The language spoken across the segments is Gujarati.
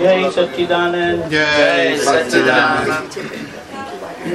જય સચિદાનંદ. જય સચિદાનંદ.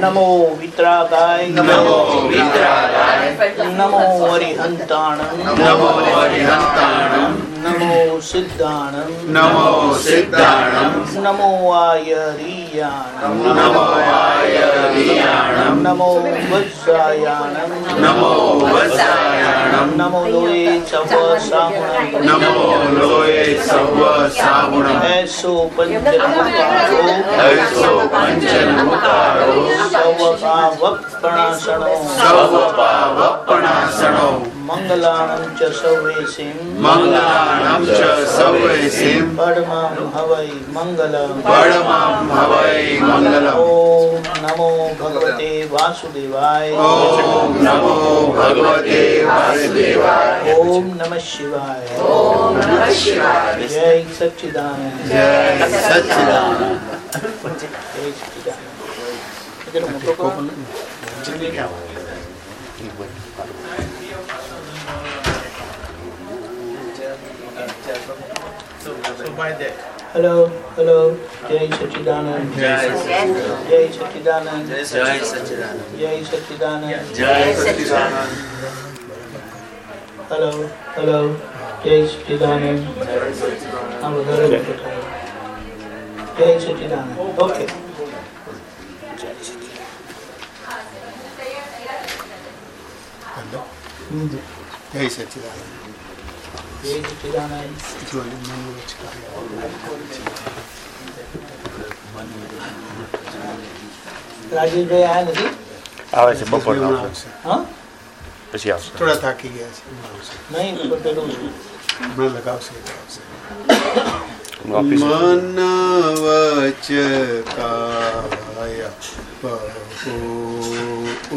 નમો વિતરાગાય નમો. વિતરાગાય. નમો હરિહંતાણ નમો હરિહંતાણં નમો સિદ્ધાણં નમો સિદ્ધાણં નમો આયરિયાણં નમો આયરિયાણં નમો વત્સાયાણં નમો વત્સાયાણં નમો લોય સવ સાહુણં નમો લોય सव સાગુણં એસો પંચનમુકારો ऐसो પંચનમુકારો સવ પાવપણાસણો સવ પાવપણાસણો મંગલાણં ચ સર્વેસિં મંગલાણં ચ સર્વેસિં પડમં હવૈ મંગલમ પરમં હવૈ મંગલમ ઓમ નમો ભગવતે વાસુદેવાય ઓમ નમો ભગવતે વાસુદેવાય ઓમ નમઃ શિવાય ઓમ નમઃ શિવાય જય સચ્ચિદાનંદ જય સચ્ચિદાનંદ જય સચ્ચિદાનંદ જરા buy that. Hello, hello, Jai Sachidanand. Jai Sachidanand. Jai Sachidanand. Jai Sachidanand. Jai Sachidanand. Jai Hello, hello, Jai Sachidanand. I'm a very. Jai Sachidanand. Okay. Hmm. Jai Sachidanand. Rajeshbhai આયા નથી આવે છે બપોર આવશે હા પછી આવશે થોડા થાકી ગયા છે હમણાં આવશે. નહીં પણ પેલું હમણાં લગાવશે એટલે આવશે. ઓફિસ મન વચ કાય બહુ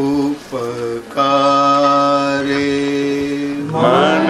ઉપકારે મન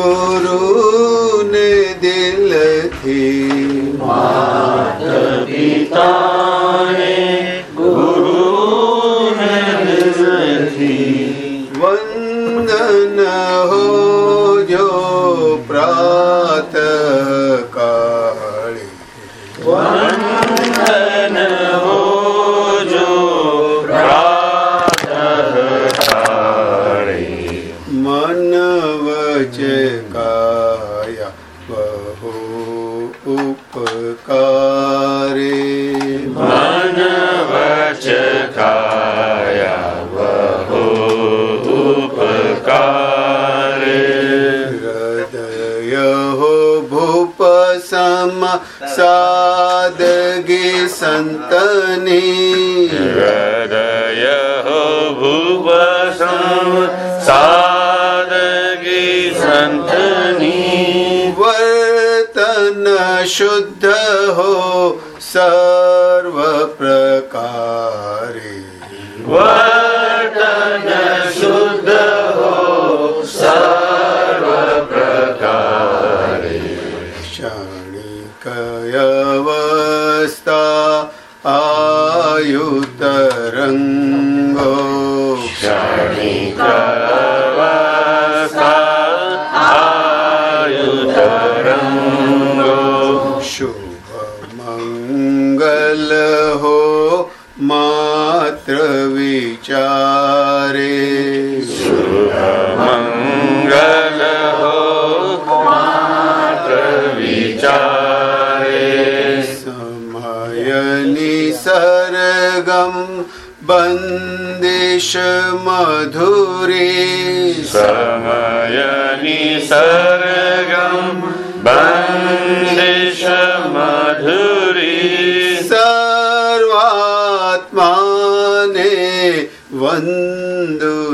સદબુદ્ધિ હો જગ વ્યવહાર માત પિતાને ગુરુને सादगे सन्तनी। वदयो भुवस सादगे सन्तनि। वर्तन शुद्ध हो सर्वप्रकार। ક્ષણિકયવસ્થા આયુતરંગો ક્ષણિક અવસ્થા આયુતરંગો શુભ મંગલ હો वन्देश मधुरे समयनि सर्वग वन्देश मधुरे। सर्वात्माने बन्धुत्रिकाळे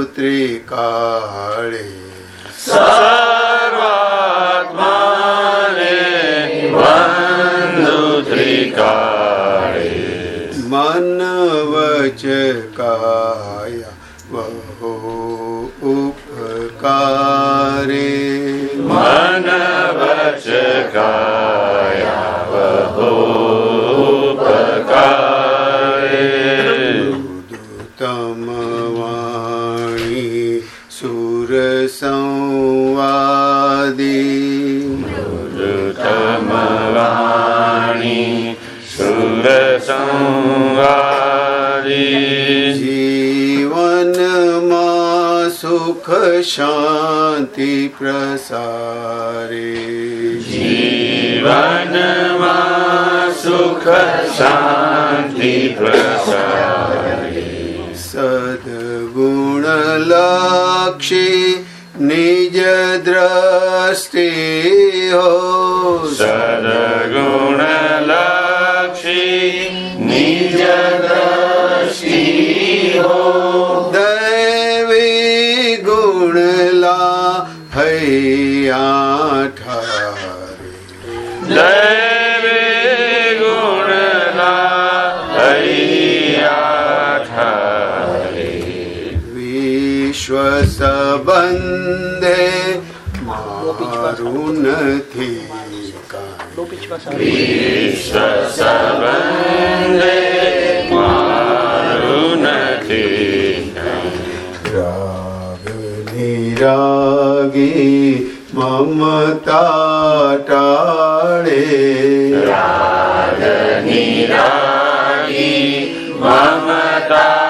सुख शान्ति प्रसारे प्रसारिव सुख शान्ति प्रसा सद्गुणलाक्षि निज दृष्टिगुणला સંબંધે મારું નથી વિશ્વ સંબંધે મારું નથી રાગ નિરાગી ममता रे ममता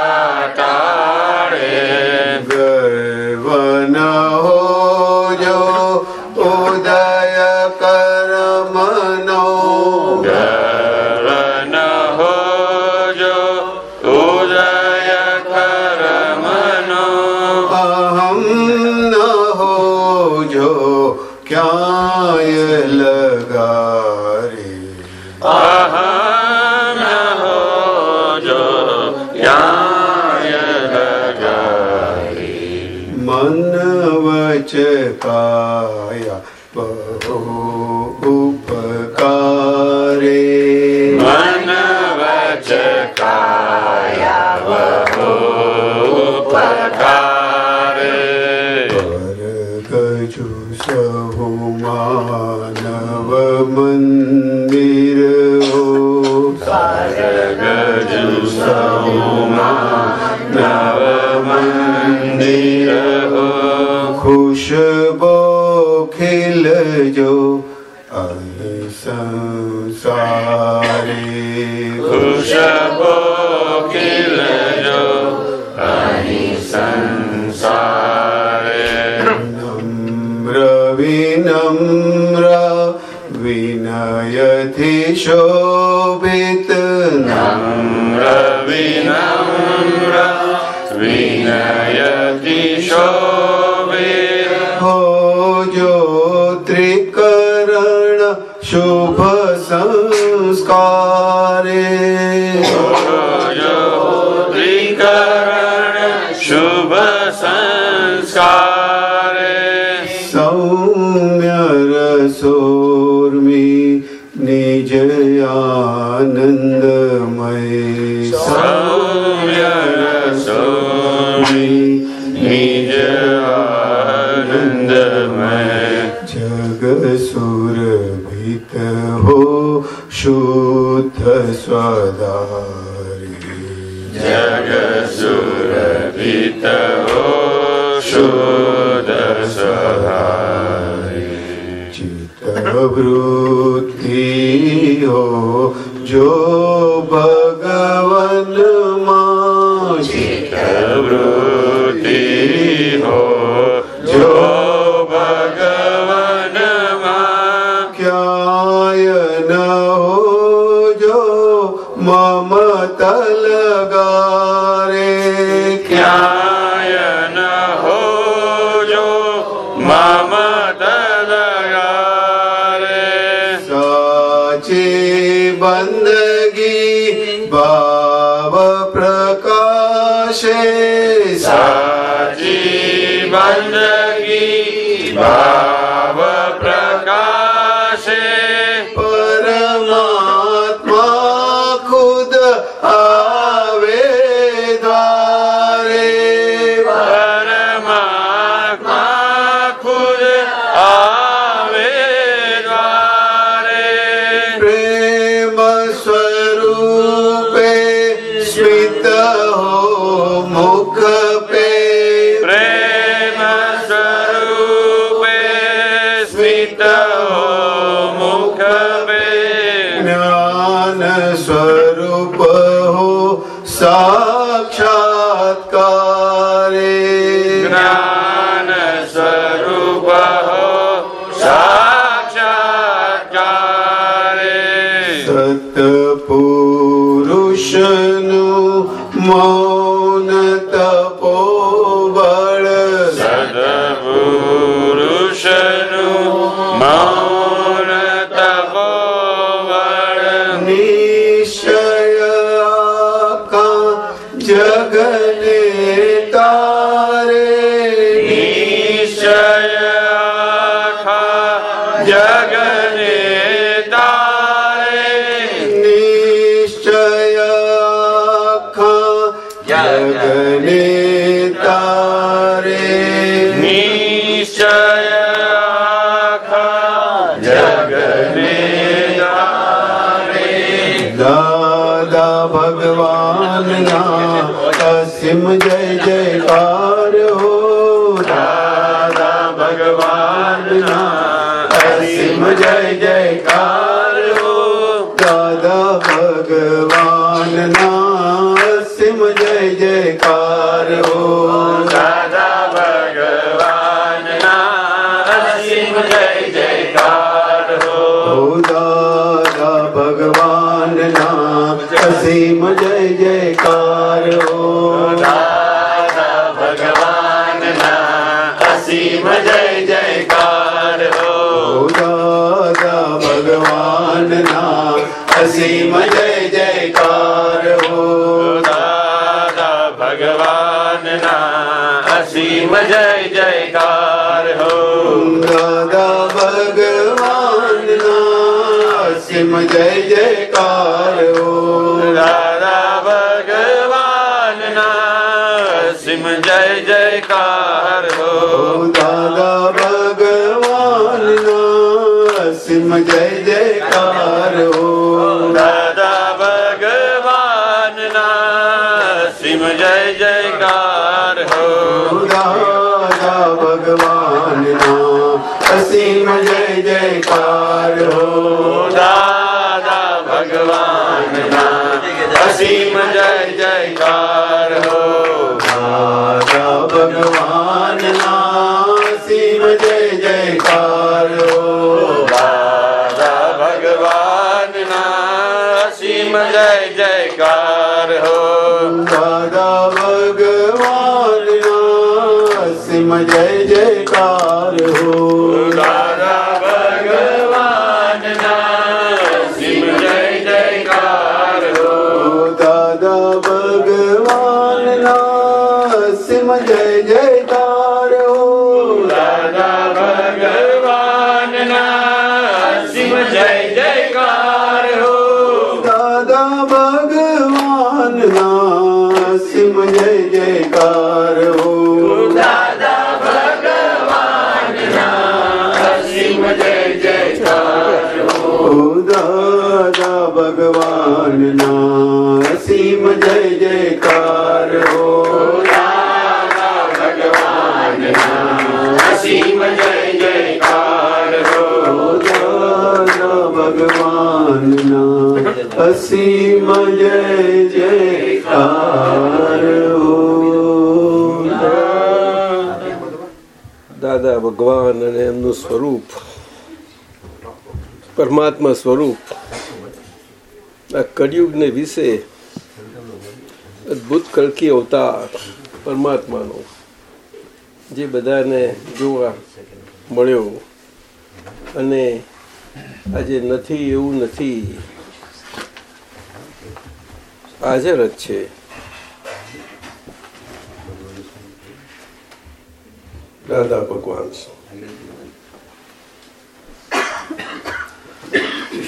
Uh. यधिशो वितन विन विनयदिशो वे भो ज्यो शुभ संस्कारे સદારી જગસુર પિત શુદ સહારી ચિત્તવૃ सिं जय जयकार राधा भगवना सिंहं जय जयकार जयकारा भगव सिंह जय जयकार राधा भगवना सिंह जय जयकार जयकारा भगव सिंह जय जयकार ભગવાનના અસીમ જય જયકાર હો. દાદા ભગવાનના અસીમ જય જયકાર હો. દાદા ભગવાનના અસીમ જય જયકાર હો. દાદા ભગવાનના અસીમ જય જયકાર હો. ભગવાન અને એમનું સ્વરૂપ, પરમાત્મા સ્વરૂપ, આ કળિયુગને વિશે અદ્ભુત કળકી અવતાર પરમાત્માનો, જે બધાને જોવા મળ્યો અને આજે નથી એવું નથી. હાજર જ છે. દાદા ભગવાન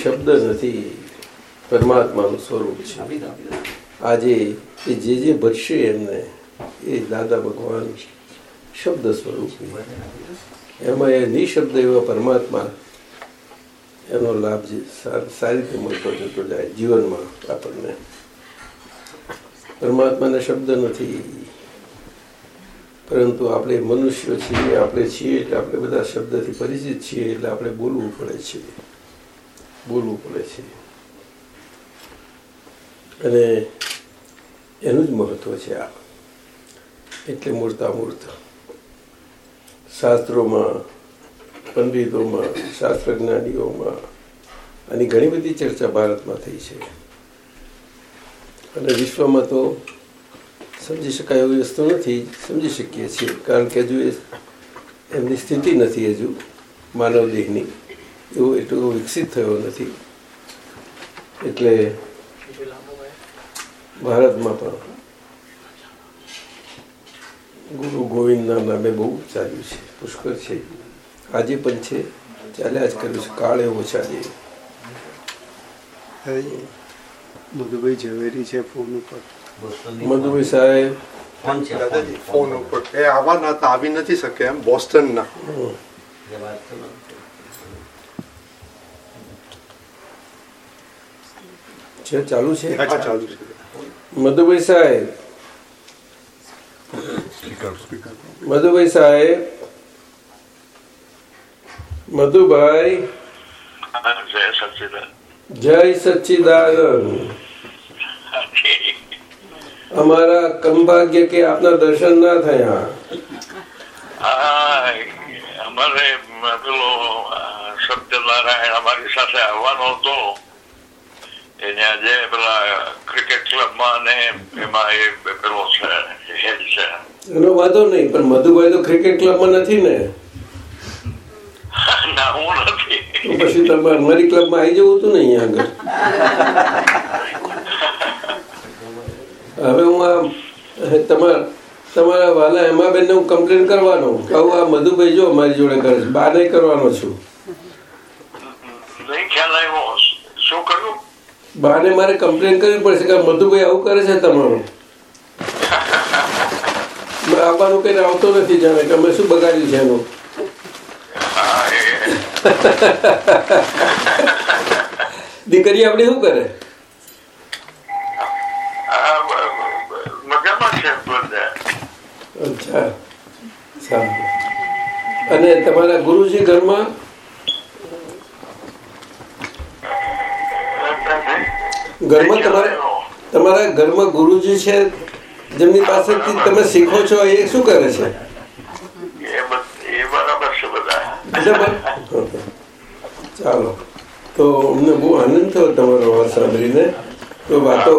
શબ્દ નથી પરમાત્માનું સ્વરૂપ છે આજે એ જે જે ભરશે એમને એ દાદા ભગવાન શબ્દ સ્વરૂપ એમાં એ નિશબ્દ એવા પરમાત્મા એનો લાભ જે સારી રીતે મળતો જતો જાય જીવનમાં આપણને. પરમાત્માને શબ્દ નથી. પરંતુ આપણે મનુષ્યો છીએ, આપણે છીએ એટલે આપણે બધા શબ્દથી પરિચિત છીએ એટલે આપણે બોલવું પડે છે. બોલવું પડે છે. અને એનું જ મહત્વ છે આ. એટલે મૂર્તામૂર્ત શાસ્ત્રોમાં, પંડિતોમાં શાસ્ત્ર જ્ઞાનીઓમાં આની ઘણી બધી ચર્ચા ભારતમાં થઈ છે. અને વિશ્વમાં તો સમજી શકાય એવી વસ્તુ નથી. સમજી શકીએ છીએ. કારણ કે હજુ એમની સ્થિતિ નથી હજુ, માનવ દેહની. એવો એટલો વિકસિત થયો નથી. એટલે ભારતમાં પણ ગુરુ ગોવિંદના નામે બહુ ચાલ્યું છે. પુષ્કળ છે. આજે પણ છે. ચાલ્યા જ કર્યું છે. કાળ એવો ચાલે મધુભાઈ ઝવેરી છે ફોન ઉપર. મધુભાઈ સાહેબ. દાદાજી ફોન ઉપર. એ આવવાના હતા આવી નથી શકે એમ બોસ્ટનના. છે ચાલુ છે? ચાલુ છે. મધુભાઈ સાહેબ. મધુભાઈ સાહેબ. મધુભાઈ. જય સચિદાન જય સચ્ચિદાનંદ અમારા કંભાગ્ય કે આપના દર્શન ના થયા. અમારે પેલો સત્યનારાયણ અમારી સાથે આવવાનો હતો. એને આજે પેલા ક્રિકેટ ક્લબમાં ને એમાં એ પેલો છે હેડ છે. એનો વાંધો નહીં પણ મધુભાઈ તો ક્રિકેટ ક્લબમાં નથી ને? ના હું નથી. પછી તમારે અમારી ક્લબમાં આવી જવું હતું ને અહીંયા આગળ? હવે હું આ તમારા તમારા વાલા હેમાબેનને હું કમ્પ્લેન કરવાનો કહું આ મધુભાઈ જો મારી જોડે કરે છે. બા નહીં કરવાનો છું બાને મારે કમ્પ્લેન કરવી પડશે કે મધુભાઈ આવું કરે છે તમારું. આવવાનું કઈ આવતો નથી જાણે કે અમે શું બગાડ્યું છે એનું. દીકરી આપણી શું કરે? અને તમારા ગુરુજી ઘરમાં? ઘરમાં તમારે તમારા ઘરમાં ગુરુજી છે જેમની પાસેથી તમે શીખો છો એ શું કરે છે? ચાલો. તો અમને બહુ આનંદ થયો તમારો અવાજ સાંભળીને. તો વાતો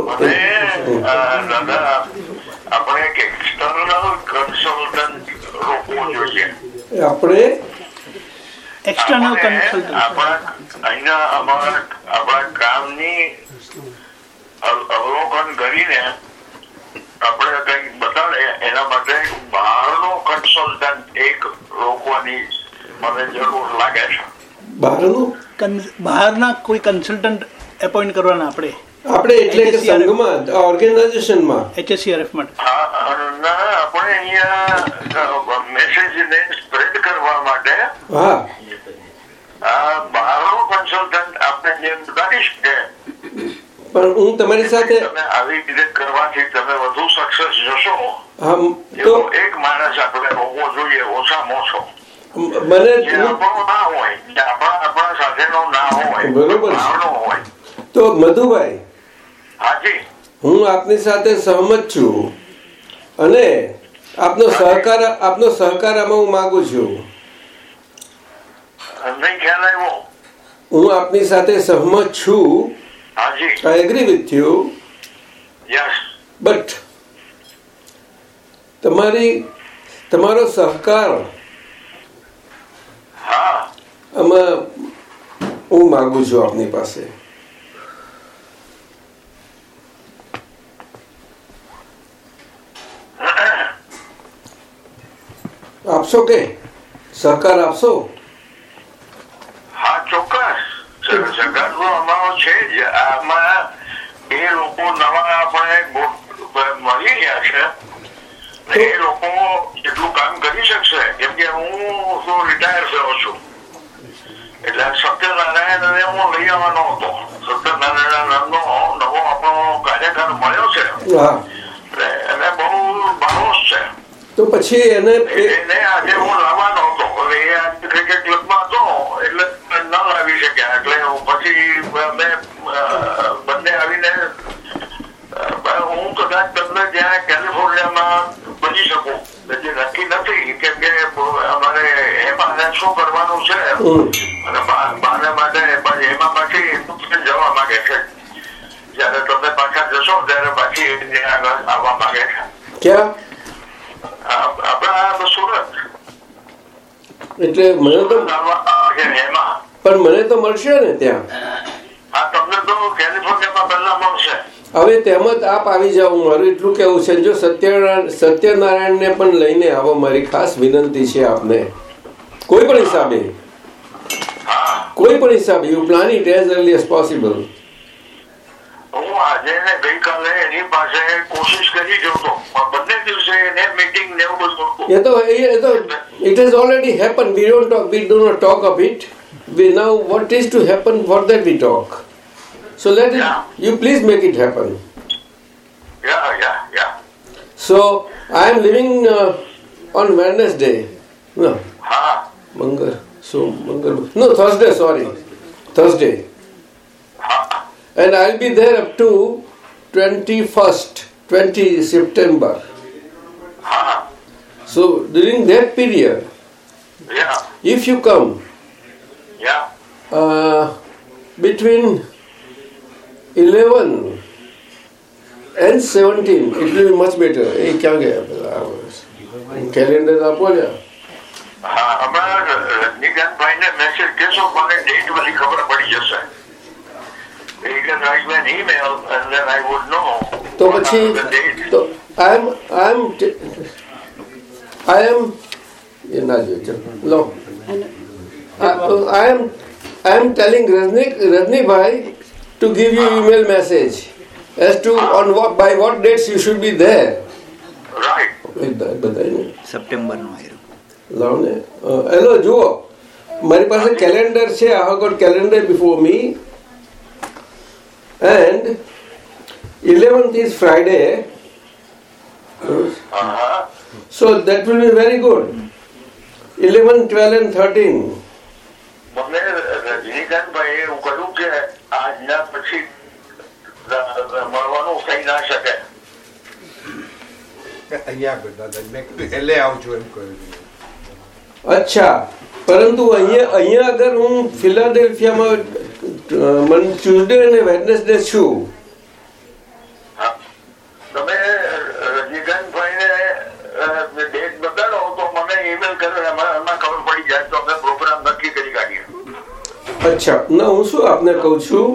આપણે એક એક્સટર્નલ કન્સલ્ટન્ટ રોકવો જોઈએ. આપણે એક્સટર્નલ કન્સલ્ટન્ટ આપણા અહીંના અમારા આપણા કામની અવલોકન કરીને આપણે કંઈક બતાડે એના માટે બહારનો કન્સલ્ટન્ટ એક રોકવાની મને જરૂર લાગે છે. બહારનું? બહારના કોઈ કન્સલ્ટન્ટ એપોઇન્ટ કરવાના આપણે? આપણે એટલે કે સંઘમાં ઓર્ગેનાઇઝેશનમાં એચએસસીઆરએફ માટે. ના આપણે અહીંયા મેસેજને સ્પ્રેડ કરવા માટે હા. આ બહારનો કન્સલ્ટન્ટ આપણે જે બતાડી કે પણ હું તમારી સાથે આવી રીતે કરવાથી તમે વધુ સક્સેસ જશો. હમ તો એક માણસ આપણે હોવો જોઈએ ઓછામાં ઓછો. મને ના હોય આપણા આપણા સાથેનો ના હોય બરોબર. હોય. તો મધુભાઈ હું આપની સાથે સહમત છું અને આપનો સહકાર આપનો સહકાર આમાં હું માંગુ છું. હું આપની સાથે સહમત છું. I agree with you but તમારી તમારો સહકાર હા. આમાં હું માગું છું આપની પાસે. આપશો કે? સરકાર આપશો? હા ચોક્કસ. સરકારનો અમારો છે જ. આમાં એ લોકો નવા આપણે મળી ગયા છે. એ લોકો એટલું કામ કરી શકશે કેમ કે હું તો રિટાયર થયો છું. એટલે સત્યનારાયણને હું લઈ આવવાનો હતો. સત્યનારાયણ નામનો નવો આપણો કાર્યક્રમ મળ્યો છે. એટલે એને તો પછી એને એને આજે હું લાવવાનો હતો. હવે ક્રિકેટ ક્લબમાં હતો એટલે ન લાવી શક્યા. એટલે હું પછી અમે બંને આવીને હું કદાચ તમને જ્યાં કેલિફોર્નિયામાં બની શકું. હજી નક્કી નથી કેમ કે અમારે એમાં શું કરવાનું છે? અને બાને માટે એમાં પાછી જવા માંગે છે. જયારે તમે પાછા જશો ત્યારે પાછી આગળ આવવા માંગે છે. ક્યાં આ- આપણા સુરત એટલે મને તો પણ મને તો મળશે ને ત્યાં. હવે તેમ આપ આવી જાઓ. મારું એટલું કેવું છે જો સત્યનારાયણ સત્યનારાયણને પણ લઈને આવો, મારી ખાસ વિનંતી છે આપને. કોઈ પણ હિસાબે. કોઈ પણ હિસાબે. You plan it as early as possible હું આજે ને ગઈકાલે એની પાસે કોશિશ કરી જોતો. પણ Yeah, yeah, it has already happened. We don't talk, we do not talk of it. We now what is to happen for that we talk. So let yeah. you please make it happen. Yeah, yeah, yeah. So I am living uh, on Wednesday. No. Ha. Mangal. So Mangal. No Thursday. Sorry, Thursday. Ha. And I'll be there up to twenty first, twenty September. હા so during that period yeah, if you come yeah. uh, between 11 and 17 it will be much better એ ક્યાં ગયા પેલા કેલેન્ડર આપો ને હા હમણાં રજનીકાંતભાઈને મેસેજ કેશો મને ડેટ બધી ખબર પડી જશે. તો પછી are I'm, I am, I am I am I એમ એ ના જોઈએ ચલો લો I am I am telling Rajni Rajnibhai to give you email message as to on what by what dates you should be there Right. બધાને સપ્ટેમ્બરનો આવ્યો લાવ ને હેલો જુઓ. મારી પાસે કેલેન્ડર છે I have got calendar before me and eleventh is Friday Uh-huh. So that will be very good eleven twelve and thirteen મને રજનીકાંતભાઈ એવું કહ્યું કે આજના પછી મળવાનું થઈ ના શકે અહીંયા આગળ મેં એટલે આવજો એમ કહ્યું. અચ્છા પરંતુ અહીંયા અહીંયા અગર હું ફિલાડેલ્ફિયામાં મને ટ્યુઝડે અને વેડનેસડે છું. તમે રજનીકાંતભાઈને ડેટ બતાડો તો મને ઈમેલ કરો એમાં ખબર પડી જાય તો અમે પ્રોગ્રામ નક્કી કરી કાઢીએ. અચ્છા ના હું શું આપને કહું છું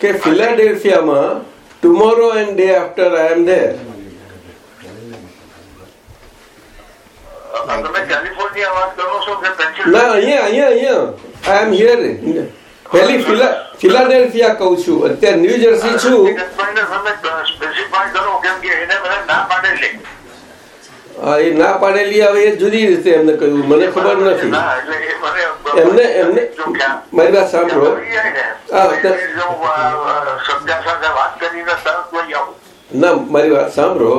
કે ફિલાડેલ્ફિયામાં tomorrow and day after I am there તમે કેલિફોર્નિયા વાત કરો છો કે ના? અહીંયા અહીંયા અહીંયા. આઈ એમ હિયર પહેલી ફિલાડેલ્ફિયા કહું છું. અત્યારે ન્યૂ જર્સી છું. એ ના પાડેલી હવે એ જુદી રીતે એમને કહ્યું. મને ખબર નથી. એમને એમને મારી વાત સાંભળો. ના મારી વાત સાંભળો.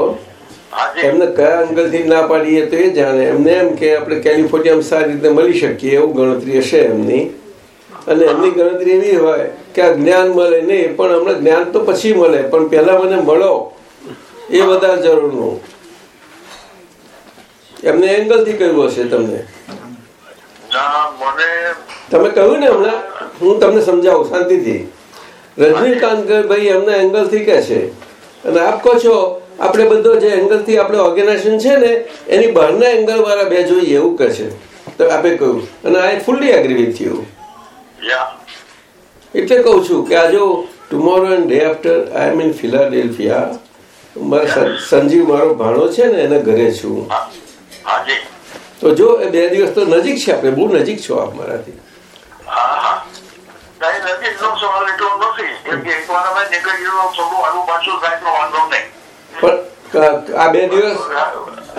એમને કયા અંગલથી ના પાડીએ તો એ જાણે. એમને એમ કે આપણે કેલિફોર્નિયામાં સારી રીતે મળી શકીએ એવું ગણતરી હશે એમની. અને એમની ગણતરી એવી હોય કે આ જ્ઞાન મળે નહીં પણ હમણાં જ્ઞાન તો પછી મળે પણ પહેલા મને મળો. એ વધારે જરૂરનું એમને એંગલથી કહ્યું હશે તમને. તમે કહ્યું ને હમણાં હું તમને સમજાવું શાંતિથી. રજનીકાંત ભાઈ એમના એંગલથી કહે છે. અને આપ કહો છો આપણે બધો જે એંગલથી આપણે ઓર્ગેનાઇઝેશન છે ને એની બહારના એંગલ વાળા બે જોઈએ એવું કહે છે. તો આપે કહ્યું. અને I fully agree with you એટલે કહું છું કે આ જો tomorrow and day after I am in Philadelphia મારા સંજીવ મારો ભાણો છે ને એના ઘરે છું. તો જો એ બે દિવસ તો નજીક છે આપણે બહુ નજીક છો આપ મારાથી. આ બે દિવસ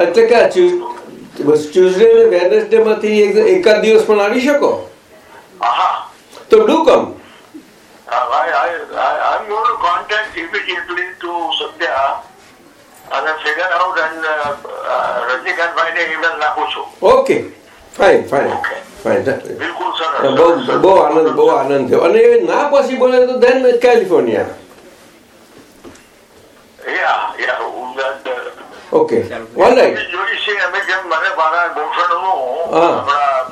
એટલે કે ટ્યુઝડે અને માંથી એકાદ દિવસ પણ આવી શકો? તો do come I, I, I, I'm going to contact immediately to Satya and then figure out and uh, uh, રજનીકાંતભાઈને email નાખું છું ઓકે ફાઇન ફાઇન ફાઇન બિલકુલ સરસ બહુ બહુ આનંદ બહુ આનંદ થયો અને એ ના પોસિબલ હોય તો then California uh, okay all right જોઈ છે અમે જેમ મને મારા ગોઠણનું હા. હમણાં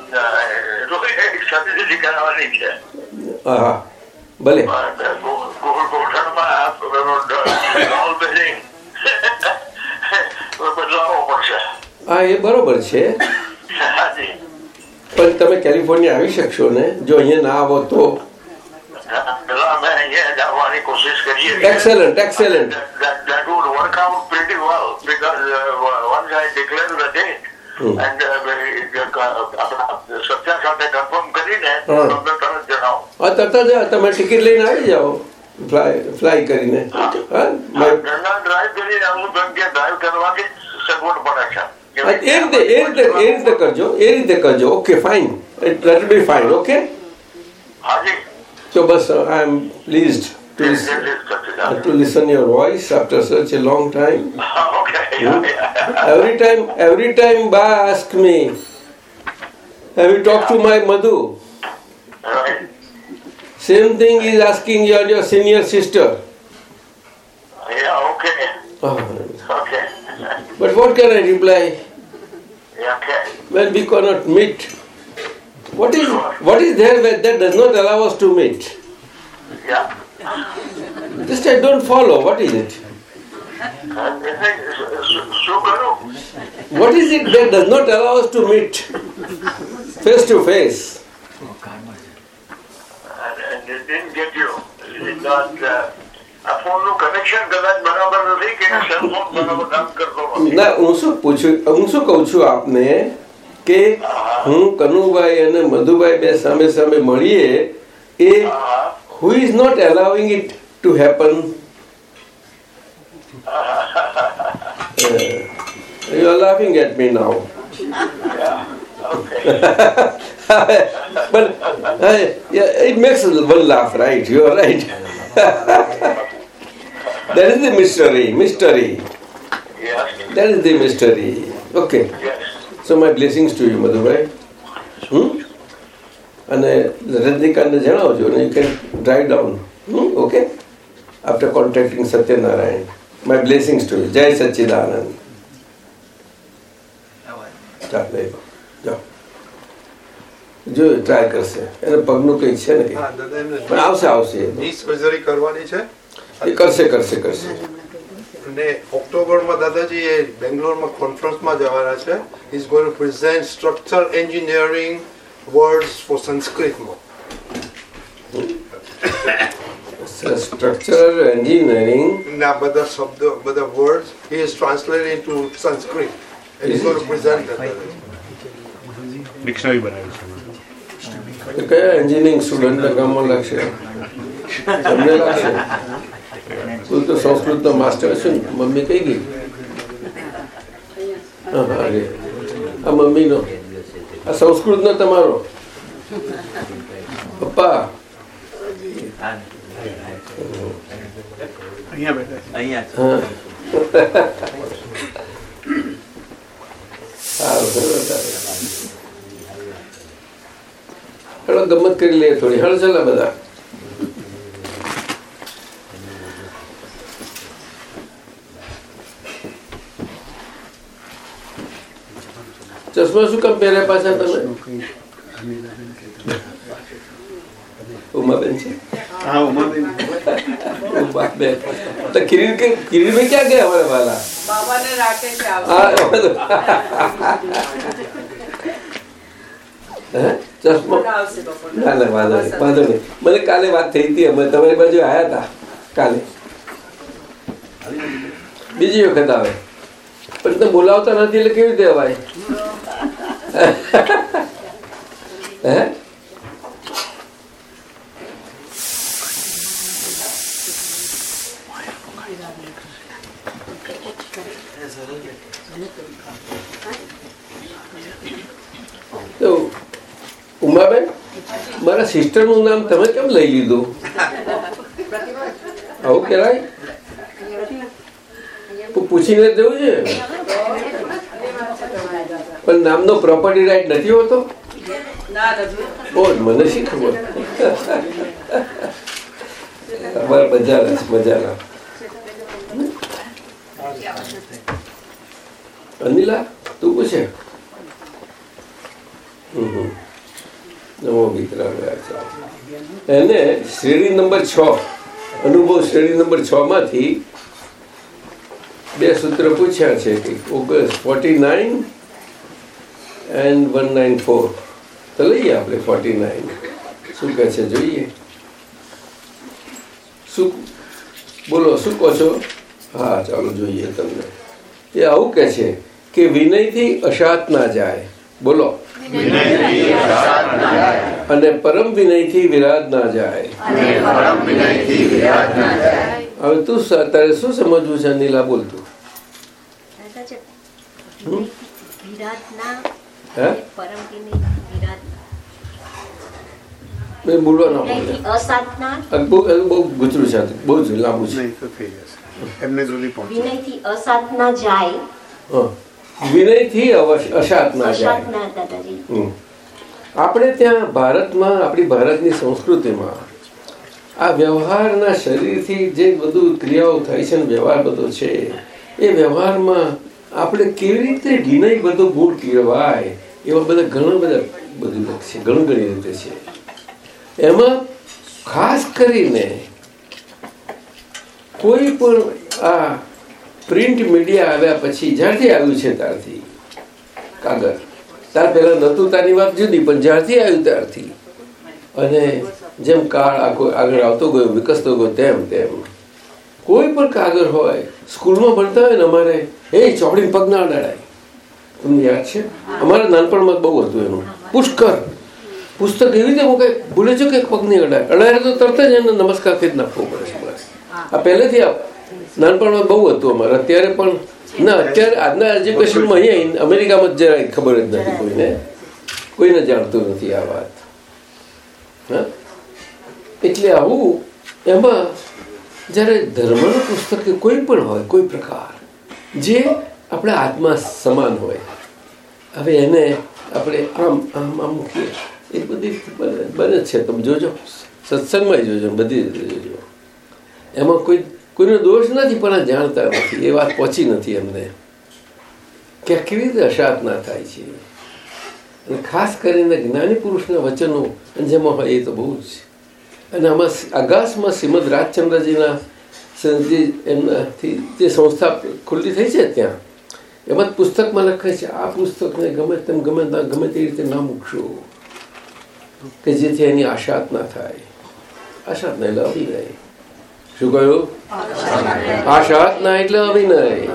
સર્જરી કરાવવાની છે હા ભલે ગોઠણમાં પડશે. હા એ બરોબર છે. હાજી પણ તમે કેલિફોર્નિયા આવી શકશો ને? જો અહીંયા ના આવો તો કોશિશ કરીએ work out pretty well because uh, once I declare the date Hmm. and uh, આપણા સત્યા સાથે કન્ફર્મ કરીને. તમને તરત જણાવો હા તરત જ તમે ટિકિટ લઈને આવી જાઓ ફ્લાય ફ્લાય કરીને ડ્રાઈવ કરીને આવું કેમ કે ડ્રાઈવ કરવાથી સગવડ પડે છે. એ રીતે એ રીતે એ રીતે કરજો એ રીતે કરજો. Okay fine let be fine okay હાજી. So, I am pleased to, uh, to listen your voice after such a long time. okay. Hmm? Yeah. Every time, every time Ba ask me, have you talked yeah. to my Madhu? Right. Same thing is asking your, your senior sister. Yeah, okay. Oh. Okay. but what can I reply? Yeah, okay. Well, we cannot meet. What is what is there that that does not allow us to meet? Yeah. Just I don't follow. What is it? And this is- શું- શું કરું What is it that does not allow us to meet face to face? And- and it didn't get you. It's not, uh, આ ફોનનું કનેક્શન કદાચ બરાબર નથી કે સેલ ફોન બરાબર કામ કરતો નથી ના હું શું પૂછું હું શું કહું છું આપને કે હું કનુભાઈ અને મધુભાઈ બે સામે સામે મળીએ એ હા who is not allowing it to happen Uh, you are laughing at me now okay but uh, yeah, it makes one laugh right you are right that is the mystery mystery yes that is the mystery okay yes So my blessing to you Madhubhai hmm અને રજનીકાંતને જણાવજો ને you can drive down okay after contacting Satyanarayan my blessings to you જય સચ્ચિદાનંદ ચાલે જાઓ જો ટ્રાય કરશે એને પગનું કંઈક છે ને પણ આવશે આવશે. કરવાની છે? એ કરશે કરશે કરશે. અને ઓક્ટોબરમાં દાદાજી એ બેંગ્લોરમાં કોન્ફરન્સમાં જવાના છે. Is going to present structure engineering words for સંસ્કૃતમાં સ્ટ્રક્ચરલ એન્જિનિયરિંગ ના બધા શબ્દો બધા words he is in to Sanskrit and is going to present dictionary બનાવી છે. કયા એન્જિનિયરિંગ સ્ટુડન્ટના કામમાં લાગશે? તમને લાગશે? તું તો સંસ્કૃતનો માસ્ટર છે ને. મમ્મી કઈ ગઈ? આ મમ્મી નો આ મમ્મીનો. આ સંસ્કૃતનો તમારો. પપ્પા. ગમત કરી લે થોડી. હળ ચલા બધા. ચશ્મા શું કામ પહેર્યા પાછા તમે? ઉમાબેન છે? હા ઉમાબેન. ઉમાબેન. તો કિરીટ કે કિરીટભાઈ ક્યાં ગયા અમારા વાલા? બાબાને રાખે છે હા વાંધો નહીં વાંધો નહીં. મને કાલે વાત થઈ હતી અમે તમારી બાજુ આવ્યા હતા કાલે. બીજી વખત આવે. પણ બોલાવતા નથી એટલે કેવી રીતે અવાય? હે? તો ઉમાબેન, મારા સિસ્ટરનું નામ તમે કેમ લઈ લીધું? આવું કહેવાય? પૂછીને જવું છે. પણ નામનો પ્રોપર્ટી રાઈટ નથી હોતો? ઓ મને શી ખબર? અમારે મજાના મજાના અનિલા, તું પૂછે. નમો વિતરાગ એને શ્રેણી નંબર છ, અનુભવ શ્રેણી નંબર છ માંથી બે સૂત્ર પૂછ્યા છે કે August forty nine and one nine four તો લઈએ આપણે ફોર્ટી નાઇન શું કહે છે? જોઈએ. શું? બોલો શું કહો છો? હા ચાલો જોઈએ તમને. એ આવું કહે છે કે વિનયથી અશાત ના જાય. બોલો. અને પરમ વિનયથી વિરાજ ના જાય. હવે તું અત્યારે તારે શું સમજવું છે નીલા બોલતું બહુ બહુ ગુજરું છે બહુ જ લાંબુ છે. નહીં તો થઈ જશે. એમને સુધી પહોંચે. વિનયથી અસાધના જાય. વિનયથી અવશ- જાય. અસાધના દાદાજી. હમ. આપણે ત્યાં ભારતમાં આપણી ભારતની સંસ્કૃતિમાં આ વ્યવહારના શરીરથી જે બધું ક્રિયાઓ થાય છે ને વ્યવહાર બધો છે એ વ્યવહારમાં આપણે કેવી રીતે ઘીનાઈ બધો ગુણ કહેવાય એવા બધા ઘણા બધા બધું છે ઘણું રીતે છે. એમાં ખાસ કરીને કોઈ પણ આ પ્રિન્ટ મીડિયા આવ્યા પછી જ્યારથી આવ્યું છે ત્યારથી, કાગળ. ત્યાર પહેલાં નહોતું તારી વાત જુદી, પણ જ્યારથી આવ્યું ત્યારથી. અને જેમ કાળ આખો આગળ આવતો ગયો, વિકસતો ગયો, તેમ તેમ. કોઈ પણ કાગળ હોય સ્કૂલમાં ભણતા હોય ને અમારે એ ચોપડી પગ ના અડાડાય. તમને યાદ છે? અમારા નાનપણમાં બહુ હતું એનું. પુષ્કર. પુસ્તક એવી રીતે હું કંઈ ભૂલે છો કે પગ નહીં અડાય. અડાય તો તરત જ એને નમસ્કાર કરી નાખવો પડે છે બસ. આ પહેલેથી આ નાનપણમાં બહુ હતું અમારે. અત્યારે પણ ના અત્યારે આજના એજ્યુકેશનમાં અહીંયા અમેરિકામાં જરાય ખબર જ નથી કોઈને. કોઈને જાણતું નથી આ વાત. હા? એટલે આવું એમાં જ્યારે ધર્મનું પુસ્તક કે કોઈ પણ હોય, કોઈ પ્રકાર, જે આપણા આત્મા સમાન હોય, હવે એને આપણે આમ આમ આમ મૂકીએ, એ બધી બને છે. તમે જોજો, સત્સંગમાં જોજો, બધી રીતે જોજો. એમાં કોઈ, કોઈનો દોષ નથી, પણ આ જાણતા નથી. એ વાત પહોંચી નથી એમને. કે કેવી રીતે અશાધના થાય છે? અને ખાસ કરીને જ્ઞાની પુરુષના વચનો, જેમાં હોય એ તો બહુ જ અને આમાં આકાશમાં શ્રીમદ રાજચંદ્રજીના જે એમનાથી જે સંસ્થા ખુલ્લી થઈ છે ત્યાં, એમાં પુસ્તકમાં લખે છે, આ પુસ્તકને ગમે તેમ ગમે ગમે તે રીતે ના મૂકશો, કે જેથી એની આશાત ના થાય. આશાત ના એટલે અભિનય. શું કહ્યું? આશાત ના એટલે અભિનય.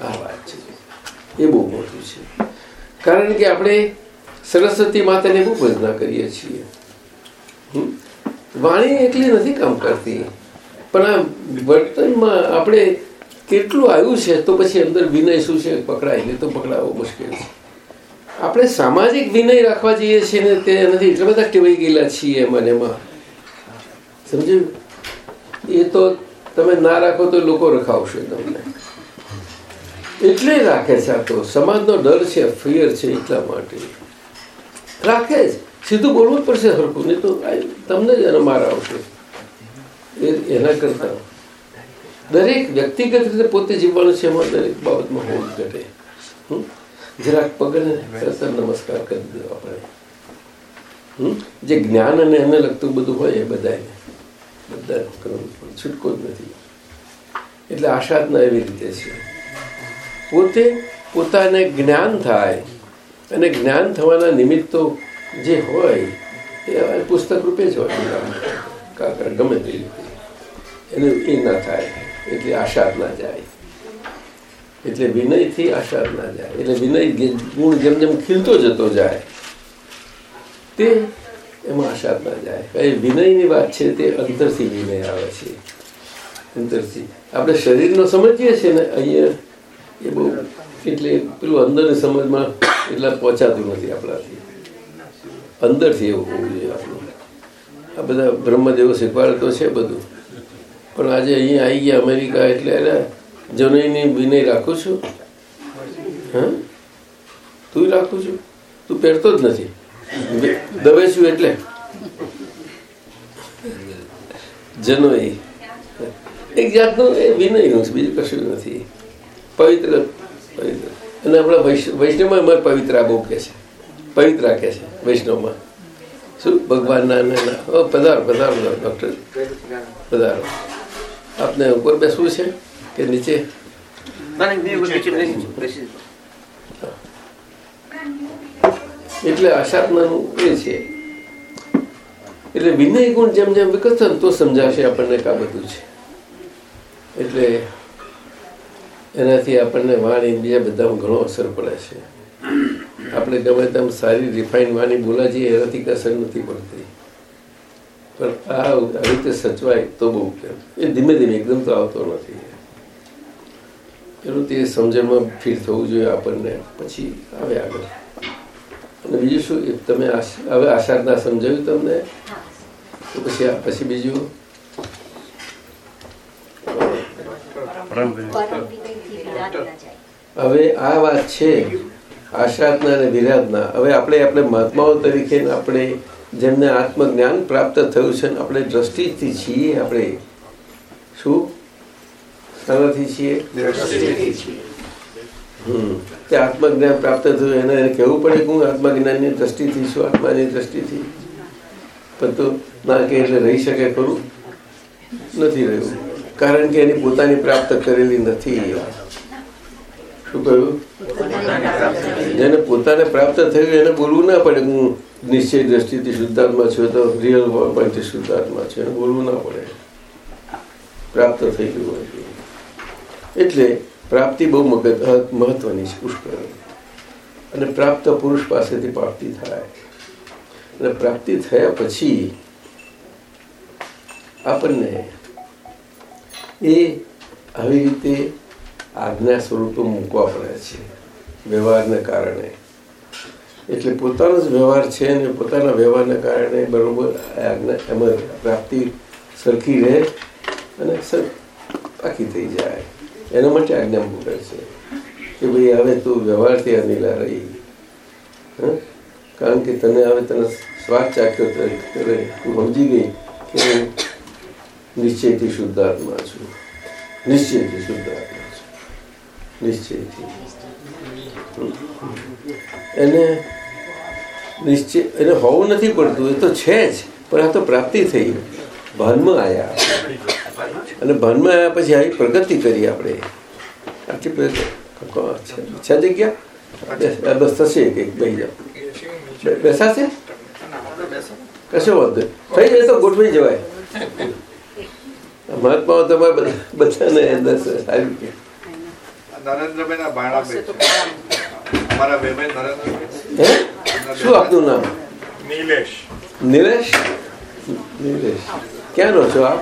આ વાત છે. એ બહુ મોટું છે. કારણ કે આપણે સરસ્વતી માતાની બહુ ભજના કરીએ છીએ. હમ? વાણી એટલી નથી કામ કરતી. પણ આ વર્તનમાં આપણે કેટલું આવ્યું છે તો પછી અંદર વિનય શું છે, પકડાય. નહીં તો પકડાવવો મુશ્કેલ છે. આપણે સામાજિક વિનય રાખવા જઈએ છીએ ને તે નથી. એટલા બધા ટેવાઈ ગયેલા છીએ એમાં એમાં. સમજ્યું? એ તો તમે ના રાખો તો લોકો રખાવશે તમને. એટલે રાખે છે આ તો. સમાજનો ડર છે, ફિયર છે એટલા માટે. રાખે જ. સીધું બોલવું જ પડશે હરકું નહીં તો તમને જ એનો માર આવશે. એના કરતા. દરેક વ્યક્તિગત રીતે પોતે જીવવાનું છે એમાં દરેક બાબતમાં હોવું ઘટે? જરાક પગને સર નમસ્કાર કરી દેવા આપણે? જે જ્ઞાન અને એને લગતું બધું હોય એ બધાને. બધા કરવું છૂટકો જ નથી. એટલે આશાધના એવી રીતે છે. પોતે પોતાને જ્ઞાન થાય. અને જ્ઞાન થવાના નિમિત્તો જે હોય, એ પુસ્તક રૂપે જ હોય. કાકર ગમે તે એને એ ના થાય, એટલે આશા ના જાય. એટલે વિનયથી આશા ના જાય. એટલે વિનય ગુણ જેમ જેમ ખીલતો જતો જાય, તે એમાં આશા ના જાય. એ વિનયની વાત છે, તે અંતરથી વિનય આવે છે. અંતરથી. આપણે શરીરનો સમજીએ છીએ ને, અહીંયા એ બહુ એટલે પેલું અંદરની સમજમાં એટલા પહોંચાતું નથી આપણાથી. અંદરથી એવું હોવું જોઈએ આપણું. આ બધા બ્રહ્મદેવો શીખવાડે તો છે બધું. પણ આજે અહીંયા આવી ગયા અમેરિકા એટલે એને જનૈની વિનય રાખું છું. હા? તું રાખું છું? તું પહેરતો જ નથી. દવે છું એટલે. જનોઈ. એક જાતનું એ વિનયનું છે, બીજું કશું નથી. પવિત્ર પવિત્ર. અને આપણા વૈષ્ણવ અમારે પવિત્રા બહુ કહે છે. પવિત્રા રાખે છે વૈષ્ણવમાં. શું? ભગવાનના ના ઓ પધારો પધારો ડૉક્ટર. પધારો. આપને ઉપર બેસવું છે કે નીચે? એટલે આશાત્માનું એ છે. એટલે વિનય ગુણ જેમ જેમ વિકસશે તો સમજાશે આપણને કા બધું છે. એટલે એનાથી આપણને વાણી બીજા બધામાં ઘણો અસર પડે છે. આપણે ગમે તેમ સારી રિફાઇન વાણી બોલાજીએ એનાથી કસર નથી પડતી. પણ આ આવી રીતે સચવાય તો બહુ એ ધીમે ધીમે એકદમ તો આવતો નથી. એનું તે સમજણમાં ફીલ થવું જોઈએ આપણને. પછી આવે આગળ. અને બીજું શું? તમે હવે આશાદના સમજાવ્યું તમને? તો પછી પછી બીજું? હવે આ વાત છે આશાદના અને વિરાધના. હવે આપણે આપણે મહાત્માઓ તરીકે આપણે જેમને આત્મજ્ઞાન પ્રાપ્ત થયું છે આપણે દ્રષ્ટિથી છીએ આપણે. શું? શાનાથી છીએ? હમ. તે આત્મજ્ઞાન પ્રાપ્ત થયું એને એને કહેવું પડે કે હું આત્મજ્ઞાનની દ્રષ્ટિથી છું, આત્માની દ્રષ્ટિથી. પણ તો ના કે એટલે રહી શકે ખરું? નથી રહ્યું. કારણ કે એની પોતાની પ્રાપ્ત કરેલી નથી. શું કહ્યું? જેને પોતાને પ્રાપ્ત થયું, એને બોલવું ના પડે. હું નિશ્ચય દ્રષ્ટિથી શુદ્ધાત્મા છું, તો રિયલ પોઈન્ટથી શુદ્ધાત્મા છું, એને બોલવું ના પડે. પ્રાપ્ત થઈ ગયું હોય એટલે પ્રાપ્તિ બહુ મગજ મહત્વની છે, પુષ્કળ. અને પ્રાપ્ત પુરુષ પાસેથી પ્રાપ્તિ થાય. અને પ્રાપ્તિ થયા પછી આપણને એ આવી રીતે આજ્ઞા સ્વરૂપે મૂકવા પડે છે. વ્યવહારને કારણે. એટલે પોતાનો જ વ્યવહાર છે અને પોતાના વ્યવહારને કારણે બરોબર એમાં પ્રાપ્તિ સરખી રહે અને પાકી થઈ જાય. એના માટે આજ્ઞા મૂકે છે કે ભાઈ હવે તું વ્યવહારથી અનિલા રહી? કારણ કે તને હવે તને સ્વાદ ચાખ્યો ત્યારે તું સમજી ગઈ કે હું નિશ્ચયથી શુદ્ધાત્મા છું. નિશ્ચયથી શુદ્ધાત્મા છું. નિશ્ચયથી. એને નિશ્ચય એને હોવું નથી પડતું, એ તો છે જ, પણ આ તો પ્રાપ્તિ થઈ. ભાનમાં આવ્યા અને ભાનમાં આવ્યા પછી આવી પ્રગતિ કરી આપણે. આટલી પ્રગતિ છે- જગ્યા? બસ- થશે કંઈક બેસી જાઓ. બે- બેસાશે? કશો વાંધો. થઈ જાય તો ગોઠવી જવાય. મહાત્માઓ તમારે બધા બધાને અંદર સારી રીતે નરેન્દ્રભાઈ ના બાણા હે? શું આપનું નામ? નીલેશ. નીલેશ? નીલેશ. ક્યાં રહો છો આપ?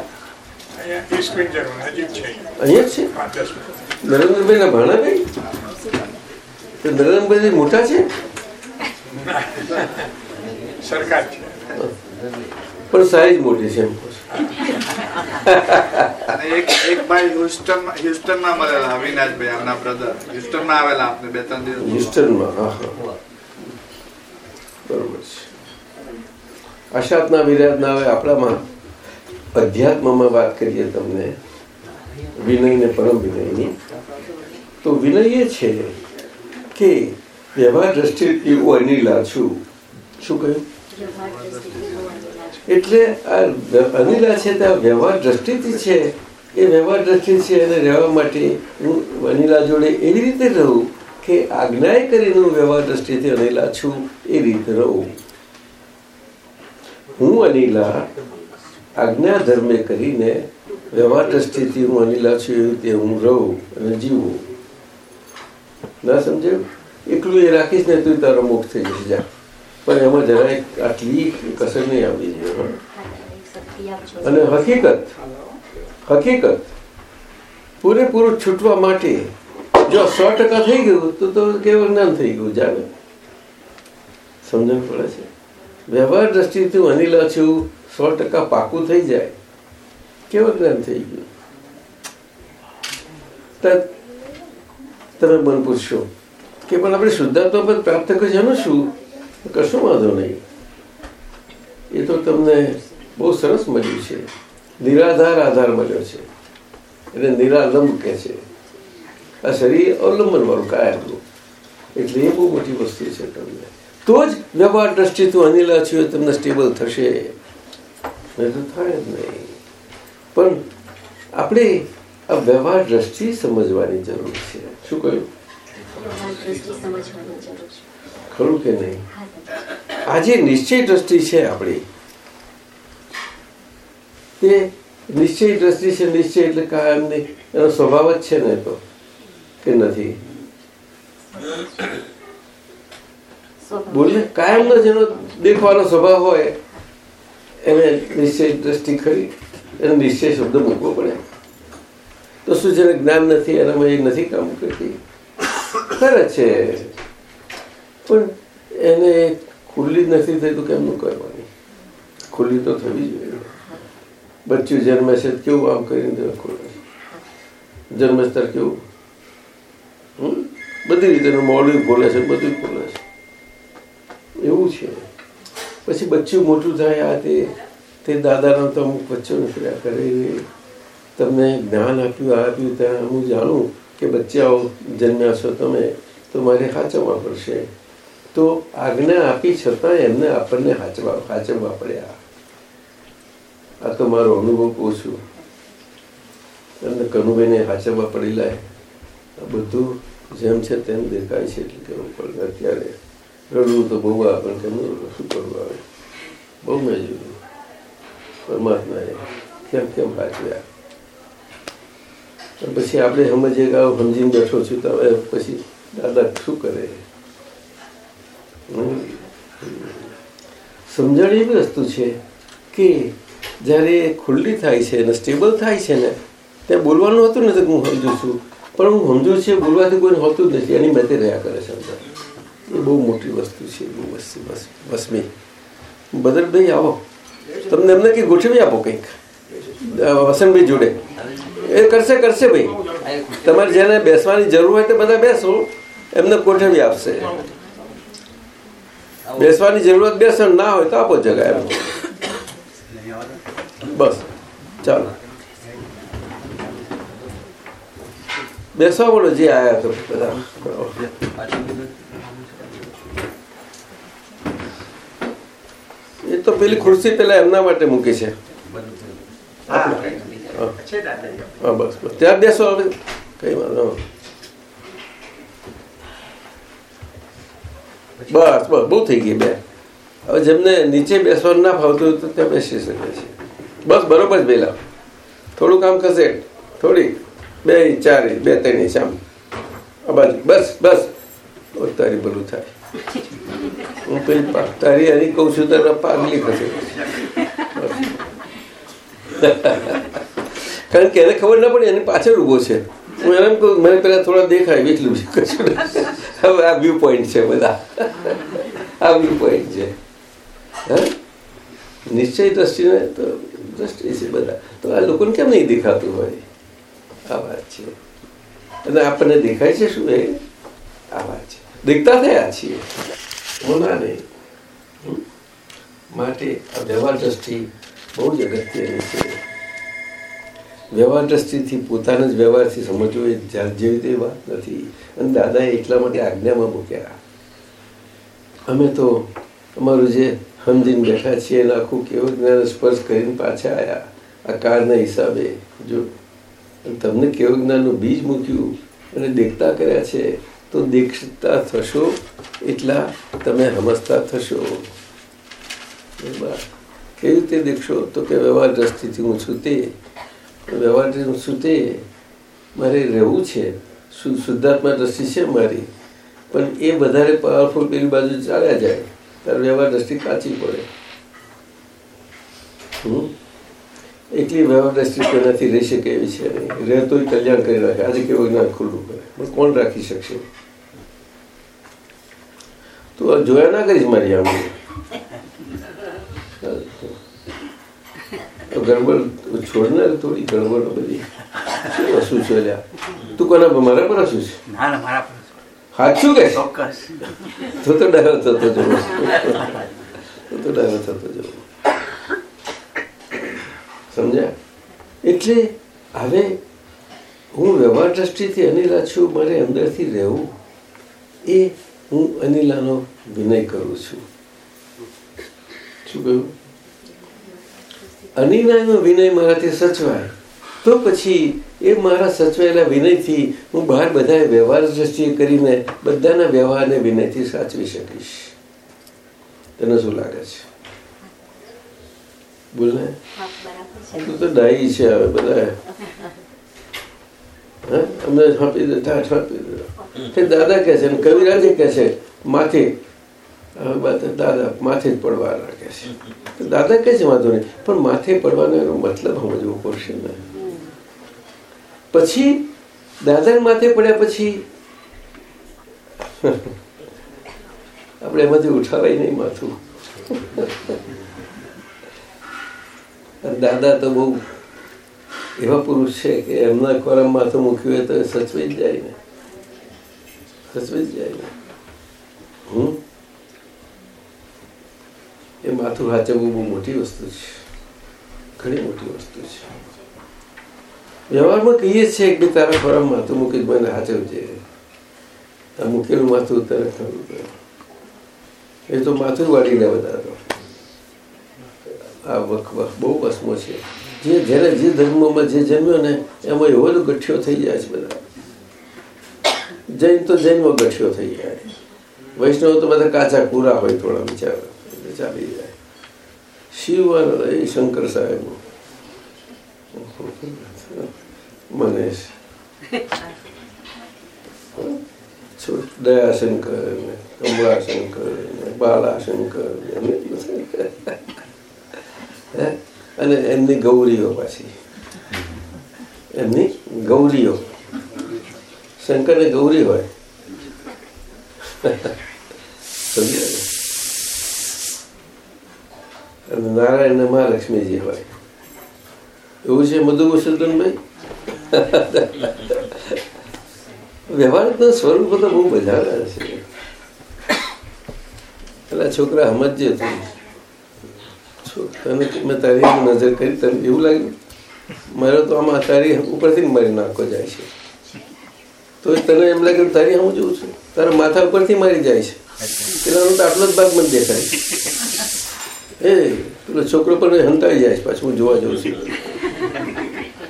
અહીંયા છે. અહીંયા છે? પાંચ નરેન્દ્રભાઈ ના ભાણા ભાઈ તો નરેન્દ્રભાઈ મોટા છે? સરકાર છે. પણ સાઈઝ મોટી છે એમ. એક એક ભાઈ હ્યુસ્ટન હ્યુસ્ટનમાં મળેલા, અવિનાશભાઈ, એમના બ્રધર હ્યુસ્ટનમાં આવેલા આપને, બે ત્રણ દિવસ હિસ્ટનમાં હા હા. બરોબર છે. અશાતના વિરાજના, હવે આપણામાં અધ્યાત્મમાં વાત કરીએ તમને વિનય ને પરમ વિનયની. તો વિનય એ છે કે વ્યવહાર દ્રષ્ટિથી હું અનિલા છું. શું કહ્યું? એટલે અનિલા છે તે વ્યવહાર દ્રષ્ટિથી છે. એ વ્યવહાર દ્રષ્ટિ છે એને રહેવા માટે હું અનિલા જોડે એવી રીતે રહું કે આજ્ઞાએ કરીને હું વ્યવહાર દ્રષ્ટિથી અનિલા છું એ રીતે રહું. હું અનિલા આજ્ઞા ધર્મે કરીને વ્યવહાર દ્રષ્ટિથી હું અનિલા છું, એવી રીતે હું રહું અને જીવું. ના સમજાયું? એટલું એ રાખીશ ને તું તારો મોક્ષ થઈ જશે. જા. પણ એમાં જરાય આટલી કસર નહીં આવવી જોઈએ. અને હકીકત હકીકત પૂરેપૂરું છૂટવા માટે જો સો ટકા થઈ ગયું તો તો કેવું જ્ઞાન થઈ ગયું જાણે. સમજણ પડે છે. વ્યવહાર દ્રષ્ટિથી હું અનિલા છું સો ટકા પાકું થઈ જાય. કેવું જ્ઞાન થઈ ગયું. તમે મન પૂછશો કે પણ આપણે શુદ્ધાત્મા પ્રાપ્ત કરવાનું શું? કશું વાંધો નહીં. એ તો તમને બહુ સરસ મળ્યું છે. નિરાધાર આધાર મળ્યો છે. એટલે નિરાલંબ કે છે. આ શરીર અવલંબન વાળું કાયમનું એટલે એ બહુ મોટી વસ્તુ છે તમને. તો જ વ્યવહાર દ્રષ્ટિ તું અનિલા છે તમને સ્ટેબલ થશે. નહીં તો થાય જ નહીં. પણ આપણે આ વ્યવહાર દ્રષ્ટિ સમજવાની જરૂર છે. શું કહ્યું? ખરું કે નહીં? આજે નિશ્ચય દ્રષ્ટિ છે આપણી. તે નિશ્ચય દ્રષ્ટિ છે, નિશ્ચય એટલે કાયમની, એનો સ્વભાવ જ છે ને તો, કે નથી. સ્વભાવ. બોલ ને કાયમનો જેનો દેખવાનો સ્વભાવ હોય, એને નિશ્ચય દ્રષ્ટિ ખરી, એને નિશ્ચય શબ્દ મૂકવો પડે. તો શું જેને જ્ઞાન નથી, એનામાં એ નથી કામ કરતી? ખરે છે. પણ એને ખુલ્લી જ નથી થઈ તો કેમનું કરવાની? ખુલ્લી તો થવી જોઈએ. બચ્ચું જન્મે છે કેવું આમ કરીને દે ખોલે જન્મસ્તર કેવું? બધી રીતે મોડું ખોલે છે, બધું ખોલે છે. એવું છે. પછી બચ્ચું મોટું થાય, આ તે તે દાદાનો તો અમુક બચ્ચો નીકળ્યા કરે. તમને જ્ઞાન આપ્યું, આ આપ્યું, ત્યાં હું જાણું કે બચ્ચાઓ જન્મ્યા છો તમે, તો મારે સાચવવા પડશે. તો આજ્ઞા આપી છતાં એમને આપણને સાચવવા પડ્યા. આ તો મારો અનુભવ કહું છું. કનુભાઈને સાચવવા પડેલા આ બધું જેમ છે તેમ દેખાય છે એટલે કેવું પડે. અત્યારે રડવું તો બહુ આવે કેમનું શું કરવું આવે? બહુ મેં જોયું પરમાત્માએ કેમ કેમ સાચવ્યા અને પછી આપણે સમજીએ કે સમજીને બેઠો છું તો પછી દાદા શું કરે. સમજણ એવી વસ્તુ છે કે જ્યારે ખુલ્લી થાય છે અને સ્ટેબલ થાય છે ને, ત્યાં બોલવાનું હતું નથી હું સમજુ છું. પણ હું સમજુ છું બોલવાથી કોઈને હોતું જ નથી. એની મેતે રહ્યા કરે છે એ બહુ મોટી વસ્તુ છે, બહુ વસ્તુ વસમી. બદલભાઈ, આવો. તમને એમને કંઈક ગોઠવી આપો કંઈક? વસંતભાઈ જોડે. એ કરશે કરશે ભાઈ. તમારે જેને બેસવાની જરૂર હોય તો બધા બેસો. એમને ગોઠવી આપશે. બેસવાની જરૂરત બેસણ ના હોય તો આપો જગા બસ ચાલો. બેસવા બોલો જે આયા તો બધા. એ તો પેલી ખુરશી પેલા એમના માટે મૂકી છે. બસ બસ. ત્યાં બેસો હવે. કઈ વાંધો બસ બસ બહુ થઈ ગઈ બે હવે જેમને નીચે બેસવાનું ના ફાવતું તો ત્યાં બેસી શકે છે. બસ બરોબર જ પેલા થોડું કામ કરશે થોડી. બે ઇંચ, ચાર ઇંચ, બે ત્રણ ઇંચ આમ. આ બસ બસ. તારી ભલું થાય. હું પેલી તારી એની કહું છું તારા પાગલી થશે. કારણ કે એને ખબર ના પડે એની પાછળ ઊભો છે. હું એમ કહું, મને પેલા થોડા દેખાય એટલું કશું. હવે આ વ્યૂ પોઈન્ટ છે બધા. આ વ્યૂ પોઈન્ટ છે. નિશ્ચય દ્રષ્ટિને તો દ્રષ્ટિ છે બધા. તો આ લોકોને કેમ નહીં દેખાતું હોય? આ વાત છે. અને આપણને દેખાય છે શું એ? આ વાત છે. દેખતા થયા છીએ. ઓના નહીં? માટે આ વ્યવહાર દ્રષ્ટિ બહુ જ અગત્યની છે. વ્યવહાર દ્રષ્ટિથી પોતાના જ વ્યવહારથી સમજવું એ જેવી તેવી વાત નથી. અને દાદાએ એટલા માટે આજ્ઞામાં મૂક્યા. અમે તો અમારું જે સમજીને બેઠા છીએ એને આખું કેવું જ્ઞાન સ્પર્શ કરીને પાછા આવ્યા આ કારના હિસાબે. જો તમને કેવું જ્ઞાનનું બીજ મૂક્યું અને દેખતા કર્યા છે, તો દેખતા થશો એટલા તમે સમજતા થશો. કેવી રીતે દેખશો? તો કે વ્યવહાર દ્રષ્ટિથી હું છું તે. વ્યવહાર હું છું તે મારે રહેવું છે. શુ- શુદ્ધાત્મા દ્રષ્ટિ છે મારી. પણ એ વધારે પાવરફુલ પેલી બાજુ ચાલ્યા જાય. ત્યારે વ્યવહાર દ્રષ્ટિ કાચી પડે? એકલી વ્યવહાર દ્રષ્ટિ તેનાથી રહી શકે એવી છે નહીં. રહેતો કલ્યાણ કરી રાખે. આજે કેવું જ્ઞાન ખુલ્લું કરે. પણ કોણ રાખી શકશે? તું જોયા ના કરીશ મારી આમ તો ગડબડ છોડ ને થોડી ગડબડ બધી. શું વસ્તુ છે અલ્યા તું કોના મારા પર શું છે? ના ના મારા પર સાચું કે ચોક્કસ. તો તો ડાયો થતો જવો તો તો ડાયો થતો જવો સમજ્યા? એટલે હવે હું વ્યવહાર દ્રષ્ટિથી અનિલા છું મારે અંદરથી રહેવું એ હું અનિલાનો વિનય કરું છું. શું કહ્યું? અનિલાનો વિનય મારાથી સચવાય. તો પછી એ મારા સચવાયેલા વિનયથી હું બહાર બધા વ્યવહાર દ્રષ્ટિએ કરીને બધાના વ્યવહારને વિનયથી સાચવી શકીશ. તને શું લાગે છે? બોલ ને. તું તો ડાઈ છે હવે બધા અમને દે ઠાઠ દે. દાદા કહે છે કવિરાજે કહે છે માથે દાદા, માથે જ પડવા રાખે છે. દાદા કઈ જ વાંધો નહીં, પણ માથે પડવાનો એનો મતલબ સમજવો પડશે ને. પછી દાદા માથે પડ્યા પછી આપણે એમાંથી ઉઠાવાય નહીં માથું. દાદા તો બહુ એવા પુરુષ છે કે એમના ખોરાક માથું મૂક્યું હોય તો સચવી જ જાય ને. સચવી જ જાય ને. હમ? એ માથું હાચવવું બહુ મોટી વસ્તુ છે. ઘણી મોટી વસ્તુ છે. વ્યવહારમાં કહીએ જ છે કે તારા ખોરાક માથું મૂકી મને હાચવજે. આ મૂકેલું માથું તારે ખરું. એ તો માથું વાળી લે બધા તો આ વખ વખ બહુ વસમો છે. જે જ્યારે જે ધર્મમાં જે જન્મ્યો ને, એમાં એવો જ ગઠિયો થઈ જાય છે બધા. જૈન તો જૈનમાં ગઠિયો થઈ જાય. વૈષ્ણવ તો બધા કાચા પૂરા હોય થોડા બિચારા. ચાલી જાય. શિવ એ શંકર સાહેબ. મનેશ દયાશંકર ને કમળાશંકર ને બાલાશંકર? અને એમની ગૌરીઓ પાછી. એમની ગૌરીઓ. શંકર ને ગૌરી હોય. સમજ્યા? અને નારાયણ ને મહાલક્ષ્મીજી હોય. એવું છે મધુભૂષણભાઈ વ્યવહારના સ્વરૂપ તો બહુ બધા છે. પેલા છોકરા સમજે તું. છો- તને મેં તારી નજર કરી તને એવું લાગ્યું? મારો તો આમાં તારી ઉપરથી મારી નાખો જાય છે. તો તને એમ લાગે તારી હું જોઉં છું. તારા માથા ઉપરથી મારી જાય છે. પેલાનો તો આટલો જ ભાગ મને દેખાય. એ, પેલો છોકરો પણ હંતાઈ જાય પાછું જોવા જઉં છું.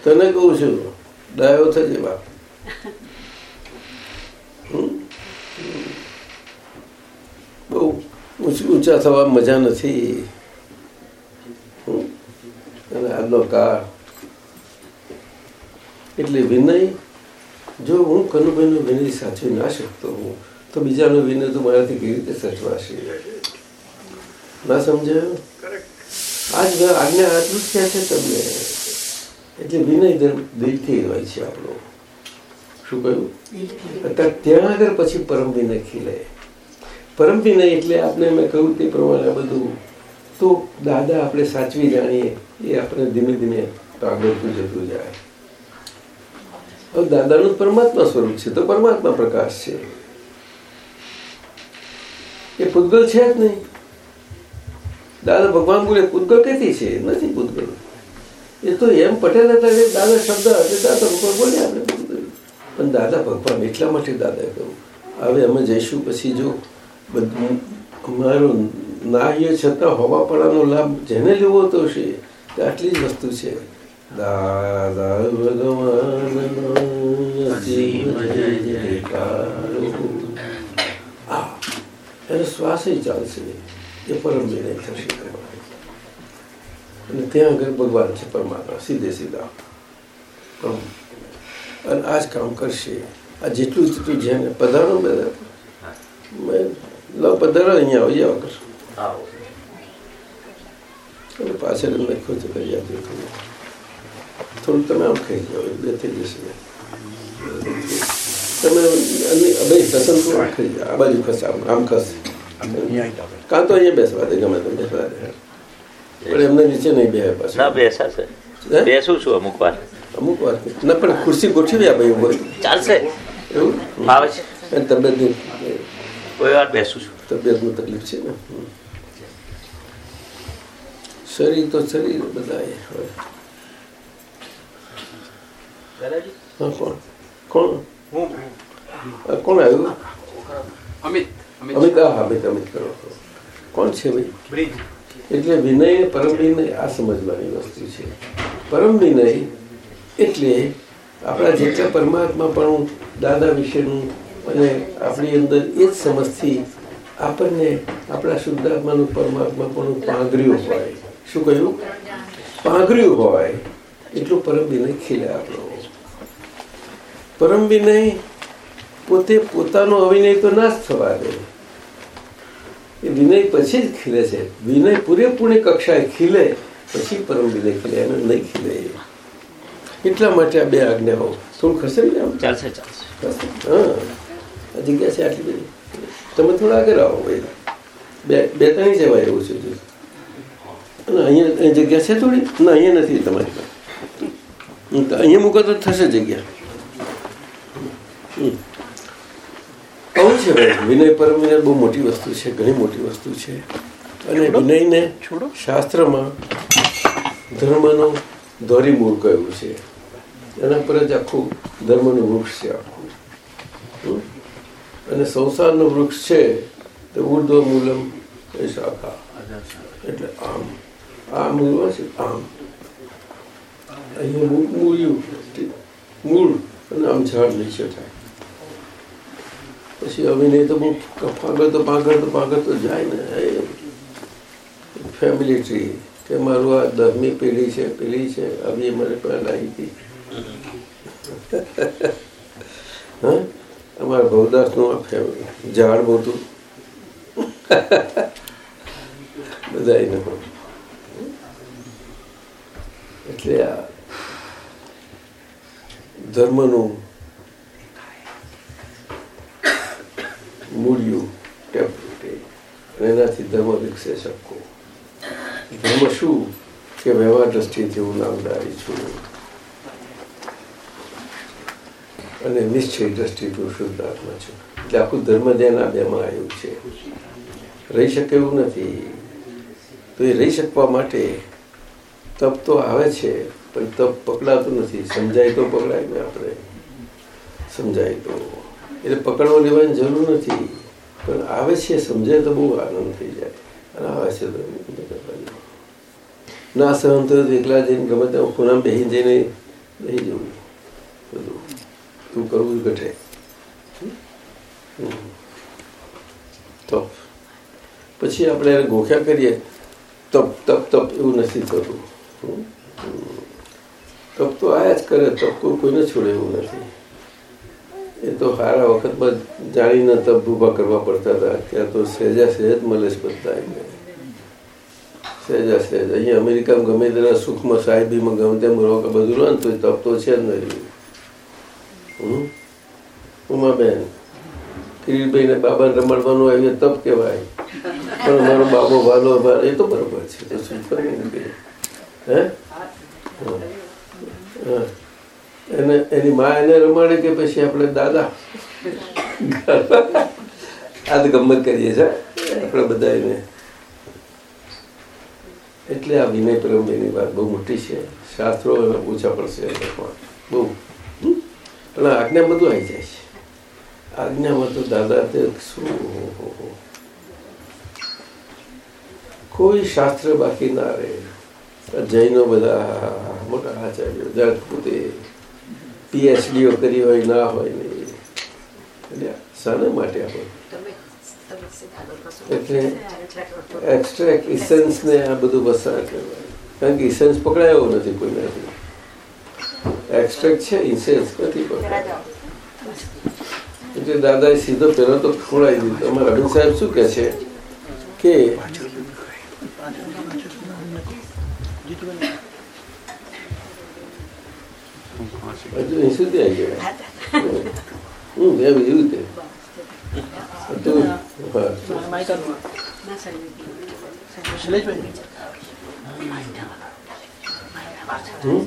તને કહું છું, ડાયો થજે બાપ? બહુ ઊંચી, ઊંચા થવા મજા નથી? અને આજનો કાળ. એટલે વિનય, જો હું કનુભાઈનો વિનય સાચવી ના શકતો હું તો બીજાનો વિનય તો મારાથી કેવી રીતે સચવાશે? ના સમજાયું? આજ આજ્ઞા આટલું જ કહે છે તમને. એટલે વિનય દિલ- દિલથી હોય છે આપણો. શું કહ્યું? અત્યારે ત્યાં આગળ પછી પરમ વિનય ખીલે. પરમ વિનય એટલે આપણે મેં કહ્યું તે પ્રમાણે બધું. તો દાદા આપણે સાચવી જાણીએ એ આપણે ધીમે ધીમે આગળતું જતું જાય. હવે દાદાનું પરમાત્મા સ્વરૂપ છે તો પરમાત્મા પ્રકાશ છે. એ પૂતગલ છે જ નહીં. દાદા ભગવાન બોલે, પૂતગળ કેથી છે? નથી પૂતગળ. એ તો એમ પટેલ હતા કે દાદા શબ્દ એટલે દાદા ભગવાન બોલે આપણે પણ દાદા ભગવાન એટલા માટે દાદા કહ્યું, હવે અમે જઈશું પછી જો બધું અમારું નાહ્ય છતાં હોવાપણાનો લાભ જેને લેવો તો છે, તે આટલી જ વસ્તુ છે. દાદા. આ, એનો શ્વાસ ચાલશે. એ પરમ વિનય થશે અને ત્યાં આગળ ભગવાન છે પરમાત્મા સીધે સીધા. અને આ જ કામ કરશે. આ જેટલું જેટલું જેને પધારો બધા. લો પધારો અહીંયા આવી જાવ કરશો અને પાછળ એમને ખોજ કરી. આપજો થોડું તમે આમ ખાઈ જાઓ બે થઈ જશે. તમે આમ ખાઈ જાઓ આ બાજુ ખસે આમ આમ ખસ. કાં તો અહીંયા બેસવા દે ગમે તમે બેસવા દે. પણ એમને નીચે નહીં બે પાછું. ના બેસાશે. બેસું છું અમુક વાર. અમુક વાર. ના પણ ખુરશી ગોઠવી આ એવું હોય ચાલશે. એવું? ફાવે છે. અને તબિયતની કોઈ વાર બેસું છું. તબિયતનું તકલીફ છે ને? શરીર તો શરીર બધા કોણ? કોણ? કોણ આવ્યું? અમિત. અમિત હા અમિત અમિત કરો. કોણ છે ભાઈ એટલે વિનય પરમ વિનય આ સમજવાની વસ્તુ છે. પરમ વિનય એટલે આપણા જેટલા પરમાત્મા પણ દાદા વિશેનું અને આપણી અંદર એ જ સમજથી આપણને આપણા શુદ્ધાત્માનું પરમાત્મા પણ પાંગર્યું હોય. શું કહ્યું? પાંગર્યું હોય એટલું પરમ વિનય ખીલે આપણો. પરમ વિનય પોતે પોતાનો અવિનય તો ના જ થવા દે. એ વિનય પછી જ ખીલે છે. વિનય પૂરેપૂરી કક્ષાએ ખીલે પછી પરમ વિનય ખીલે એને નહીં ખીલે એટલા માટે આ બે આજ્ઞાઓ. થોડું ખસે ને આમ ચાલશે. ચાલશે હા. જગ્યા છે આટલી બધી. તમે થોડા આગળ આવો ભાઈ. બે બે ત્રણ જવાય એવું છે. અને અહીંયા અહીં જગ્યા છે થોડી? ના અહીંયા નથી તમારી પાસે. તો અહીંયા મૂકો તો થશે જગ્યા. હમ. કહું છે વિનય પરમ વિનય બહુ મોટી વસ્તુ છે ઘણી મોટી વસ્તુ છે. અને વિનયને શાસ્ત્રમાં ધર્મનું ધોરીમૂળ કહ્યું છે. એના પર જ આખું ધર્મનું વૃક્ષ છે આખું? અને સંસારનું વૃક્ષ છે તો ઉર્ધ્વ મૂલમ એ શાખા. એટલે આમ. આ મૂળ છે આમ. અહીંયા મૂળ મૂળ્યું મૂળ અને આમ ઝાડ નીચે થાય. પછી અભિનય તો બહુ પાગળ તો પાગળ તો પાગળ તો જાય ને ફેમિલી ટ્રી કે મારું આ દસમી પેઢી છે પેઢી છે આવી મારે પહેલા આવી હતી. હા? અમારા ભવદાસનું આ ફેમિલી ઝાડ મોટું. બધા એને એટલે આ ધર્મનું મૂળિયું ટેમ્પરેટ અને એનાથી ધર્મ વિકસે શકો ધર્મ શું? કે વ્યવહાર દ્રષ્ટિથી હું નામદારી છું. અને નિશ્ચય દ્રષ્ટિથી હું શુદ્ધાત્મા છું. એટલે આખું ધર્મ ધ્યાન આ બેમાં આવ્યું છે. રહી શકે એવું નથી. તો એ રહી શકવા માટે તપ તો આવે છે, પણ તપ પકડાતું નથી. સમજાય તો પકડાય ને આપણે. સમજાય તો. એટલે પકડવા લેવાની જરૂર નથી. પણ આવે છે, સમજે તો બહુ આનંદ થઈ જાય. અને આવે છે તો ના, સહન તો એકલા જઈને ગમે ત્યાં ખૂણામાં બેસી જઈને બેસી જવું. બધું. તું કરવું જ ઘટે. તો પછી આપણે એને ગોખ્યા કરીએ. તપ તપ તપ એવું નથી થતું. તપ તો આયા જ કરે. તપ કોઈ કોઈને છોડે એવું નથી. એ તો સારા વખતમાં જાણીને તપ ઊભા કરવા પડતા હતા. ત્યાં તો સહેજા સહેજ મળે છે બધા સહેજા સહેજ. અહીંયા અમેરિકામાં ગમે તેના સુખમાં, સાહેબીમાં ગમે તેમ રહો કે બધું રહો ને તો તપ તો છે જ નહીં. ઉમાબેન, કિરીટભાઈને બાબાને રમાડવાનું આવીએ તપ કહેવાય. પણ મારો બાબો વાલો એ તો બરોબર છે. હે. હા. એને એની મા એને રમાડે કે પછી આપણે દાદા આ તો ગમત કરીએ છે. આપણે બધા એને એટલે આ વિનય પરમની વાત બહુ મોટી છે. શાસ્ત્રો એમાં પૂછા પડશે બહુ? પણ આજ્ઞા બધું આવી જાય છે. આજ્ઞામાં તો દાદા તે શું? કોઈ શાસ્ત્ર બાકી ના રહે. જૈનો બધા, મોટા આચાર્યો દર પોતે પીએચડીઓ કરી હોય ના હોય ને એટલે શાના માટે આપણે? એટલે એક્સ્ટ્રેક્ટ ઇસેન્સને આ બધું પસાર કરવાય કારણ કે ઇસેન્સ પકડાયો નથી કોઈનાથી. એક્સ્ટ્રેક્ટ છે ઇસેન્સ નથી પકડાયો. એટલે દાદાએ સીધો પેલો તો ખોડાઈ દીધો. અમારા અરવિંદ સાહેબ શું કે છે? કે હજુ અહીં સુધી આવી ગયા હમ એમ એવું તે તો હા હમ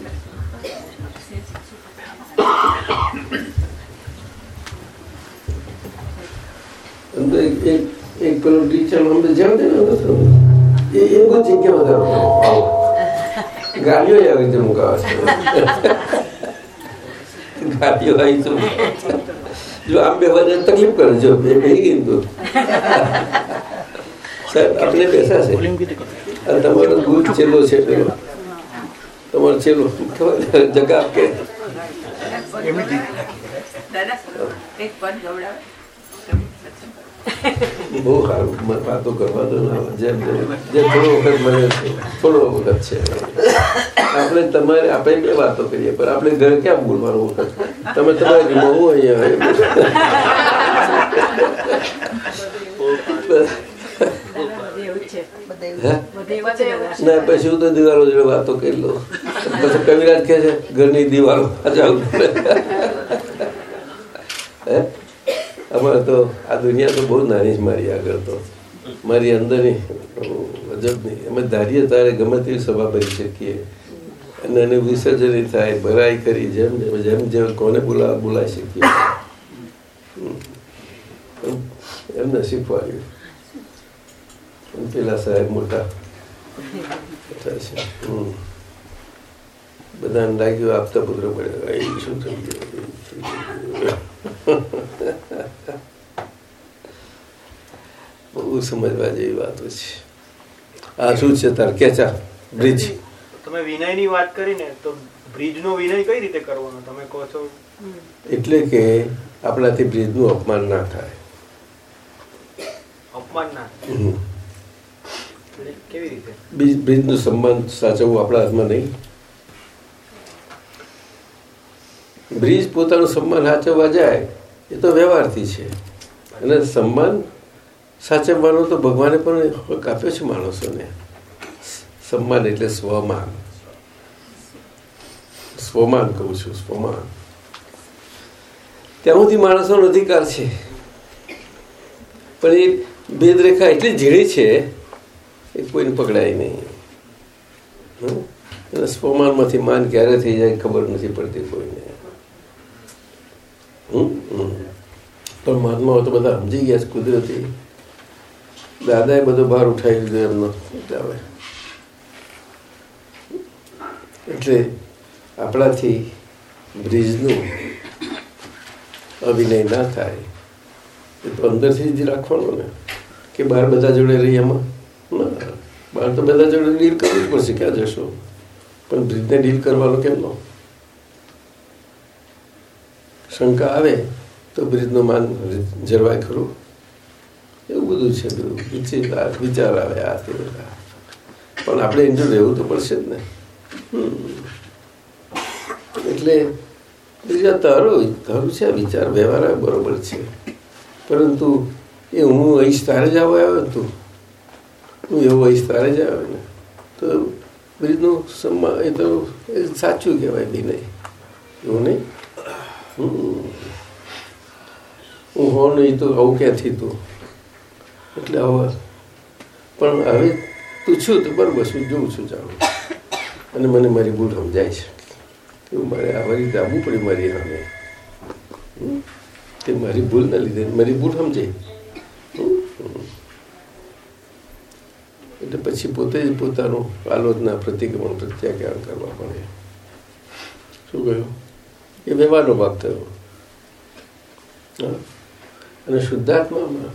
અંદર એક એક એક પેલો ટીચર અમને જેમ દે ને તો એ એ બહુ જગ્યા વધારો ગાડીઓ આવી છે મુકાવા છે ગાડીઓ આવી તો જો આમ બે વજન તકલીફ કરે જો બે બેસી ગઈ ને તો સાહેબ આપણે બેસાશે અને તમારો ગુજ છેલ્લો છે તમારો છેલ્લો જગા આપકે દાદા એક પદ ગવડાવે બહુ સારું. વાતો કરવા દો જેમ જેમ થોડો વખત મને થોડો વખત છે. આપણે તમારે આપણે બે વાતો કરીએ, પણ આપણે ઘરે ક્યાં બોલવાનું વખત? તમે તમારે છે છે દાદા. ના, પછી હું તો દિવાલો જોડે વાતો કરી લઉં. પછી કવિરાજ કે છે, ઘરની દિવાલો અમારે તો આ દુનિયા તો બહુ નાની જ મારી આગળ તો. મારી અંદરની અજબની અમે ધારીએ તારે ગમે તેવી સભા ભરી શકીએ. અને એનું વિસર્જન થાય, ભરાઈ કરી, જેમ જેમ જેમ કોને બોલા બોલાવી શકીએ. એમને શીખવાડ્યું પેલા સાહેબ મોટા બધાને લાગ્યું આપતા પુત્ર પડે. શું થઈ ગયું? બહુ સમજવા જેવી વાતો છે. આ શું છે તાર? કેચા બ્રિજ? તમે વિનયની વાત કરી ને તો બ્રિજનો વિનય કઈ રીતે કરવાનો? તમે કહો છો? એટલે કે આપણાથી બ્રિજનું અપમાન ના થાય. અપમાન ના. કેવી રીતે? બ્રિજ બ્રિજનું સન્માન સાચવવું આપણા હાથમાં નહીં? બ્રિજ પોતાનું સન્માન સાચવવા જાય, એ તો વ્યવહારથી છે. અને સન્માન સાચવવાનો તો ભગવાને પણ હક આપ્યો છે માણસોને. સન્માન એટલે સ્વમાન. સ્વમાન કહું છું, સ્વમાન. ત્યાં સુધી માણસોનો અધિકાર છે. પણ એ ભેદરેખા એટલી ઝીણી છે એ કોઈને પકડાય નહીં? અને સ્વમાનમાંથી માન ક્યારે થઈ જાય ખબર નથી પડતી કોઈને. પણ મહાત્મા તો બધા સમજી ગયા છે કુદરતી. દાદાએ બધો ભાર ઉઠાવી દીધો એમનો. એટલે એટલે આપણાથી બ્રિજનું અભિનય ના થાય, એ તો અંદરથી જ રાખવાનો ને. કે બહાર બધા જોડે રહી એમાં? ના. બહાર તો બધા જોડે ડીલ કરવી પડશે ક્યાં જશો. પણ બ્રિજને ડીલ કરવાનો કેમનો? શંકા આવે, તો બ્રિજનું માન જળવાય ખરું? એવું બધું છે વિચાર આવે આ તે બધા. પણ આપણે એની રહેવું તો પડશે જ ને. એટલે બીજા તારો, તારું છે વિચાર? વ્યવહાર બરોબર છે. પરંતુ એ હું અહીં તારે જ આવવા આવ્યો તું હું એવું અહીં તારે જ આવે ને. તો બ્રિજનું સન્માન એ તો સાચું કહેવાય બી નહીં એવું નહીં. હું હો નહીં તો આવું ક્યાંથી તું? એટલે હવે પણ હવે તું છું તો બરાબર છું, જોઉં છું જાણું. અને મને મારી ભૂલ સમજાય છે. એવું મારે આવી રીતે આવવું પડે મારી સામે. તે મારી ભૂલના લીધે મારી ભૂલ સમજાય. એટલે પછી પોતે જ પોતાનું આલોચના પ્રતિક્રમણ પ્રત્યાખ્યાન કરવા પડે. શું કહ્યું? એ વ્યવહારનો ભાગ થયો. હા. અને શુદ્ધાત્મામાં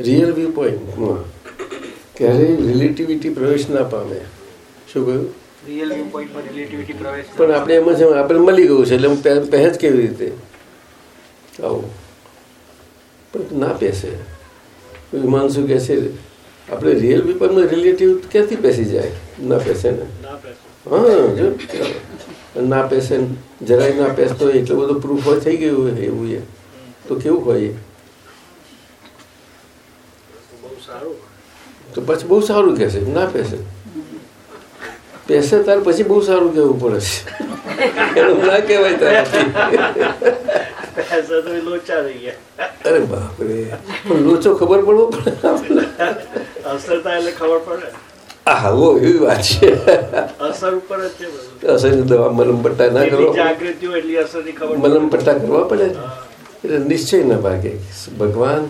રિયલ વ્યૂ પોઈન્ટમાં ક્યારેય રિલેટિવિટી પ્રવેશ ના પામે. શું કહ્યું? રિયલ વ્યૂ પોઈન્ટ પર રિલેટિવિટી પ્રવેશ પણ આપણે એમાં છે આપણે મળી ગયું છે એટલે હું પહેજ કેવી રીતે? આવું. પણ ના પેસે. વિમાન શું કહે છે આપણે રિયલ પેપરમાં રિલેટિવ ક્યાંથી બેસી જાય? ના પેસે ને? ના હા જો ના પેસે જરાય ના પેસતો હોય એટલું બધું પ્રૂફ હોય થઈ ગયું એવું એ. તો કેવું હોય તો પછી બહુ સારું કહેશે ના પેસે. પેસે તાર પછી બહુ સારું કહેવું પડે છે. એનું ના કહેવાય તારાથી તો એ લોચા થઈ ગયા. અરે બાપરે. લોચો ખબર પડવો પડે ખબર પડે. એવી વાત છે અસર ઉપર જ છે અસરની દવા મલમ પટ્ટા ના કરવા જાગૃતિ હોય એટલી અસરની ખબર મલમ પટ્ટા કરવા પડે એટલે નિશ્ચય ના ભાગે ભગવાન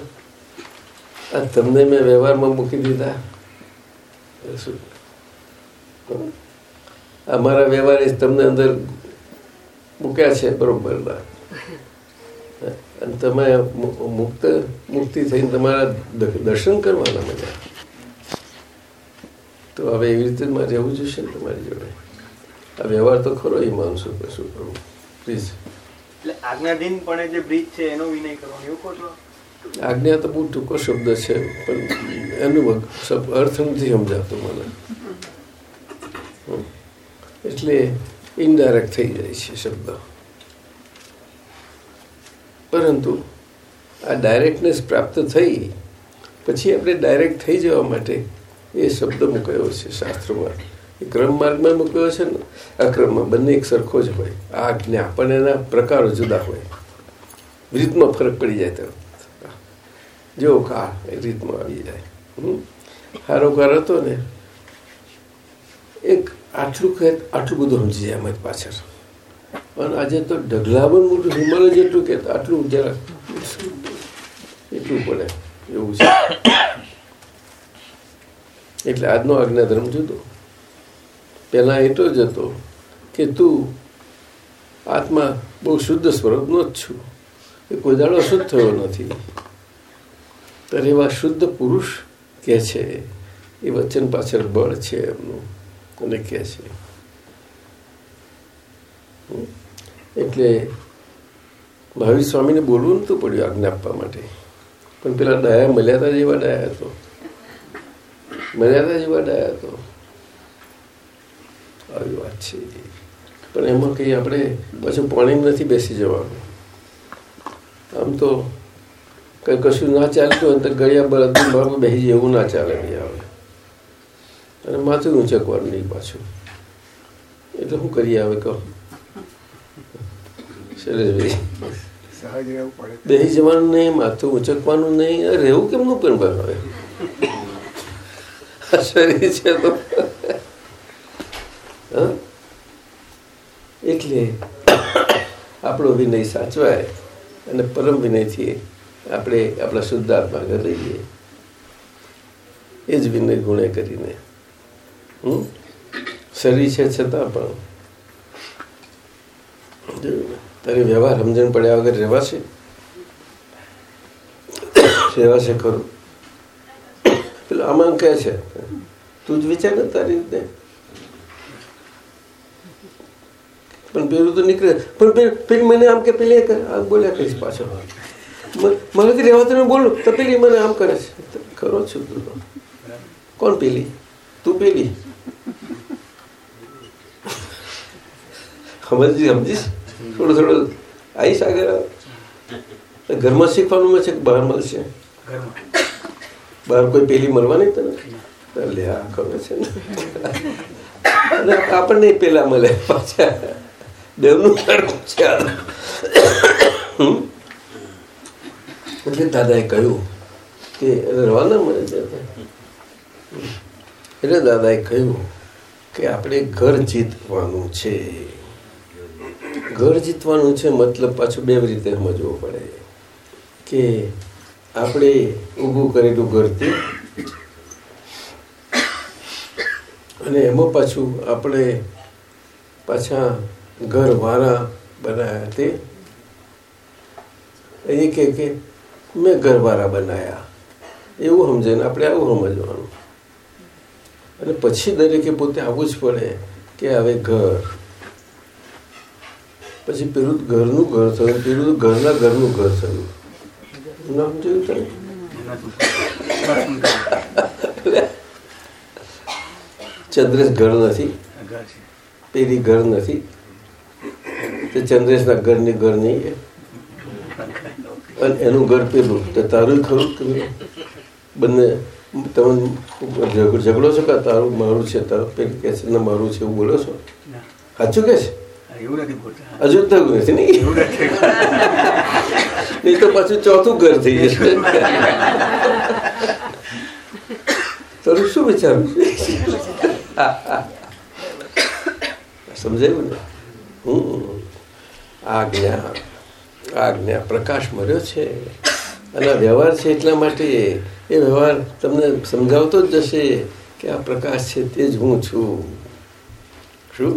આ તમને મેં વ્યવહારમાં મૂકી દીધા શું અમારા વ્યવહાર તમને અંદર મૂક્યા છે બરોબર અને તમે મુક્ત મુક્તિ થઈને તમારા દર્શન કરવાના મજા તો હવે એવી રીતે મારે રહેવું જોઈશે ને તમારી જોડે. આ વ્યવહાર તો ખરો એ માનશું કે શું કરવું પ્લીઝ એટલે આજ્ઞાધીનપણે જે બ્રિજ છે એનો વિનય કરવાનો એવું કહો છો? આજ્ઞા તો બહુ ટૂંકો શબ્દ છે પણ એનું અર્થ નથી સમજાતો મને. એટલે ઇનડાયરેક્ટ થઈ જાય છે શબ્દ. પરંતુ આ ડાયરેક્ટનેસ પ્રાપ્ત થઈ પછી આપણે ડાયરેક્ટ થઈ જવા માટે એ શબ્દ મૂકાયો છે? શાસ્ત્રમાં. એ ક્રમ માર્ગમાં મૂક્યો છે ને? અક્રમમાં બંને એક સરખો જ હોય. આ આજ્ઞા પણ એના પ્રકારો જુદા હોય. રીતમાં ફરક પડી જાય તરત. જો કાળ એ રીતમાં આવી જાય. સારો કાર હતો ને, એક આટલું કહે આટલું બધું સમજી જાય એમાં પાછળ. પણ આજે તો ઢગલાબંધ મોટું, હિમાલય જેટલું કે આટલું જરા એટલું પડે. એવું છે. એટલે આજનો આજ્ઞાધર્મ જુદો. પહેલાં એટલો જ હતો કે તું આત્મા બહુ શુદ્ધ સ્વરૂપનો જ છું. એ કોઈ દાડો શુદ્ધ થયો નથી. ત્યારે એવા શુદ્ધ પુરુષ કે છે? એ વચન પાછળ બળ છે એમનું. અને કે છે. એટલે મહાવીર સ્વામીને બોલવું નતું પડ્યું આજ્ઞા આપવા માટે. પણ પેલા ડાયા મળ્યાતા જેવા ડાયા હતો. મળ્યાતા જ ડાયા હતો. આવી વાત છે પણ એમાં કંઈ આપણે પાછું પાણી નથી બેસી જવાનું. આમ તો કંઈ કશું ના ચાલતું હોય તો ગળિયા બરાબર બાળમાં બેસી જાય એવું ના ચાલે આવે. અને માથું ઊંચકવાનું નહીં પાછું. એટલે શું કરીએ આવે કહો? શૈલેષભાઈ. બેસી જવાનું નહીં માથું ઊંચકવાનું નહીં રહેવું કેમનું પણ બનાવે? શરીર છે તો? એટલે આપણો વિનય સાચવાય અને પરમ વિનયથી આપણે આપણા શુદ્ધાત્મા આગળ રહીએ. એ જ વિનય ગુણે કરીને. હમ? શરીર છે છતાં પણ. તારે વ્યવહાર સમજણ પડ્યા વગર રહેવાશે? રહેવાશે ખરું. પેલું આમાં કહે છે, તું જ વિચાર ને તારી રીતે. પણ પેલું તો નીકળે. પણ પેલી મને આમ કે પેલી કરે બોલ્યા કરીશ પાછો મ- મારાથી રહેવા નહીં બોલું. તો પેલી મને આમ કરે છે. કરો છું તું કોણ પેલી? તું પેલી? સમજી સમજીશ? થોડું થોડું આવીશ આગળ. ઘરમાં શીખવાનું છે કે બહાર મળશે? બહાર કોઈ પેલી મળવાની તો લે આ ખબર છે ને. અને આપણને પેલા મળે પાછા. દેવનું છે? એટલે દાદાએ કહ્યું કે રવાના મળે છે એટલે દાદાએ કહ્યું કે આપણે ઘર જીતવાનું છે. ઘર જીતવાનું છે મતલબ પાછું બે રીતે સમજવું પડે. કે આપણે ઊભું કરેલું ઘરથી. અને એમાં પાછું આપણે પાછા ઘર વાળા બનાવ્યા તે. એ કે કે, મેં ઘરવાળા બનાવ્યા એવું સમજે ને આપણે આવું સમજવાનું. અને પછી દરેકે પોતે આવવું જ પડે કે હવે ઘર. પછી પેલું ઘરનું ઘર થયું, પેલું ઘરના ઘરનું ઘર થયું. નામ જોયું તમે ચંદ્રેશ ઘર નથી. પેલી ઘર નથી. તે ચંદ્રેશના ઘરની ઘર નહીં અને એનું ઘર પેલું. તો તારું ખરું કે બંને તમે ઝઘ- ઝઘડો છો કે તારું મારું છે? તારું પેલું કે છે મારું છે એવું બોલો છો? સાચું કે છે? હજુ થયું નથી નહીં. નહીં તો પાછું ચોથું ઘર થઈ જશે તારું શું વિચારું સમજાયું ને હમ આજ્ઞા આજ્ઞા પ્રકાશ મળ્યો છે અને આ વ્યવહાર છે એટલા માટે એ વ્યવહાર તમને સમજાવતો જ જશે કે આ પ્રકાશ છે તે જ હું છું શું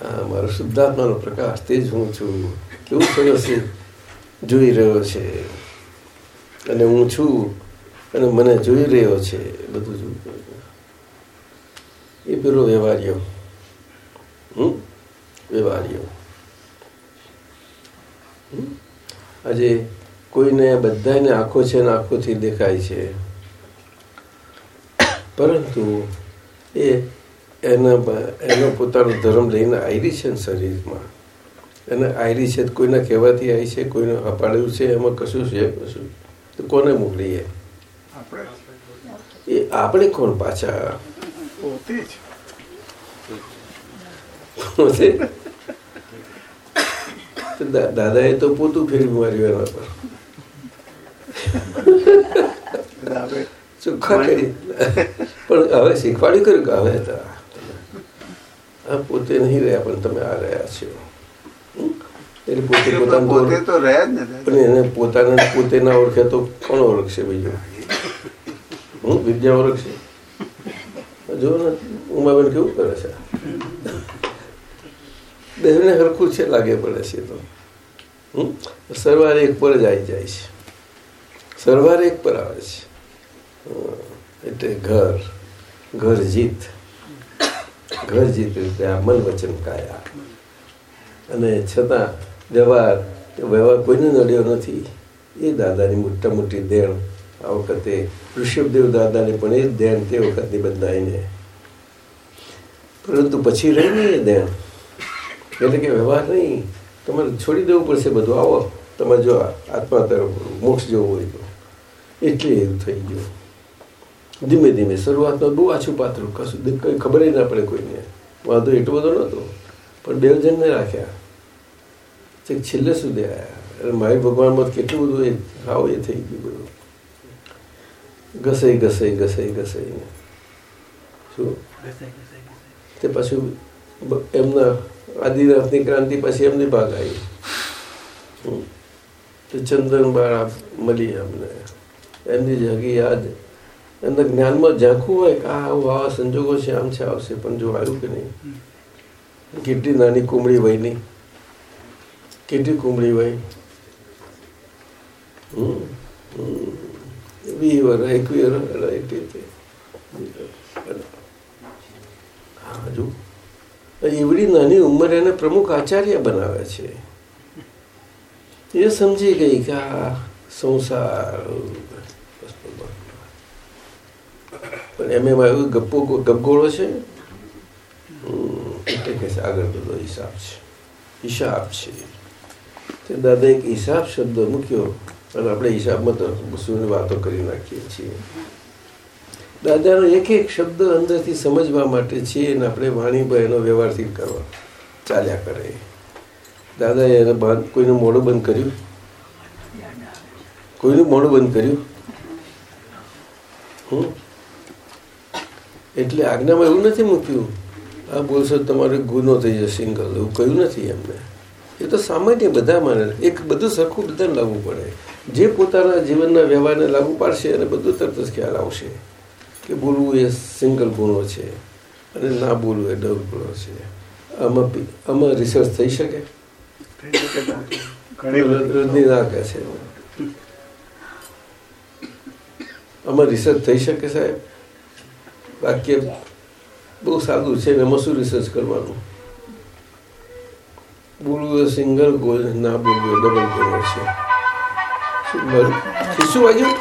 આ મારો શુદ્ધાત્માનો પ્રકાશ તે જ હું છું કેવું સરસ એ જોઈ રહ્યો છે. અને હું છું અને મને જોઈ રહ્યો છે બધું જોઈ રહ્યો એ પેલો વ્યવહાર્યો હમ? વ્યવહાર્યો? આજે કોઈને બધાને આંખો છે ને આંખોથી દેખાય છે. પરંતુ એ એના એનો પોતાનો ધર્મ લઈને આવી છે ને શરીરમાં. એને આયરી છે કોઈના કહેવાથી આવી છે કોઈને અપાડ્યું છે એમાં કશું છે કશું. તો કોને મોકલીએ? એ આપણે કોણ પાછા? પોતે જ. પોતે? તો દાદાએ તો પોતું ફેર માર્યું એના પર. ચોખ્ખા કરી. પણ હવે શીખવાડ્યું કર્યું કે હવે પોતે નહીં રહ્યા પણ તમે આ રહ્યા છો? એટલે પોતે પોતાનું પોતે તો રહ્યા જ ને પણ એને પોતાને પોતે ના ઓળખે તો કોણ ઓળખશે બીજું હું વિદ્યા ઓળખશે જો ને ઉમાબેન કેવું કરે છે બહેને હરખું છે લાગે પડે છે તો? સરવારે એક પર જ આવી જાય છે સરવારે એક પર આવે છે એટલે ઘર ઘર જીત ઘર જીત રીતે આ મન વચન કાયા અને છતાં વ્યવહાર વ્યવહાર કોઈને નડ્યો નથી. એ દાદાની મોટા મોટી દેણ આ વખતે ઋષભદેવ દાદાને પણ એ જ દેણ તે વખતની બદલાઈને. પરંતુ પછી રહી નહીં એ દેણ. એટલે કે વ્યવહાર નહીં. તમારે છોડી દેવું પડશે બધું. આવો તમે જો આત્મા તરફ મોક્ષ જવું હોય તો. એટલે એવું થઈ ગયું. ધીમે ધીમે શરૂઆતમાં બહુ આછું પાતળું કશું કંઈ ખબર ના પડે કોઈને. વાંધો એટલો બધો નહોતો. પણ બે જણને રાખ્યા. છેક છેલ્લે સુધી આવ્યા અને મારી ભગવાનમાં કેટલું બધું એ હાવ એ થઈ ગયું બધું. ઘસાઈ ઘસાઈ ઘસાઈ ઘસાઈને. શું? તે પાછું એમના આદિનાથની ક્રાંતિ પછી એમની ભાગ આવી. તો ચંદન બાળા મળી અમને. એમની જગી યાદ. એમના જ્ઞાનમાં ઝાંખું હોય કે આ આવું આવા સંજોગો છે આમ છે આવશે પણ જો આવ્યું કે નહીં? કેટલી નાની કુમળી વયની કેટલી કુમળી વય. વી વર એકવી વર એટલી હતી. હા જો એવડી નાની ઉંમરે એને પ્રમુખ આચાર્ય બનાવે છે એ સમજી ગઈ કે આ સંસાર પણ એમ એમાં ગપ્પો ગપગોળો છે એટલે કે આગળ બધો હિસાબ છે હિસાબ છે તે દાદા એક હિસાબ શબ્દ મૂક્યો અને આપણે હિસાબમાં તો વાતો કરી નાખીએ છીએ દાદાનો એક એક શબ્દ અંદરથી સમજવા માટે છે અને આપણે વાણીભાઈ એનો વ્યવહારથી કરવા ચાલ્યા કરે દાદાએ એને કોઈનું મોડું બંધ કર્યું કોઈનું મોડું બંધ કર્યું એટલે આજ્ઞામાં એવું નથી મૂક્યું આ બોલશો તમારે ગુનો થઈ જશે સિંગલ. એવું કહ્યું નથી એમને. એ તો સામાન્ય બધા માને એક બધું સરખું બધાને લાગુ પડે. જે પોતાના જીવનના વ્યવહારને લાગુ પાડશે અને બધું તરત જ ખ્યાલ આવશે કે બોલવું એ સિંગલ ગુનો છે અને ના બોલવું એ ડબલ ગુનો છે. આમાં આમાં રિસર્ચ થઈ શકે? બધી રજની ના છે. આમાં રિસર્ચ થઈ શકે સાહેબ? વાક્ય બહુ સાદું છે એમાં શું રિસર્ચ કરવાનું. બોલવું સિંગલ ગોલ ના બોલવું ડબલ ગોલ છે. શું વાગ્યું?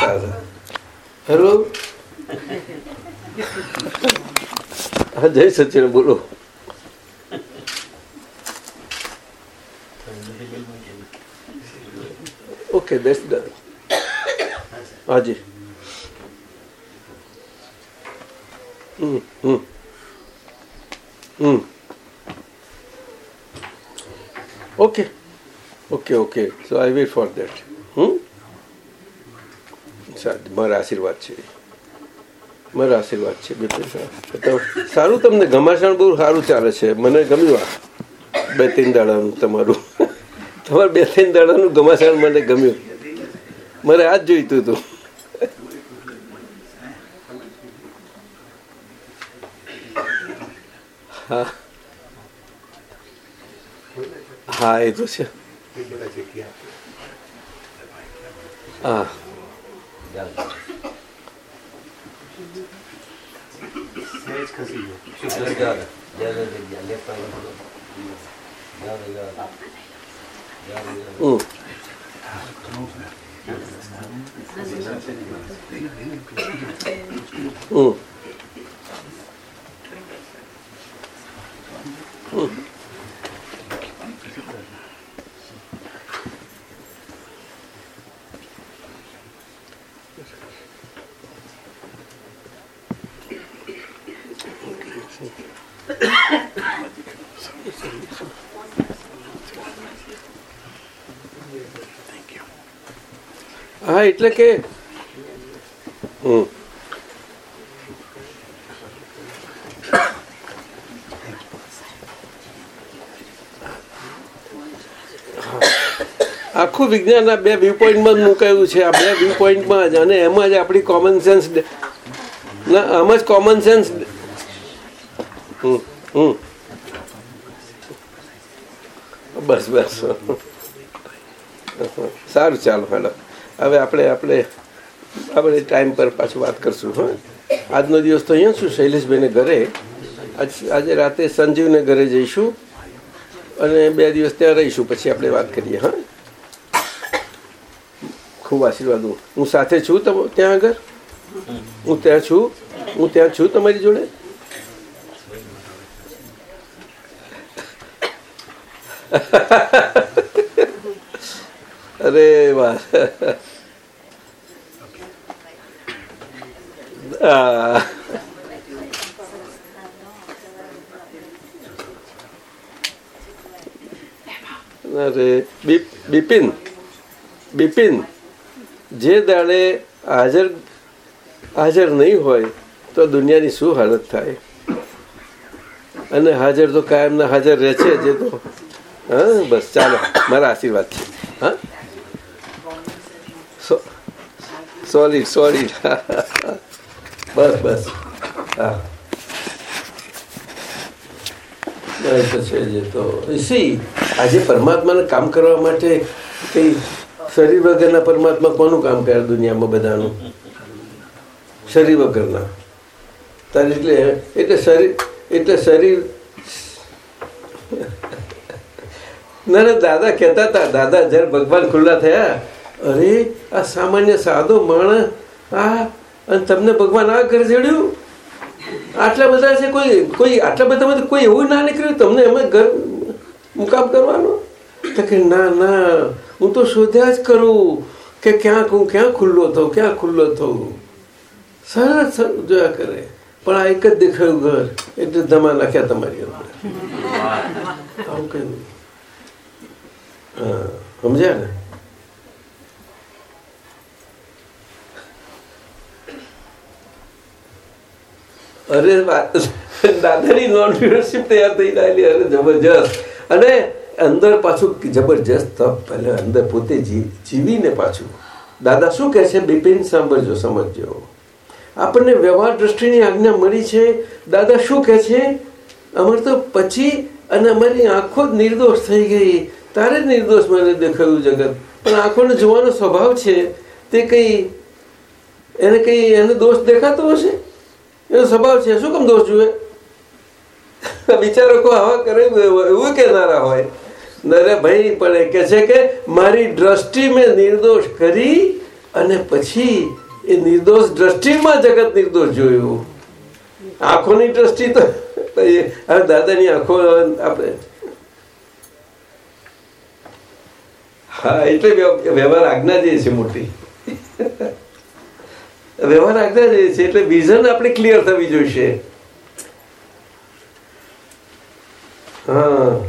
સારા. હેલો? હા જય સચિન બોલો. ઓકે દેટ્સ ડન હાજી હમ okay okay okay so I wait for that hmm સારું મારા આશીર્વાદ છે. મારા આશીર્વાદ છે સારું તો સારું તમને, ઘમાસાણ બહુ સારું ચાલે છે. મને ગમ્યું આ બે, ત્રણ દાડાનું તમારું. તમારે બે ત્રણ દાડાનું ઘમાસાણ મને ગમ્યું મારે આ જ જોઈતું હતું હા હા એ તો છે હા હમ હમ હા, એટલે કે આખું વિજ્ઞાન આ બે વ્યૂ પોઈન્ટમાં જ મુકાયું છે. આ બે વ્યૂ પોઈન્ટમાં જ અને એમાં જ આપણી કોમન સેન્સ ના, આમાં જ કોમન સેન્સ હમ હમ. બસ બસ. સારું, ચાલો હેલો હવે આપણે આપણે આપણે ટાઈમ પર પાછું વાત કરશું, હા. આજનો દિવસ તો અહીંયા છું, શૈલેષભાઈને ઘરે. આજે રાતે સંજીવને ઘરે જઈશું અને બે દિવસ ત્યાં રહીશું, પછી આપણે વાત કરીએ, હા. ખૂબ આશીર્વાદ હું સાથે છું તમે ત્યાં આગળ? હું ત્યાં છું? હું ત્યાં છું તમારી જોડે? અરે વાહ અરે બિપિન બિપિન જે દાડે હાજર હાજર નહીં હોય તો દુનિયાની શું હાલત થાય? અને હાજર તો કાયમના હાજર રહે છે જે તો. હા બસ ચાલો મારા આશીર્વાદ છે હા? સોલિડ સોલિડ બસ બસ. હા. સી, આજે પરમાત્માને કામ કરવા માટે કઈ શરીર વગરના પરમાત્મા કોનું કામ કરે દુનિયામાં બધાનું? શરીર વગરના. તાર એટલે એટલે શરીર એટલે શરીર. ના ના, દાદા કહેતા હતા, દાદા જ્યારે ભગવાન ખુલ્લા થયા અરે આ સામાન્ય સાદો માણસ આ અને તમને ભગવાન આ કરી જડ્યું? આટલા બધા છે કોઈ કોઈ આટલા બધામાં કોઈ એવું ના નીકળ્યું? તમને એમાં ઘર મુકામ કરવાનો? તો કે ના ના હું તો શોધ્યા જ કરું કે ક્યાંક હું ક્યાં ખુલ્લો થઉં ક્યાં ખુલ્લો થઉં. સરસ જોયા કરે. પણ આ એક જ દેખાયું ઘર એટલે ધમા નાખ્યા તમારી આવું કહ્યું હા સમજ્યા ને? અરે દાદાની નોન લીડરશીપ તૈયાર થઈ રહેલી, અરે જબરજસ્ત. અને અંદર પાછું જબરજસ્ત તપ પહેલે અંદર પોતે જીવીને પાછું. દાદા શું કહે છે? બિપિન સાંભળજો, સમજજો. આપણને વ્યવહાર દ્રષ્ટિની આજ્ઞા મળી છે. દાદા શું કહે છે? અમારે તો પછી અને અમારી આંખો જ નિર્દોષ થઈ ગઈ. તારે જ નિર્દોષ મને દેખાયું જગત. પણ આંખોને જોવાનો સ્વભાવ છે તે કઈ એને કઈ એને દોષ દેખાતો હશે? એનો સ્વભાવ છે, શું કેમ દોષ જુએ? બિચારો આવા કરે, એવું કહેનારા હોય. નરે ભાઈ, પણ કહે છે કે મારી દ્રષ્ટિ મેં નિર્દોષ કરી અને પછી એ નિર્દોષ દ્રષ્ટિમાં જગત નિર્દોષ જોયું. આંખોની દ્રષ્ટિ તો હવે દાદાની આંખો આપણે હા, એટલે વ્યવહાર આજ્ઞા જે છે મોટી. વ્યવહાર રાખતા જઈએ છે એટલે વિઝન આપણે ક્લિયર થવી જોઈશે. હા.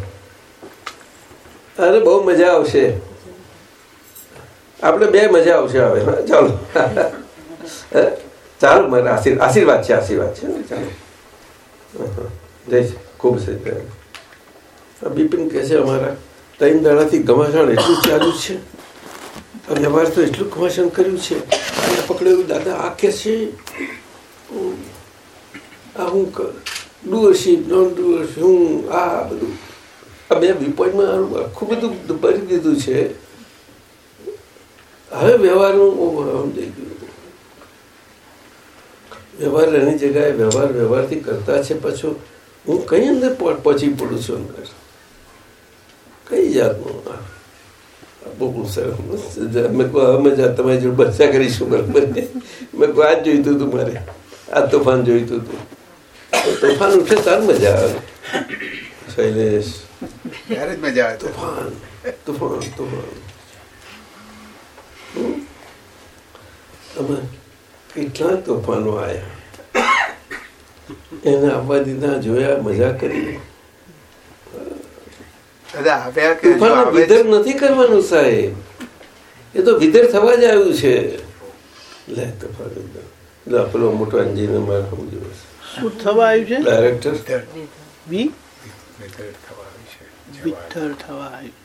અરે બહુ મજા આવશે. આપણે બે મજા આવશે હવે. ચાલો? ચાલો આશીર્- આશીર્વાદ છે આશીર્વાદ છે. ચાલો. જય ખૂબ છે બિપિન કહે છે અમારા ત્રણ દાડાથી ઘમાસાણ એટલું ચાલુ છે. આ વ્યવહાર તો એટલું ઘમાસણ કર્યું છે. અને પકડ્યું દાદા, આ કે છે? આ હું ડુઅરશીપ નોન ડુઅરશીપ હું આ બધું. આ બે વિપોઈન્ટમાં આખું બધું ભરી દીધું છે. હવે વ્યવહારનું થઈ ગયું. વ્યવહાર એની જગ્યાએ વ્યવહાર વ્યવહારથી કરતા છે પાછો. હું કઈ અંદર પહોંચી પડું છું અંદર? કઈ જાતનું બહુ સરસ મેં કહું હવે મજા તમારી જોડે બચ્ચા કરીશું બરાબર મેં કહું આજ જોઈતું હતું મારે. આ તોફાન જોઈતું હતું તો. તોફાન ઉઠે તાર મજા આવે. શૈલેષ. મજા આવે. તોફાન તોફાન તોફાન. હમ? અમે કેટલા તોફાનો આવ્યા એને આવવા દીધા જોયા મજા કરી દાદા આવ્યા કે જો તોફાન આવે વિધર નથી કરવાનું સાહેબ. એ તો વિધર થવા જ આવ્યું છે. લે પેલો મોટો અંજીને મારે સમજો શું થવા આવ્યું છે? ડાયરેક્ટર બી? વિધર થવા આવી છે. વિઠ્ઠલ થવા આવ્યું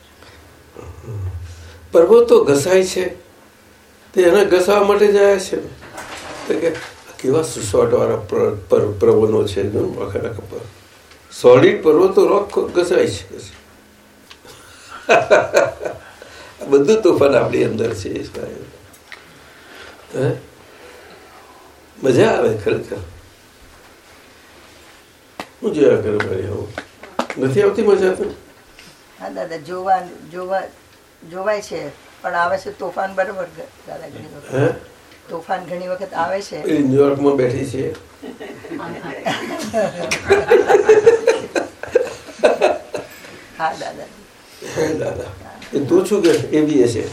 પર્વતો ઘસાય છે. તે એના ઘસાવા માટે જ આવ્યા છે. તો કે કેવા સુસવાટ વાળા પર્વનો છે સોલિડ પર્વતો રોક ઘસાય છે. બધું તોફાન આપણી અંદર છે સાહેબ. મજા આવે ખરેખર. હું જોયા કરું ભાઈ આવું? નથી આવતી મજા તો હા દાદા જોવા જોવા જોવાય છે પણ આવે છે તોફાન બરોબર દાદા ઘણી વખત. તોફાન ઘણી વખત આવે છે. એ ન્યુયોર્કમાં બેઠી છે. હા દાદા. દાદા એ તું છું? કે એ બી છે.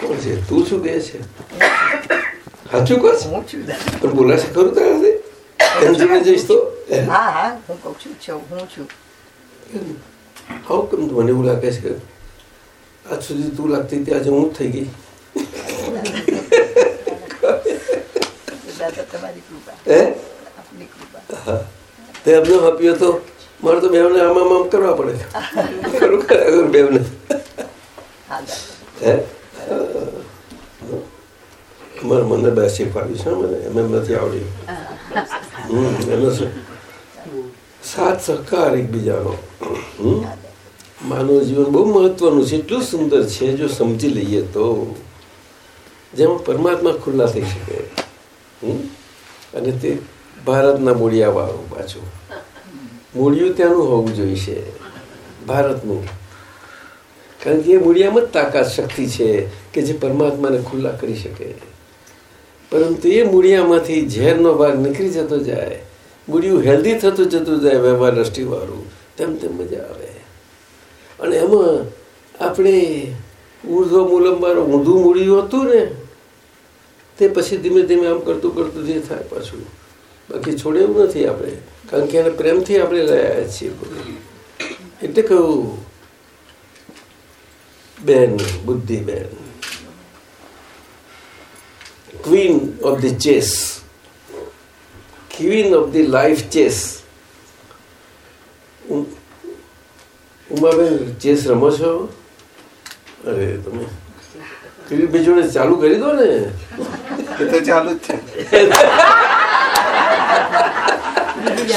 કોણ છે? તું શું કે છે? સાચું કહો છે? છું પણ બોલાશે ખરું તારાથી જઈશ તો? હા? હા હું કહું છું છું હું છું. હાઉ કેમ મને એવું લાગે છે કે આજ સુધી તું લાગતી હતી આજે હું થઈ ગઈ? તમારી કૃપા. હે? આપની કૃપા. તે અમને આપ્યો તો મારે તો બેવને આમ આમ આમ કરવા પડે બેવને. હા મારે મને બે શીખવાડ્યું છે મને એમ એમ નથી આવડ્યું. એનો શું સાથ સહકાર એકબીજાનો. માનવ જીવન બહુ મહત્વનું છે એટલું સુંદર છે જો સમજી લઈએ તો. જેમાં પરમાત્મા ખુલ્લા થઈ શકે? અને તે ભારતના મૂળિયાવાળું પાછું. મૂળિયું ત્યાંનું હોવું જોઈશે. ભારતનું. કારણ કે એ મૂળિયામાં જ તાકાત શક્તિ છે કે જે પરમાત્માને ખુલ્લા કરી શકે. પરંતુ એ મૂળિયામાંથી ઝેરનો ભાગ નીકળી જતો જાય, મૂળિયું હેલ્ધી થતું જતું જાય વ્યવહાર દ્રષ્ટિવાળું, તેમ તેમ મજા આવે. અને એમાં આપણે ઊર્ધ્વ મૂલમવાળું ઊંધું મૂળિયું હતું ને, તે પછી ધીમે ધીમે આમ કરતું કરતું જે થાય પાછું. બાકી છોડે એવું નથી આપણે. કારણ કે એને પ્રેમથી આપણે લયા છીએ. એટલે કહું બેન બુદ્ધિ બેન queen of the chess queen of the life chess Umaben chess રમો છો અરે તમે કિરીટભાઈ જોડે ચાલુ કરી દો ને એ તો ચાલુ જ છે?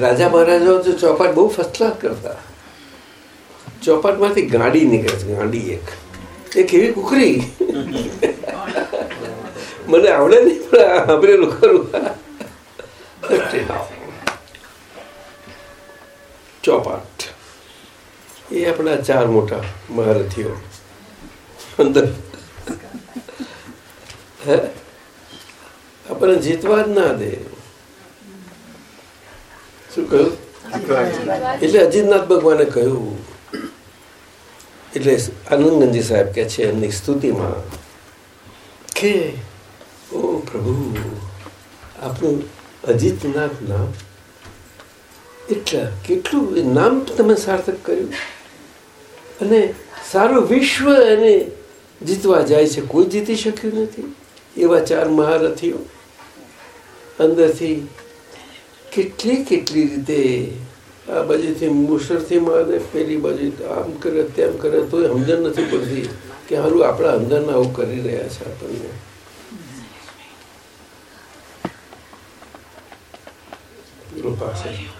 રાજા મહારાજાઓ તો ચોપાટ બહુ ફર્સ્ટ ક્લાસ કરતા. ચોપાટમાંથી ગાડી નીકળે છે, ગાડી એક. એક એવી કુકરી? મને આવડે નહીં, પણ સાંભળેલું ખરું. ચોપાટ. એ આપણા ચાર મોટા મહારથીઓ. અંદર. હે? આપણને જીતવા જ ના દે. શું કહ્યું? એટલે અજીતનાથ ભગવાને કહ્યું, એટલે આનંદગંજી સાહેબ કે છે એમની સ્તુતિમાં કે, ઓ પ્રભુ આપણું અજીતનાથ નામ એટલા કેટલું નામ તમે સાર્થક કર્યું. અને સારું વિશ્વ એને જીતવા જાય છે. કોઈ જીતી શક્યું નથી. એવા ચાર મહારથીઓ અંદરથી કેટલી કેટલી રીતે આ બાજુથી મુસરથી મારે પેલી બાજુ આમ કરે, તેમ કરે તો સમજણ નથી પડતી કે સારું આપણા અંદરના આવું કરી રહ્યા છે આપણને. કૃપા છે.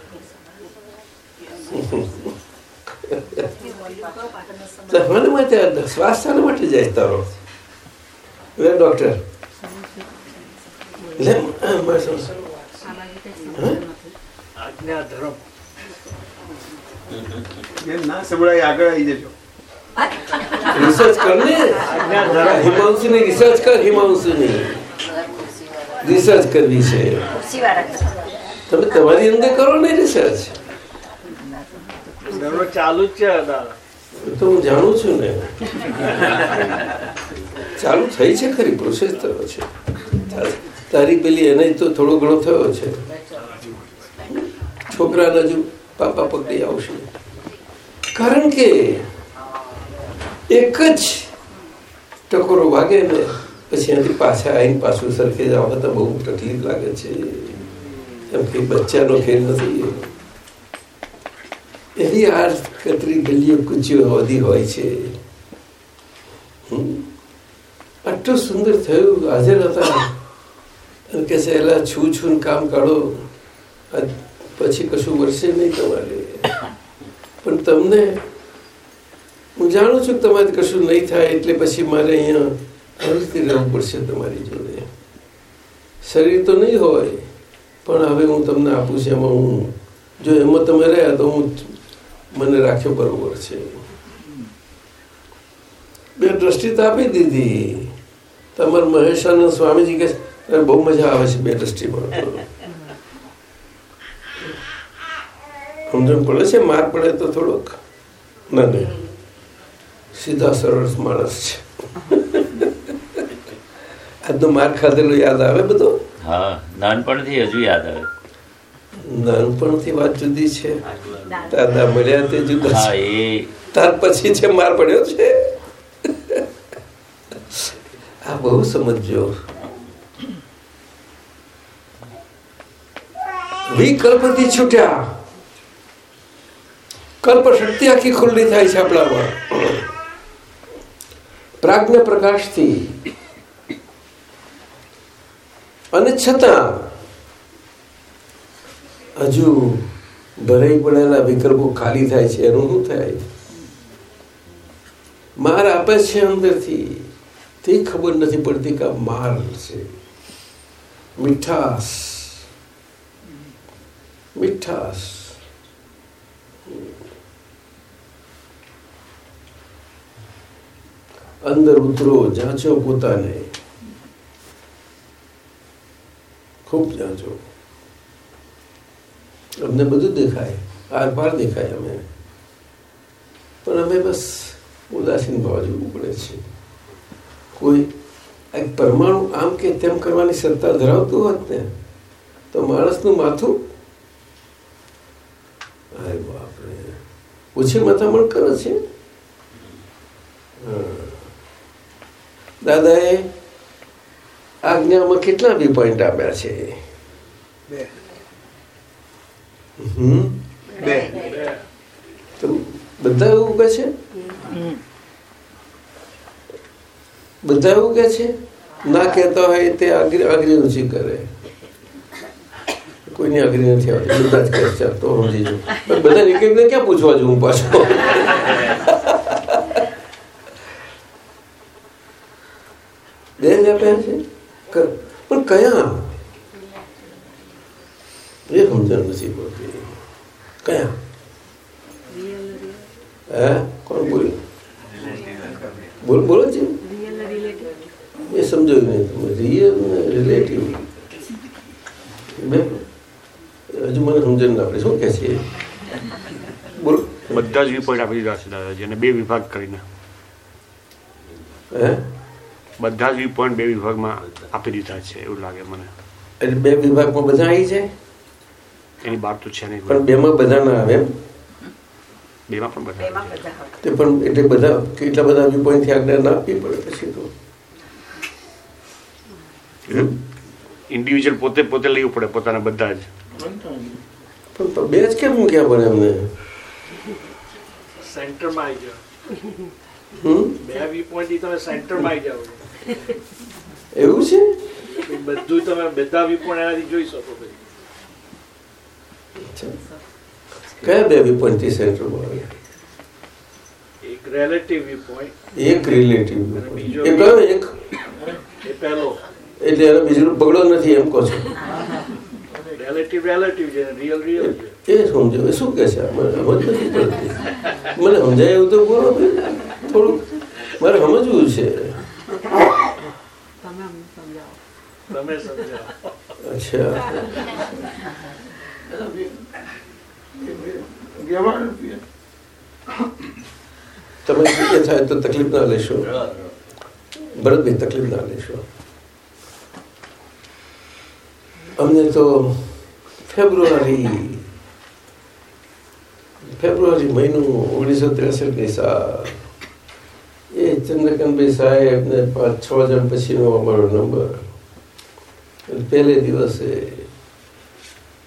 માટે માટે જાય તારો. ડોક્ટર લે આ, મારે શું? આજ્ઞા ધર્મ એમ ના સંભળાય આગળ આવી જજો. રિસર્ચ કર ને. રિસર્ચ કર હિમાંશુની. રિસર્ચ કરવી છે. તમે તમારી અંદર કરો ને રિસર્ચ. ચાલુ જ છે દાદા. તો હું જાણું છું ને. ચાલુ થઈ છે ખરી પ્રોસેસ થયો છે. તારી પેલી એને તો થોડો ઘણો થયો છે. છોકરાને હજુ પાપા પકડી આવશે. કારણ કે એક જ ટકોરો વાગે ને પછી એનાથી પાછા આવીને પાછું સરખે જવા તો બહુ તકલીફ લાગે છે. એમ કે બચ્ચાનો ખેલ નથી. એવી આ કતરી ગલીઓ કુચીઓ વધી હોય છે. આટલું સુંદર થયું, હાજર હતા. અને કે છે એટલે છું છું કામ કાઢો. પછી કશું વરસે નહીં તમારે. પણ તમને હું જાણું છું કે તમારે કશું નહીં થાય એટલે પછી મારે અહીંયા આવી રહેવું પડશે તમારી જોડે. શરીર તો નહીં હોય પણ હવે હું તમને આપું છું એમાં હું જો એમાં તમે રહ્યા તો હું મને રાખ્યો બરોબર છે. બે દ્રષ્ટિ તો આપી દીધી. તમારા મહેશાનંદ સ્વામીજી કે "અરે, બહુ મજા આવે છે બે દ્રષ્ટિમાં સમજણ પડે છે? માર પડે તો થોડોક? ના નહીં સીધા સરળ માણસ છે. આજનો માર ખાધેલો યાદ આવે બધો? હા નાનપણથી હજુ યાદ આવે. નાનપણથી વાત જુદી છે. દાદા મળ્યા તે જુદા હા છે. એ. ત્યાર પછી છે માર પડ્યો છે. આ બહુ સમજજો. વિકલ્પથી છૂટ્યા. કલ્પ શક્તિ આખી ખુલ્લી થાય છે આપણામાં. પ્રાજ્ઞ પ્રકાશથી. અને છતાં, હજુ ભરાઈ પડેલા વિકલ્પો ખાલી થાય છે, એનું શું થાય? માર આપે છે અંદરથી. તે ખબર નથી પડતી કે માર છે. મીઠાશ. મીઠાશ અંદર ઉતરો જાંચો પોતાને. ખૂબ જાંચો અમને બધું દેખાય આર પાર દેખાય અમે. પણ અમે બસ ઉદાસીન ભાવ જોવું પડે છે. કોઈ એક પરમાણુ આમ કે તેમ કરવાની સત્તા ધરાવતું હોત ને, તો માણસનું માથું અરે બાપરે ઓછી મથામણ કરે છે. દાદાએ આજ્ઞામાં કેટલા બી પોઈન્ટ આપ્યા છે? હમ? બે. તો બધા એવું કે છે? બધા એવું કે છે? ના કહેતા હોય તે આગળ આગળ ઊંચી કરે કોઈની આગળ નથી આવતી. બધા જ કહે છે તો સમજી જવું પણ બધા એક એકને ક્યાં પૂછવા જવું પાછો? બે જ આપ્યા છે? ક- પણ કયા? એ સમજણ નથી પડતી. કયા? હે? કોણ બોલ્યું બોલ, બોલો છે એ સમજ સમજાયું નહીં. તમે રિયલ ને રિલેટિવ. બે. હજુ મને સમજણ ના પડે. શું કે છે? બોલો. બધા જ વ્યૂ પોઈન્ટ આપી દીધા છે દાદાજી અને બે વિભાગ કરીને. હે? બધા જ વ્યૂ પોઈન્ટ બે વિભાગમાં આપી દીધા છે એવું લાગે મને. એટલે બે વિભાગમાં બધા આવી છે? એની બાર તો છે નહીં. પણ બેમાં બધા ના આવે બેમાં પણ બધા. તે પણ એટલે બધા કેટલા બધા વ્યૂ પોઈન્ટથી આજ્ઞા ના આપવી પડે પછી તો? ઇન્ડિવિજ્યુઅલ પોતે પોતે લેવું પડે પોતાના બધા જ. પણ બે જ કેમ મૂક્યા પડે એમને? સેન્ટરમાં આવી જાઓ. હમ? બે વ્યૂ પોઈન્ટ તમે સેન્ટરમાં આવી જાઓ. એવું છે? બધું તમે બધા વ્યૂ પોઈન્ટ એનાથી જોઈ શકો કયા બે વ્યૂ પોઈન્ટથી સેન્ટરમાં આવે એક રિલેટિવ વ્યૂ પોઈન્ટ એક રિલેટિવ બીજો એ કયો એક? એ પહેલો એટલે એનો બીજો બગડો નથી એમ કહો છો. રિલેટિવ રિલેટિવ છે રિયલ રિયલ છે. એ સમજો એ શું કે છે? મને સમજ નથી પડતી. મને સમજાય એવું તો બોલો. થોડુંક. મારે સમજવું છે. તમે સમજાવો. અચ્છા. તમે એ થાય તો તકલીફ ના લેશો. ભરતભાઈ તકલીફ ના લેશો. અમને તો ફેબ્રુઆરી ફેબ્રુઆરી મહિનો ઓગણીસો ત્રેસઠની એ ચંદ્રકાંતભાઈ સાહેબને પાંચ છ જણ પછીનો અમારો નંબર પહેલે દિવસે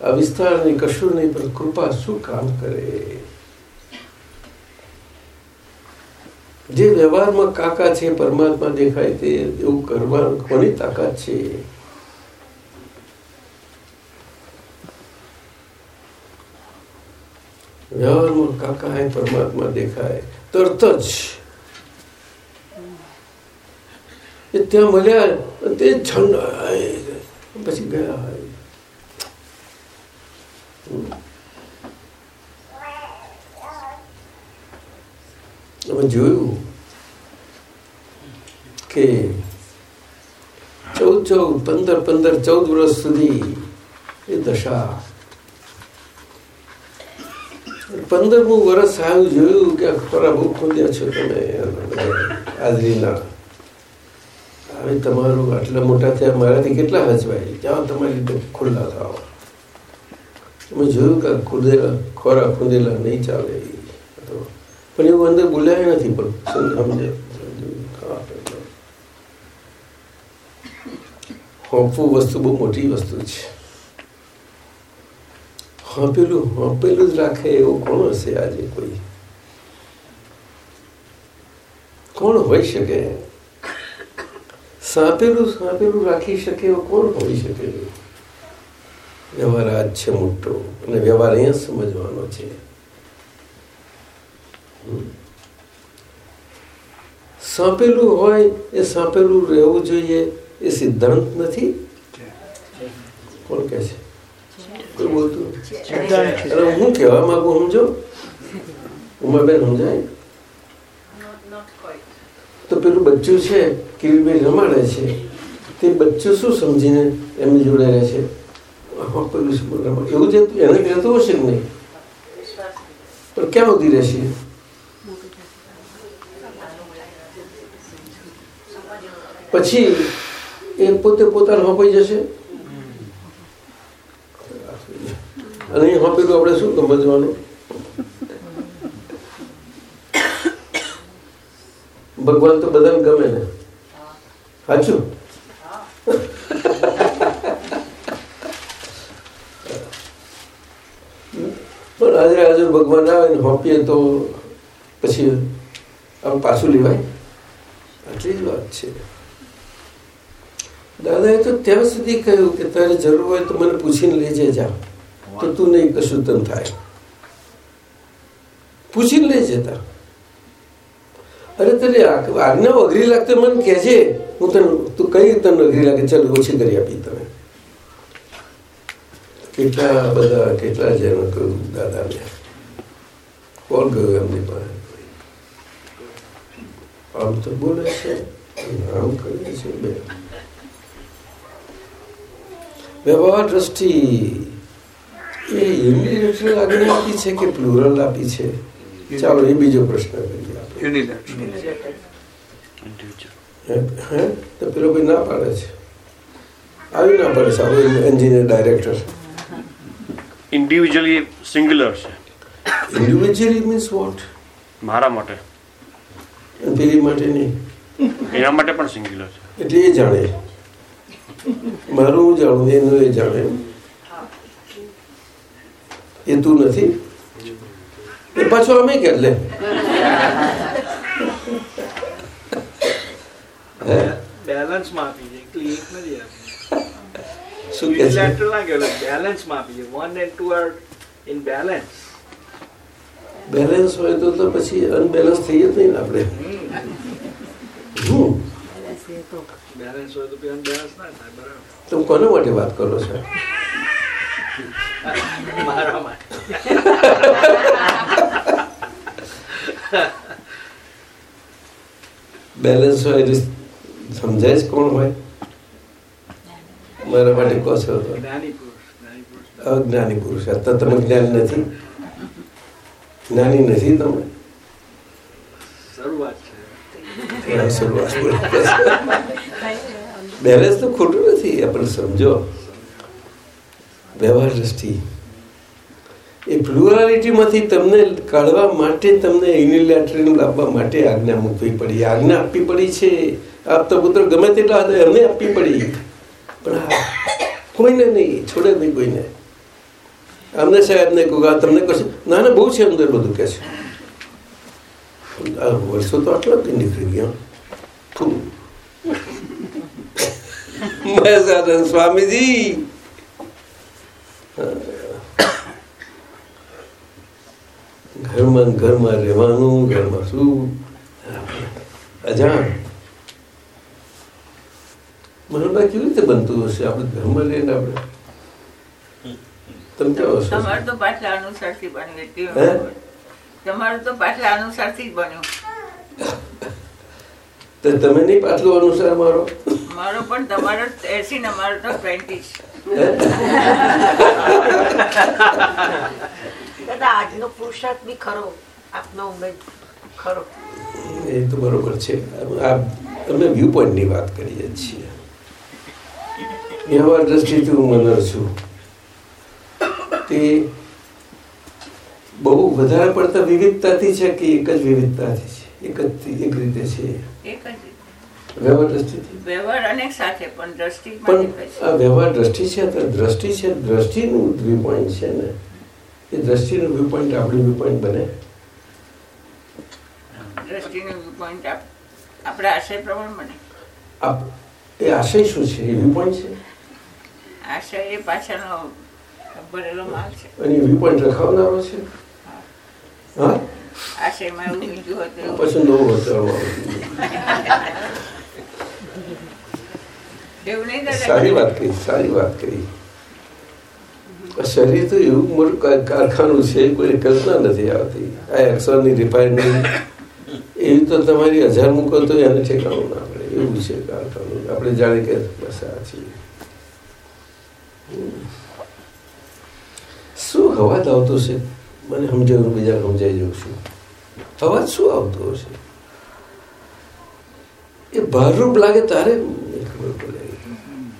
આ વિસ્તારની કશું નહીં પણ કૃપા શું કામ કરે જે વ્યવહારમાં કાકા છે પરમાત્મા દેખાય તે એવું કરવાનું કોની તાકાત છે વ્યવહારમાં કાકા એ પરમાત્મા દેખાય. તરત જ. ત્યાં મળ્યા તે ઠંડ પછી ગયા. જોયું કે ચૌદ ચૌદ, પંદર પંદર, ચૌદ વર્ષ સુધી એ દશા પંદરમું વર્ષ આવ્યું જોયું કે ખોરા બહુ ખોદ્યા છો તમે હાજરીના હવે તમારું આટલા મોટા થયા મારાથી કેટલા હચવાય જાઓ તમારી ખુલ્લા થાવ અમે જોયું કે ખુદેલા ખોરા ખુદેલા નહીં ચાલે પણ એવું અંદર બોલાય નથી પણ સમજે હોપવું વસ્તુ બહુ મોટી વસ્તુ છે હોંપેલું હંપેલું જ રાખે એવું કોણ હશે આજે કોઈ કોણ હોઈ શકે સાંપેલું સાંપેલું રાખી શકે એવું કોણ હોઈ શકે વ્યવહાર આજ છે મોટો અને વ્યવહાર અહીંયા સમજવાનો છે સાંપેલું હોય એ સાંપેલું રહેવું જોઈએ એ સિદ્ધાંત નથી કોણ કે છે કોઈ બોલતું અરે હું કહેવા માંગુ સમજો? ઉમાબેન સમજાય? તો પેલું બચ્ચું છે કિરીટભાઈ રમાડે છે. તે બચ્ચું શું સમજીને એમની જોડે રહે છે? એવું જે એને કહેતું હશે કે નહીં? પણ ક્યાં સુધી રહેશે? પછી એ પોતે પોતાનું હોપાઈ જશે? અને અહીં હોપેલું આપણે શું સમજવાનું? ભગવાન તો બધાને ગમે ને. સાચું? પણ હાજરે હાજર ભગવાન આવે ને હોપીએ તો પછી આમ પાછું લેવાય. આટલી જ વાત છે. દાદાએ તો ત્યાં સુધી કહ્યું કે તારે જરૂર હોય તો મને પૂછીને લેજે જા. તો તું નહીં કશું તમ થાય. પૂછીને લેજે તા અરે તને આજ્ઞા અઘરી લાગતો મને કહેજે હું તને તું કઈ તને અઘરી લાગે? ચાલ, ઓછી કરી આપી તમે કેટલા બધા કેટલા જેનો કહ્યું દાદાને કોણ ગયું એમની પાસે? આમ તો બોલે છે. આમ કરે છે બે. વ્યવહાર દ્રષ્ટિ. એ યુનિલેટરલ આગળ આપી છે કે પ્લુરલ આપી છે? ચાલો એ બીજો પ્રશ્ન કરીએ હે? હે? તો પેલો ભાઈ ના પાડે છે? આવી ના પાડે છે આપણો એન્જિનિયર ડાયરેક્ટર ઇન્ડિવિજ્યુઅલી સિંગ્યુલર છે. ઇન્ડિવિજ્યુઅલી મીન્સ વોટ મારા માટે. પેલી માટે નહીં. એના માટે પણ સિંગ્યુલર છે. એટલે એ જાણે. મારું હું જાણું એનું એ જાણે. એ તું નથી? એ પાછો અમે કે લે. હે? બેલેન્સમાં આપી છે એકલી નથી શું કે છે? કહેવાય બેલેન્સમાં આપી one and two are in balance balance હોય તો તો પછી અનબેલેન્સ થઈ જ નહીં આપણે. બેલેન્સ હોય તો અનબેલેન્સ ના થાય બરાબર. તમે કોના માટે વાત કરો છો? મારા માટે બેલેન્સ હોય તો સમજાય છે કોણ હોય? મારા માટે કહો છો તો. જ્ઞાની પુરુષ અજ્ઞાની પુરુષ. અત્યારે તમે જ્ઞાન નથી. જ્ઞાની નથી તમે? બેલેન્સ તો ખોટું નથી. આપણે સમજો. વ્યવહાર દ્રષ્ટિ એ પ્લુરાલિટીમાંથી તમને કાઢવા માટે તમને યુનિલેટરલ લાવવા માટે આજ્ઞા મૂકવી પડી. આજ્ઞા આપવી પડી છે. આપતા પુત્ર ગમે તેટલા હતા એમને આપવી પડી. પણ કોઈને નહીં, છોડે નહીં કોઈને. અમને સાહેબને કહું તમને કશું ના ના, બહુ છે અંદર બધું કે છે. વર્ષો તો આટલા જ નીકળી ગયા. ફૂ. સ્વામીજી. ઘરમાં ઘરમાં રહેવાનું ઘરમાં શું? અજાણ. મને કેવી રીતે બનતું હશે? આપણે ઘરમાં રહીને આપણે? તમે કેવો તમારું તો પાછલા અનુસારથી બન્યું? તમારું તો પાછલા અનુસારથી જ બન્યું. તો તમે નહીં પાટલું અનુસાર મારો? મારો પણ તમારો એસી ને મારો તો ટ્વેન્ટી દાદા આજનો પુરુષાર્થ બી ખરો. આપનો ઉમેદ ખરો. એ તો બરોબર છે. આ વ્યૂ પોઈન્ટની વાત કરીએ છીએ. વ્યવહાર દ્રષ્ટિથી હું મનર છું. તે બહુ વધારે પડતા વિવિધતાથી છે કે એક જ વિવિધતાથી છે? એક જ એક રીતે છે? એક જ વ્યવહાર દ્રષ્ટિથી. વ્યવહાર અનેક સાથે પણ દ્રષ્ટિ પણ આ વ્યવહાર દ્રષ્ટિ છે તો દ્રષ્ટિ છે દ્રષ્ટિનું વ્યૂ પોઈન્ટ છે ને એ દ્રષ્ટિનું વ્યૂ પોઈન્ટ આપણું વ્યૂ પોઈન્ટ બને. દ્રષ્ટિનું વ્યૂ પોઈન્ટ આપણા આશય પ્રમાણ બને. એ આશય શું છે? એ વ્યૂ પોઈન્ટ છે? આશય એ પાછળનો ભરેલો માલ છે. અને વ્યૂ પોઈન્ટ રખાવનારો છે? હા? આશયમાં એવું બીજું હતું પછી નવો દાદા સારી વાત કહી સારી વાત કહી. શરીર તો એવું મોટું કારખાનું છે કોઈ કલ્પના નથી આવતી. આ એક્સોની રિફાઇનરી એવી તો તમારી હજાર મૂકો તો એને ઠેકાણું ના પડે. એવું છે કારખાનું. આપણે જાણે કે બસ આ છીએ. શું અવાજ આવતો છે મને સમજાવું બીજા સમજાઈ જઉં છું. અવાજ શું આવતો હશે? એ ભારરૂપ લાગે તારે? ખબર પડે હમ. હમ.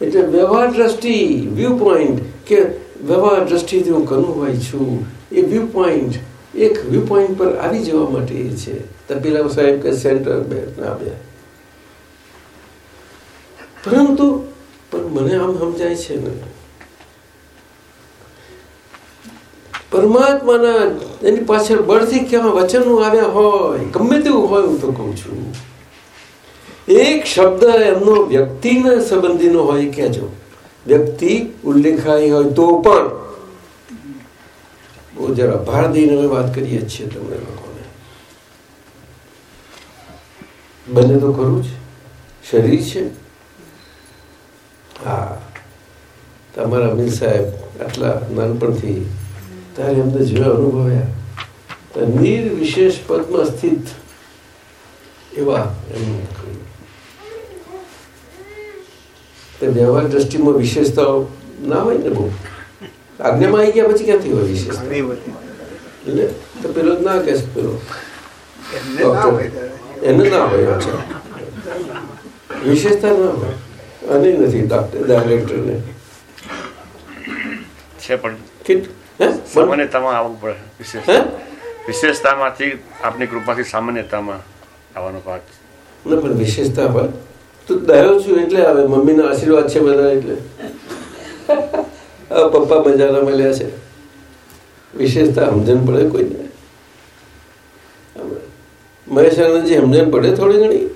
એટલે વ્યવહાર દ્રષ્ટિ વ્યૂ પોઈન્ટ કે વ્યવહાર દ્રષ્ટિથી હું કનુભાઈ છું, એ વ્યૂ પોઈન્ટ એક વ્યૂ પોઈન્ટ પર આવી જવા માટે એ છે. તો સાહેબ કે સેન્ટર બે પરંતુ, પણ મને આમ સમજાય છે ને. પરમાત્માના એની પાછળ બળથી કેવા વચનો આવ્યા હોય, ગમે તેવું હોય હું તો કહું છું. એક શબ્દ એમનો વ્યક્તિના સંબંધીનો હોય કહેજો વ્યક્તિ ઉલ્લેખાય હોય તો પણ બહુ જરા ભાર દઈને અમે વાત કરીએ છીએ તમને લોકોને. બને તો ખરું જ. શરીર છે. હા. તમારા અમીર સાહેબ આટલા નાનપણથી તારે એમને જે અનુભવ્યા. નિર્વિશેષ પદમાં સ્થિત એવા એમનું કહ્યું તે વ્યવહાર દ્રષ્ટિમાં વિશેષતાઓ ના હોય ને બહુ? આજ્ઞામાં આવી ગયા પછી ક્યાંથી હોય વિશેષતા? એટલે તો પેલો જ ના કે પેલો. એને ના હોય વિશેષતા ના હોય. અને નથી ડોક્ટર ડાયરેક્ટરને છે પણ. કે હે? સામાન્યતામાં આવવું પડે વિશેષ હે? વિશેષતામાંથી આપની કૃપાથી સામાન્યતામાં આવવાનો ભાગ છે. ના પણ વિશેષતા હોય તું દયો છું એટલે આવે મમ્મીનો આશીર્વાદ છે બધા એટલે. પપ્પા મજાના મળ્યા છે. વિશેષતા સમજણ પડે કોઈને મહેશ આનંદજી સમજણ પડે થોડી ઘણી?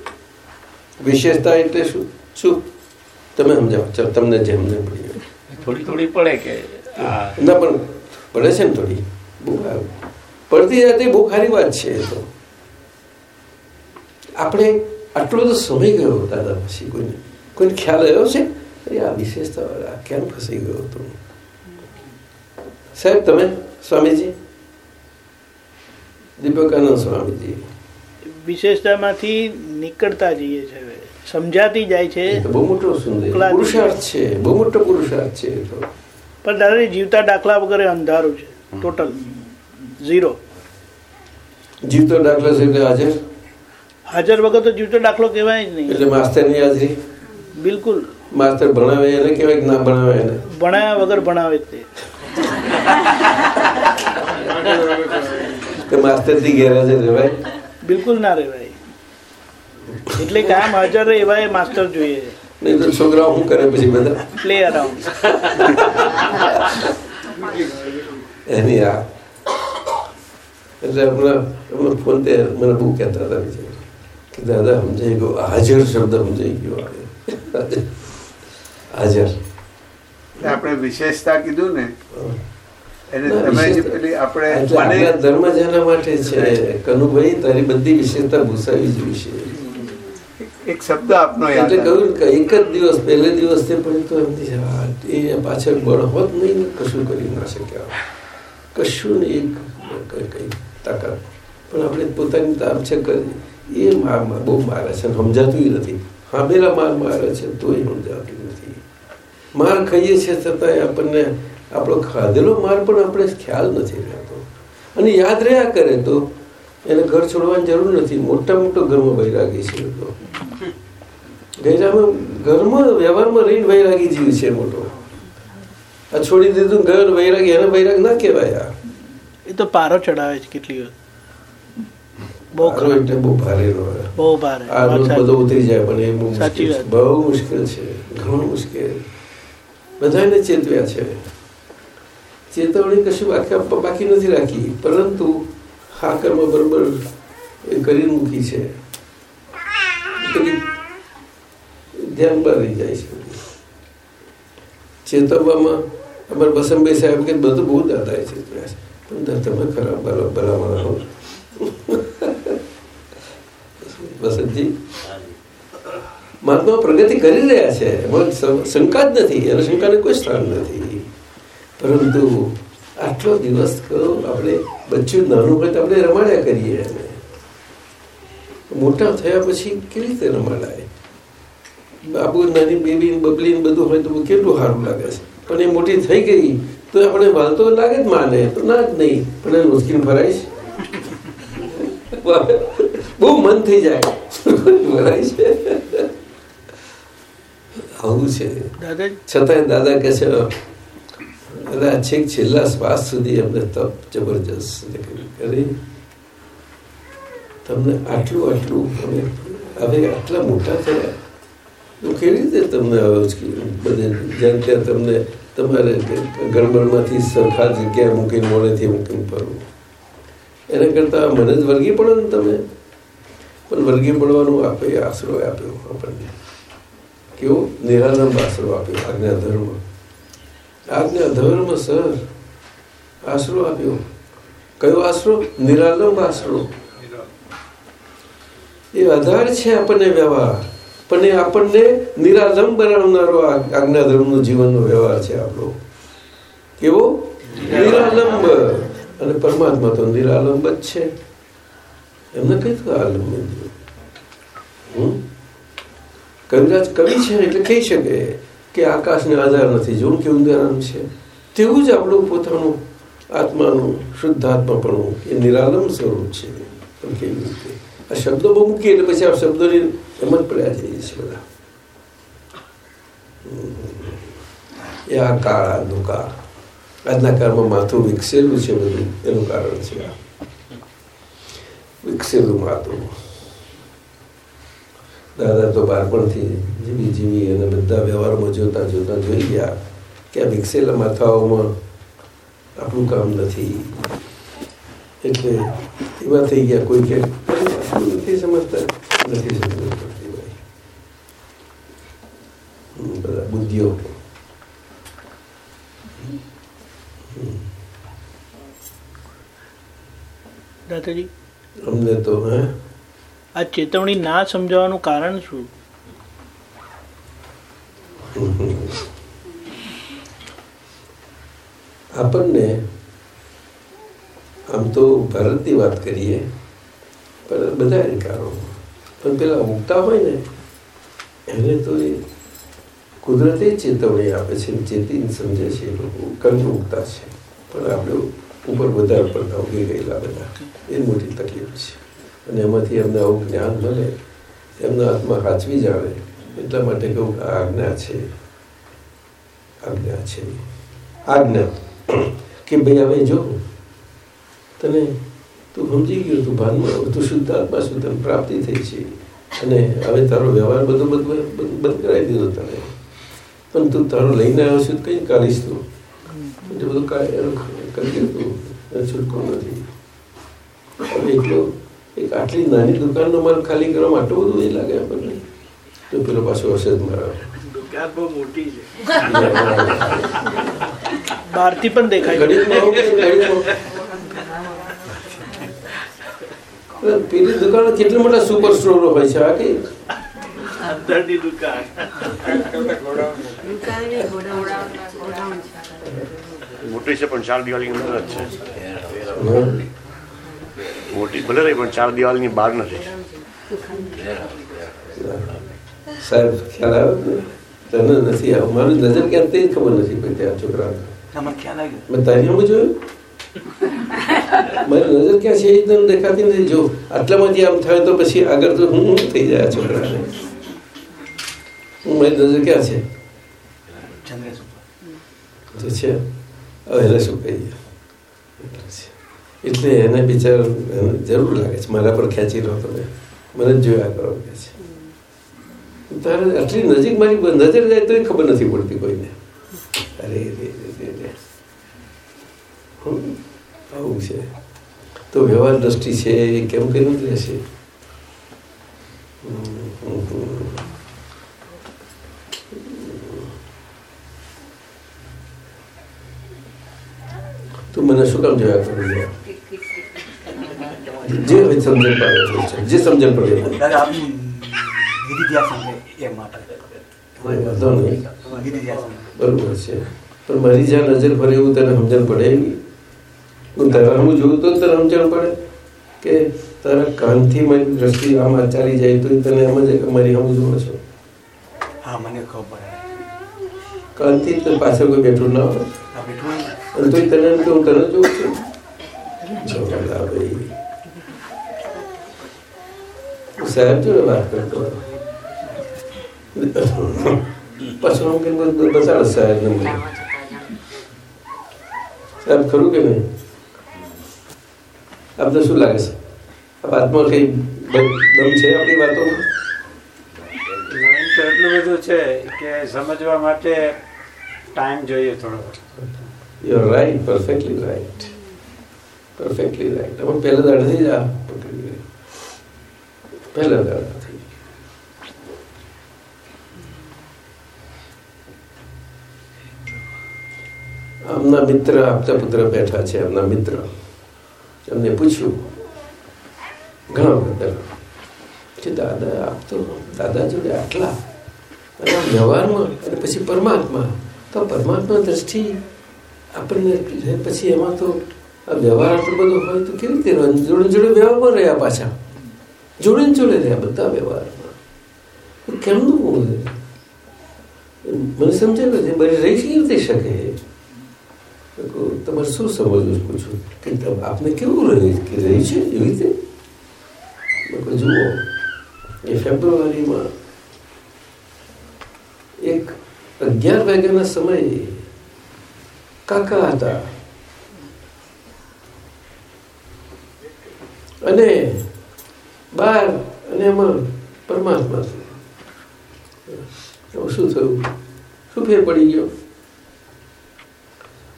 વિશેષતા એટલે શું? શું? તમે સમજાવો. ચાલો તમને જે સમજણ પડી થોડી થોડી પડે કે ના પણ પડે છે ને થોડી. બહુ પડતી જાતે બહુ વાત છે એ તો. આપણે આટલો તો સમય ગયો દાદા પછી કોઈને કોઈને ખ્યાલ આવ્યો છે અરે આ વિશેષતા આ કેમ ફસાઈ ગયો હતો સાહેબ તમે સ્વામીજી દીપકાનંદ સ્વામીજી વિશેષતામાંથી નીકળતા જઈએ છે સમજાતી જાય છે. બહુ મોટો સુંદર પુરુષાર્થ છે બહુ મોટો પુરુષાર્થ છે પણ દાદા જીવતા દાખલા વગર અંધારું છે. ટોટલ ઝીરો જીવતો દાખલો છે હાજર હાજર વગર તો જીવતો દાખલો કહેવાય જ નહીં. એટલે માસ્તરની હાજરી? બિલકુલ. માસ્તર ભણાવે એને કહેવાય કે ના ભણાવે એને? ભણાયા વગર ભણાવે તે. કે માસ્તરથી ગેરહાજર રહેવાય? બિલકુલ ના રહેવાય. એટલે કામ હાજર રહે એવા એ માસ્ટર જોઈએ. નહીં તો છોકરાઓ શું કરે પછી બધા? પ્લે અરાઉન્ડ એની આ. એટલે હમણાં ફોન તે મને બહુ કહેતા હતા કે દાદા સમજાઈ ગયો. હાજર શબ્દ સમજાઈ ગયો. હાજર. આપણે વિશેષતા કીધું ને એને ના, તમે જે વિશેષતા- પેલી આપણે એટલે મને આપણા ધર્મ જેના માટે છે કનુભાઈ તારી બધી વિશેષતા ભૂસાવી જોઈશે એક શબ્દ આપનો યાદ કહ્યું કે એક જ દિવસ પહેલે દિવસથી પણ તો એ પાછળ બળ હોત નહીં કશું કરી ના શક્યા કશું એક કઈ કઈ તાકાત. પણ આપણે પોતાની તાપ છે કરી. એ માર માર- બહુ મારે છે. સમજાતું નથી. હામેલા માર મારે છે, તોય સમજાતું નથી. માર ખાઈએ છીએ છતાંય આપણને આપણો ખાધેલો માર પણ આપણે ખ્યાલ નથી રહેતો. અને યાદ રહ્યા કરે તો એને ઘર છોડવાની જરૂર નથી. મોટા મોટો ઘરમાં વૈરાગી છે તો. ગૈરામાં ઘરમાં, વ્યવહારમાં રહીને વૈરાગી જીવ છે મોટો. આ છોડી દીધું ઘર વૈરાગી, એને વૈરાગ ના કહેવાય આ. એ તો પારો ચડાવે છે કેટલી વાર. બહુ એટલે બહુ ભારે નો બહુ ભારે. આ વાત બધો ઉતરી જાય પણ એ બહુ મુશ્કેલ છે. વાત. બહુ મુશ્કેલ છે. ઘણું મુશ્કેલ. બધાને ચેતવ્યા છે. ચેતવણી કશું બાકી બાકી નથી રાખી. પરંતુ હા કર્મ બરોબર એ કરી મૂકી છે. ધ્યાનમાં રહી જાય છે. ચેતવવામાં અમારા બસંભાઈ સાહેબ કે બધું બહુ દાદા ચેતવ્યા છે. તમે ખરા ભલા ભલા માણસ છો. વસંતજી? મહાત્મા પ્રગતિ કરી રહ્યા છે. એમાં શંકા જ નથી. એને શંકાને કોઈ સ્થાન નથી. પરંતુ આટલો દિવસ કહો આપણે બચ્ચું નાનું હોય તો આપણે રમાડ્યા કરીએ મોટા થયા પછી કેવી રીતે રમાડાય? બાબુ, નાની બેબી બબલી બધું હોય તો કેટલું સારું લાગે છે? પણ એ મોટી થઈ ગઈ તો આપણે વાલતો લાગે જ માને. તો ના જ નહીં. પણ એ મુશ્કેલ ફરાય છે. બહુ મન થઈ જાય. ભરાય છે. આવું છે. છતાંય દાદા કે છે દાદા છેક છેલ્લા શ્વાસ સુધી અમને તપ જબરજસ્ત કરી. તમને આટલું આટલું અમે હવે આટલા મોટા થયા. હું કેવી રીતે તમને બધે જ્યાં ત્યાં તમને તમારે ગડબડમાંથી સરખા જગ્યાએ મૂકીને મોડેથી મૂકીને ફરવું એના કરતાં મને જ વળગી પડો ને તમે. પણ વળગી પડવાનું આપે આશરો આપ્યો આપણને. કેવો નિરાલંબ આશરો આપ્યો આજ્ઞા ધર્મ. આજ્ઞા ધર્મ, સર, આશરો આપ્યો. કયો આશરો? નિરાલંબ આશરો. એ આધાર છે આપણને વ્યવહાર. પણ એ આપણને નિરાલંબ બનાવનારો આ આજ્ઞા ધર્મનો જીવનનો વ્યવહાર છે આપણો. કેવો? નિરાલંબ. અને પરમાત્મા તો નિરાલંબ જ છે. એમને તો આલંબ હમ? કવિરાજ કવિ છે એટલે કહી શકે કે આકાશને આધાર નથી. જોવું કે નિરાલંબ છે? તેવું જ આપણું પોતાનું આત્માનું શુદ્ધાત્માપણું એ નિરાલંબ સ્વરૂપ છે. આ શબ્દો બહુ મૂકીએ એટલે પછી આ શબ્દોની એમ જ પડ્યા જઈએ છે બધા. એ આ કાળા દુકાળ. આજના કાળમાં માથું વિકસેલું છે બધું એનું કારણ છે વિકસેલું માથું દાદા તો બાળપણથી જીવી જીવી અને બધા વ્યવહારમાં જોતા જોતા જોઈ ગયા કે આ વિકસેલા માથાઓમાં આપણું કામ નથી એટલે એવા થઈ ગયા કોઈ કે નથી સમજતા નથી સમજ પડતી ભાઈ હમ, બધા બુદ્ધિઓ દાદાજી અમને તો હે? આ ચેતવણી ના સમજાવવાનું કારણ શું? આપણને આમ તો ભારતની વાત કરીએ પણ બધા કારણો. પણ પેલા ઉગતા હોય ને એને તો એ કુદરતે ચેતવણી આપે છે, ચેતીને સમજે છે, એ લોકો ઉગતા છે. પણ આપણે ઉપર વધારે પડતા ઉગી ગયેલા બધા. એ મોટી તકલીફ છે. અને એમાંથી એમને આવું જ્ઞાન મળે, એમના હાથમાં સાચવી જાણે એટલા માટે કહું આ આજ્ઞા છે. આજ્ઞા છે. આજ્ઞા. કે ભાઈ હવે જો, તને તું સમજી ગયો, તું ભાનમાં, તું શુદ્ધ આત્મા, શુદ્ધ પ્રાપ્તિ થઈ છે. અને હવે તારો વ્યવહાર બંધ બંધ કરાવી દીધો તને. પણ તું તારો લઈને આવ્યો છું કંઈ કાઢીશ તું? એટલે બધું કાંઈ કરી દીધું છૂટકો નથી. એટલો એક આટલી નાની દુકાનનો માલ ખાલી કરવામાં આટલું બધું એ લાગે આપણને? તો પેલો પાછો હશે જ મારા. મોટી છે. બહારથી પણ દેખાય. ગણિતમાં આવું કે ગણિતમાં? પેલી દુકાન કેટલા મોટા સુપર સ્ટોરો હોય છે? આ કે અંદરની દુકાન. મોટી છે પણ ચાર દિવાળીની અંદર જ છે. મોટી ભલે રહી પણ ચાર દિવાળીની બહાર નથી. સાહેબ ખ્યાલ આવ્યો ને? તને નથી આવ્યો. મારી નજર ક્યાં તે જ ખબર નથી પડતી આ છોકરા મેં તારી હું જોયું મારી નજર ક્યાં છે એ તને દેખાતી નથી? જો આટલામાંથી આમ થાય તો પછી આગળ તો હું થઈ જાય આ છોકરાને. મારી નજર ક્યાં છે? તો છે. હવે શું કહીએ? એટલે એને બિચાર જરૂર લાગે છે. મારા પર ખેંચી રહો તમે. મને જોયા કરો કે છે. તારે આટલી નજીક મારી નજર જાય તો ખબર નથી પડતી કોઈને. અરે રે આવું છે. તો વ્યવહાર દ્રષ્ટિ છે એ કેમ કર્યું રહેશે હમ, હમ, તું મને શું કામ જોયા કરું જે સમજણ પડે છે જે સમજણ પડે બરોબર છે પણ મારી જ્યાં નજર ફરે એવું તને સમજણ પડે હું તારા હું જોઉં તો તને સમજણ પડે કે તારા કાનથી મારી દ્રષ્ટિ આમ આચારી જાય તો તને એમ જ મારી હમ જોવો છો હા મને ખબર કાનથી જ પાછળ કોઈ બેઠું ના હોય અને તોય તને એમ કે હું તને જોઉં છું. જોરદાર ભાઈ સાહેબ જોડે વાત કરતો પછી કરીને બધું બતાડે સાહેબ ખરું કે નહીં? આપને શું લાગે છે? આ વાતમાં કઈ દમ છે આપણી વાતોમાં? નવીન એટલું બધું છે કે સમજવા માટે ટાઈમ જોઈએ થોડો. You are right perfectly right perfectly right અમે પહેલા દાડાથી જ. આ પકડી ગઈ પહેલા દાડાથી આમના મિત્ર, આપતા પુત્ર બેઠા છે, એમના મિત્ર. એમને પૂછ્યું. ઘણા બધા. કે દાદા આપતો દાદા જોડે આટલા. અને વ્યવહારમાં, અને પછી પરમાત્મા. તો પરમાત્મા દ્રષ્ટિ આપણને પછી એમાં તો વ્યવહાર આટલો બધો હોય તો કેવી રીતે જોડે જોડે વ્યવહારમાં રહ્યા પાછા. જોડે જોડે રહ્યા બધા વ્યવહારમાં. કેમનું મને સમજાય છે બધી રહી કેવી રીતે શકે. તમારે શું સમજવું પૂછું? કે આપને કેવું રહી રહી છે એવી રીતે? જુઓ, એ ફેબ્રુઆરીમાં એક અગિયાર વાગ્યાના સમયે કાકા હતા? અને બાર અને એમાં પરમાત્મા છે. શું થયું? શું ફેર પડી ગયો?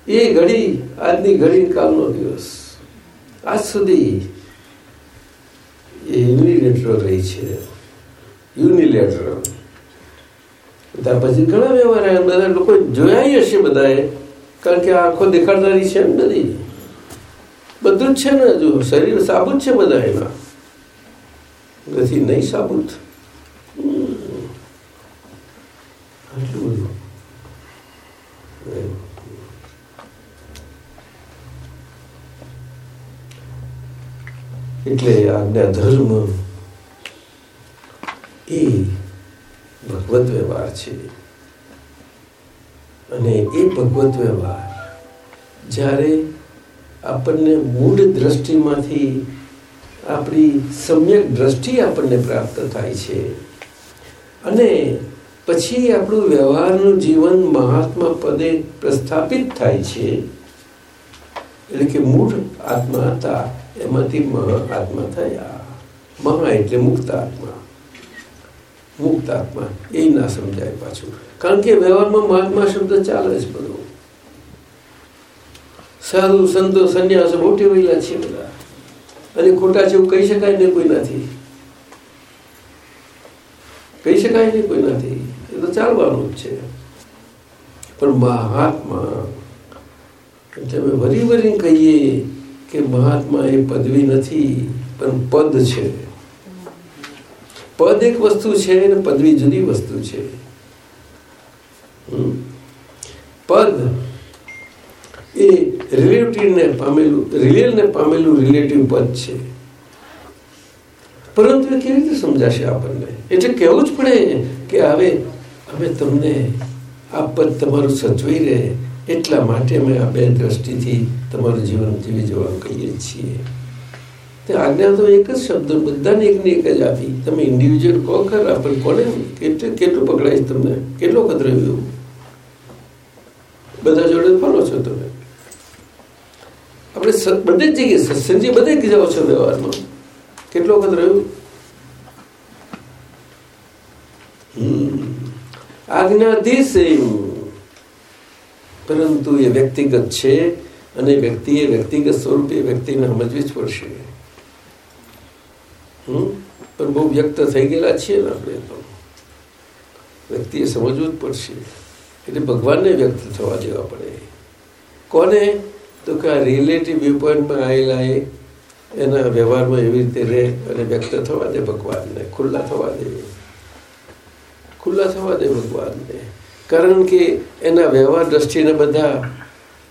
એ ઘડી, આજની ઘડી કાલનો દિવસ. આજ સુધી એ યુનિલેટરલ રહી છે. યુનિલેટરલ. ત્યાર પછી ઘણા વ્યવહાર બધા લોકો જોયા હશે બધાએ. કારણ કે આ આંખો દેખાડનારી છે ને બધી બધું જ છે ને હજુ. શરીર સાબુત છે બધા એના નથી, નહીં સાબુત. હમ. આટલું બધું. એટલે આજ્ઞા ધર્મ એ ભગવત વ્યવહાર છે. અને એ ભગવત વ્યવહાર, જ્યારે આપણને મૂળ દ્રષ્ટિમાંથી આપણી સમ્યક દ્રષ્ટિ આપણને પ્રાપ્ત થાય છે. અને પછી આપણું વ્યવહારનું જીવન મહાત્મા પદે પ્રસ્થાપિત થાય છે. એટલે કે મૂળ આત્મા હતા, એમાંથી મહા આત્મા થયા. મહા એટલે મુક્ત આત્મા. મુક્ત આત્મા, એ ના સમજાય પાછું. કારણ કે વ્યવહારમાં મહાત્મા શબ્દ ચાલે છે બધો. સાધુ, સંતો, સંન્યાસો મોટી વહેલા છે બધા. અને ખોટા છે કહી શકાય ને કોઈ નથી. કહી શકાય ને કોઈ નથી. એ તો ચાલવાનું જ છે. પણ મહાત્મા તમે વરી વરી કહીએ કે મહાત્મા એ પદવી નથી, પણ પદ છે. પદ એક વસ્તુ છે અને પદવી જુદી વસ્તુ છે. પદ એ રિલેટિવને પામેલું રિલેલને પામેલું રિલેટિવ પદ છે. પરંતુ એ કેવી રીતે સમજાશે આપણને? એટલે કહેવું જ પડે કે હવે અમે તમને આ પદ તમારું સચવાઈ રહે એટલા માટે અમે આ બે દ્રષ્ટિથી તમારું જીવન જીવી જવા કહીએ છીએ. તે આજ્ઞા તો એક જ શબ્દ બધાને એકને એક જ આપી. તમે ઇન્ડિવિજ્યુઅલ કહો ખરા, પણ કોને? કેટલું કેટલું પકડાય તમને? કેટલો ખતરો એવું બધા જોડે ફરો છો તમે. આપણે બધે જ જઈએ સત્સંગજી બધે જાઓ છો વ્યવહારમાં. કેટલો વખત રહ્યું. આજ્ઞાધીશ પરંતુ એ વ્યક્તિગત છે અને વ્યક્તિએ વ્યક્તિગત સ્વરૂપે વ્યક્તિને સમજવી જ પડશે? પણ બહુ વ્યક્ત થઈ ગયેલા છીએ ને આપણે તો. વ્યક્તિએ સમજવું જ પડશે. એટલે ભગવાનને વ્યક્ત થવા દેવા પડે. કોને? તો કે આ રિલેટિવ વ્યૂ પોઈન્ટમાં આવેલા એ, એના વ્યવહારમાં એવી રીતે રહે અને વ્યક્ત થવા દે ભગવાનને, ખુલ્લા થવા દે. ખુલ્લા થવા દે ભગવાનને. કારણ કે એના વ્યવહાર દ્રષ્ટિને બધા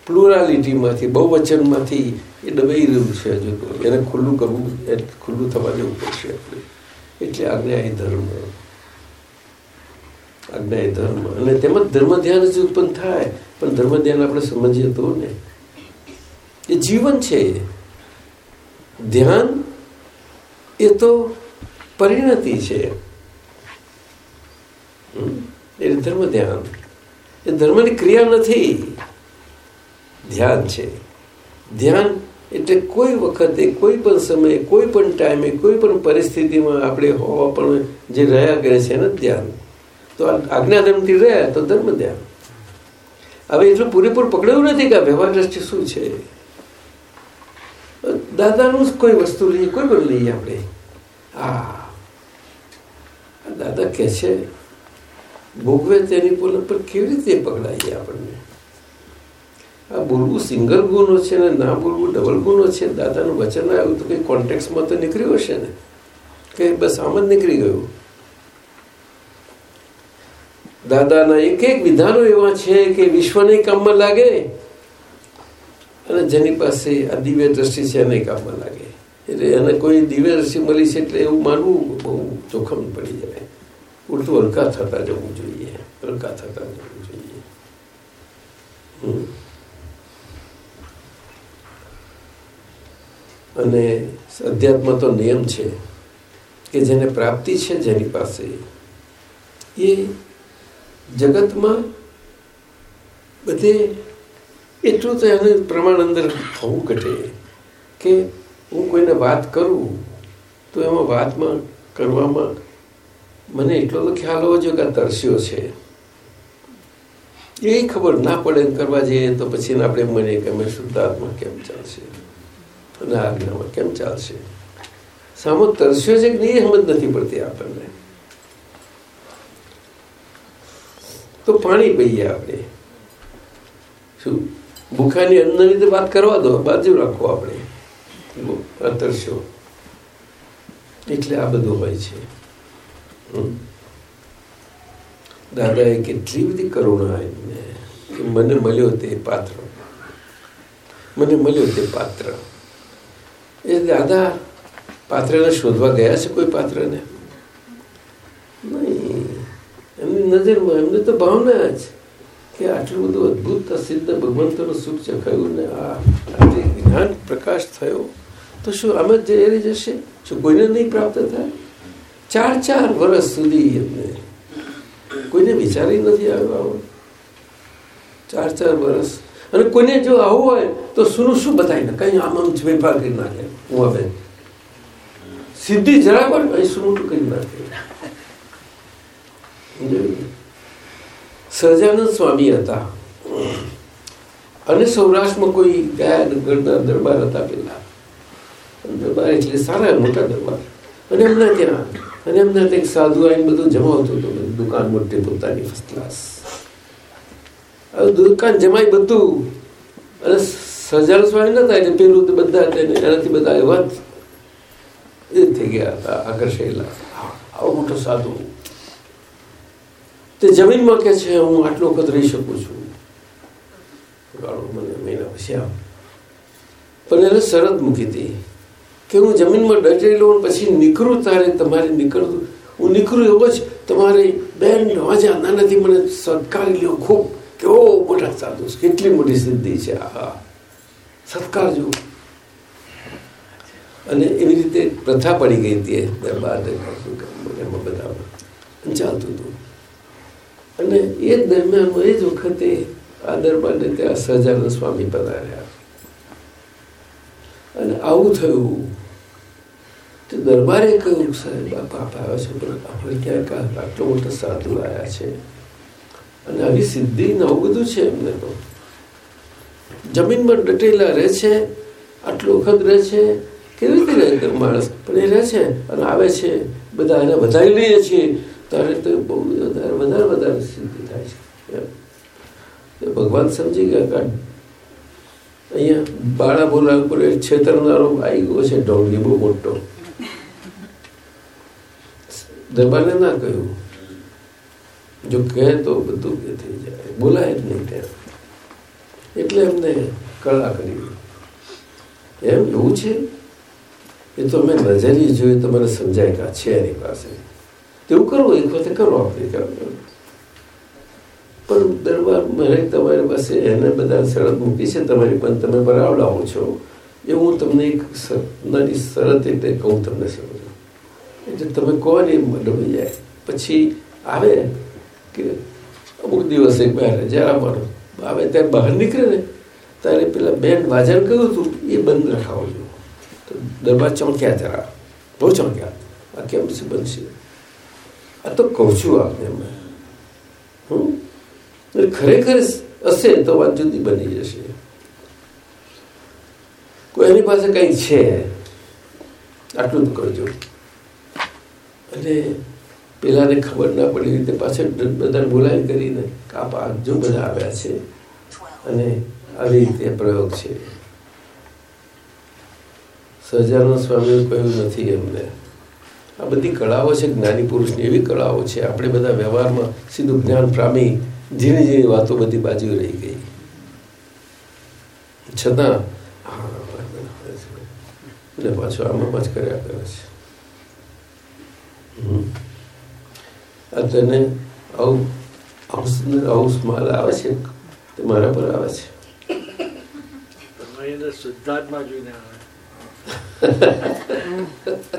પ્લુરાલિટીમાંથી બહુવચનમાંથી એ દબાઈ રહ્યું છે હજુ એને ખુલ્લું કરવું, એ ખુલ્લું થવા દેવું પડશે. આપણે એટલે આજ્ઞા એ ધર્મ. આજ્ઞા એ ધર્મ. અને તેમાં ધર્મ ધ્યાન જ ઉત્પન્ન થાય, પણ ધર્મ ધ્યાન આપણે સમજીએ તો ને. એ જીવન છે ધ્યાન એ તો પરિણતિ છે? એ ધર્મ ધ્યાન એ ધર્મની ક્રિયા નથી. ધ્યાન છે. ધ્યાન એટલે કોઈ વખતે, કોઈ પણ સમયે, કોઈ પણ ટાઈમે, કોઈ પણ પરિસ્થિતિમાં આપણે હોવા પણ જે રહ્યા કરે છે એને ધ્યાન. તો આજ્ઞાધર્મથી રહ્યા તો ધર્મ ધ્યાન. હવે એટલું પૂરેપૂરું પકડ્યું નથી કે વ્યવહાર દ્રષ્ટિ શું છે. દાદાનું જ કોઈ વસ્તુ લઈએ, કોઈ પણ લઈએ આપણે. હા દાદા કે છે, ભોગવે તેની પોલ પર કેવી રીતે પકડાઈએ આપણને? આ બોલવું સિંગલ ગુનો છે ને ના બોલવું ડબલ ગુનો છે, દાદાનું વચન આવ્યું તો કંઈ કોન્ટેક્સમાં તો નીકળ્યું હશે ને? કે બસ આમ જ નીકળી ગયું. દાદાના એક એક વિધાનો એવા છે કે વિશ્વને કામમાં લાગે અને જેની પાસે આ દિવ્ય દ્રષ્ટિ છે એને કામમાં લાગે. એટલે એને કોઈ દિવ્ય દ્રષ્ટિ મળી છે એટલે એવું માનવું બહુ જોખમ પડી જાય. પૂરતું હલકા થતા જવું જોઈએ. હલકા થતા જવું જોઈએ. અને અધ્યાત્મ તો નિયમ છે કે જેને પ્રાપ્તિ છે જેની પાસે એ જગતમાં બધે એટલું તો એને પ્રમાણ અંદર થવું ઘટે કે હું કોઈને વાત કરું તો એમાં વાતમાં, કરવામાં મને એટલો તો ખ્યાલ હોવો જોઈએ કે આ તરસ્યો છે. એ ખબર ના પડે કરવા જઈએ તો પછી આપણે મને કે અમે શુદ્ધાત્મા કેમ ચાલશે? અને આજ્ઞામાં કેમ ચાલશે? સામો તરસ્યો છે કે નહીં સમજ નથી પડતી આપણને. તો પાણી પીએ આપણે. શું? ભૂખાની અંદર વાત કરવા દો, બાજુ રાખો આપણે. તરસ્યો એટલે આ બધું હોય છે. દાદાએ કેટલી બધી કરુણા એમને. કે મને મળ્યો તે પાત્ર. મને મળ્યો તે પાત્ર. એ દાદા પાત્રને શોધવા ગયા છે કોઈ પાત્રને? નહીં. એમની નજરમાં એમને તો ભાવના જ કે આટલું બધું અદ્ભુત સિદ્ધ ભગવંતનું સુખ ચખાયું ને, આ જ્ઞાન પ્રકાશ થયો, તો શું આમ જ જઈ જશે? શું કોઈને નહીં પ્રાપ્ત થાય? ચાર ચાર વર્ષ સુધી એમને કોઈને વિચારી નથી આવ્યો આવો ચાર ચાર વર્ષ. અને કોઈને જો આવું હોય, તો શું શું બતાવીને? કઈ આમ આમ વેપાર કરી નાખે. હું હવે સીધી જરા પણ અહીં શું કરી નાખે. સહજાનંદ સ્વામી હતા. અને સૌરાષ્ટ્રમાં કોઈ ગયા ગણના દરબાર હતા પેલા દરબાર એટલે સારા મોટા દરબાર. અને એમના ત્યાં અને એમના ત્યાં સાધુ આવીને બધું જમાવતું હતું. દુકાન મોટી પોતાની ફર્સ્ટ ક્લાસ દુકાન જમાય બધું. અને સજાલ સ્વામી નતા એટલે પેલું બધા એનાથી બધા એવા જ થઈ ગયા હતા આકર્ષેલા આવો મોટો સાધુ. તે જમીનમાં કે છે, હું આટલો વખત રહી શકું છું? મને મહિના પછી આવ. પણ એને શરત મૂકી હતી કે હું જમીનમાં દટાઈ લઉં પછી નીકળું તારે, તમારે નીકળવું હું નીકળું એવો જ તમારે બેન હજા નાનાથી મને સત્કારી લ્યો ખૂબ. કેવો મોટા સાધુ કેટલી મોટી સિદ્ધિ છે આહા સત્કારજો અને એવી રીતે પ્રથા પડી ગઈ હતી દરબાર બધામાં. ચાલતું હતું. અને એ દરમિયાન એ જ વખતે આ દરબારને ત્યાં સહજાનંદ સ્વામી પધાર્યા. અને આવું થયું. તો દરબારે કહ્યું, સાહેબ, આ પાપ છે, પણ આપણે ક્યાંક આટલો મોટો સાધુ આવ્યા છે. અને આવી સિદ્ધિ ને આવું બધું છે એમને તો. જમીનમાં ડટેલા રહે છે, આટલો વખત રહે છે, કેવી રીતે રહે માણસ પણ એ રહે છે અને આવે છે. બધા એને વધારી લઈએ છીએ. ત્યારે તો બહુ વધારે વધારે વધારે સિદ્ધિ થાય છે. ભગવાન સમજી ગયા કારણ અહીંયા બાળા બોલા ઉપર છેતરનારો આવી ગયો છે ઢોંગી બહુ મોટો દરબારને ના કહ્યું જો કહે તો બધું એ થઈ જાય બોલાય જ નહીં ત્યાં એટલે એમને કળા કરી એમ એવું છે એ તો અમે નજરી જોઈએ તો મને સમજાય કા છે એની પાસે તેવું કરવું એક વખતે કરો પણ દરબાર મારે તમારી પાસે એને બધા શરત મૂકી છે તમારી પણ તમે બરાવડાવો છો એ હું તમને એક નાની શરત એટલે કહું તમને સમજો એટલે તમે કહો ને ડબી જાય પછી આવે કે અમુક દિવસે બહાર જ્યારે અમારો આવે ત્યારે બહાર નીકળે ને ત્યારે પેલા બેન વાજન કહ્યું હતું એ બંધ રખાવજો તો દરબાર ચોંક્યા જરા બહુ ચોંક્યા આ કેમ છે બનશે આ તો કહું છું આપને હમ ખરેખર હશે તો વાત જુદી બની જશે કોઈ એની પાસે કંઈ છે આટલું જ કરજો અને પેલાને ખબર ના પડી રીતે પાછળ બધા બોલાવી કરીને કાપ જો બધા આવ્યા છે અને આવી રીતે પ્રયોગ છે સજાનો સ્વામી કહ્યું નથી એમને આ બધી કળાઓ છે જ્ઞાની પુરુષની એવી કળાઓ છે. આપણે બધા વ્યવહારમાં સીધું જ્ઞાન પ્રામી ઝીણી ઝીણી વાતો બધી બાજુ રહી ગઈ. છતાં એટલે પાછો આમાં જ કર્યા કરે છે. તને આવું આવું સ્માલ આવે છે? તે મારા પર આવે છે. શુદ્ધાત્મા જોઈને આવે.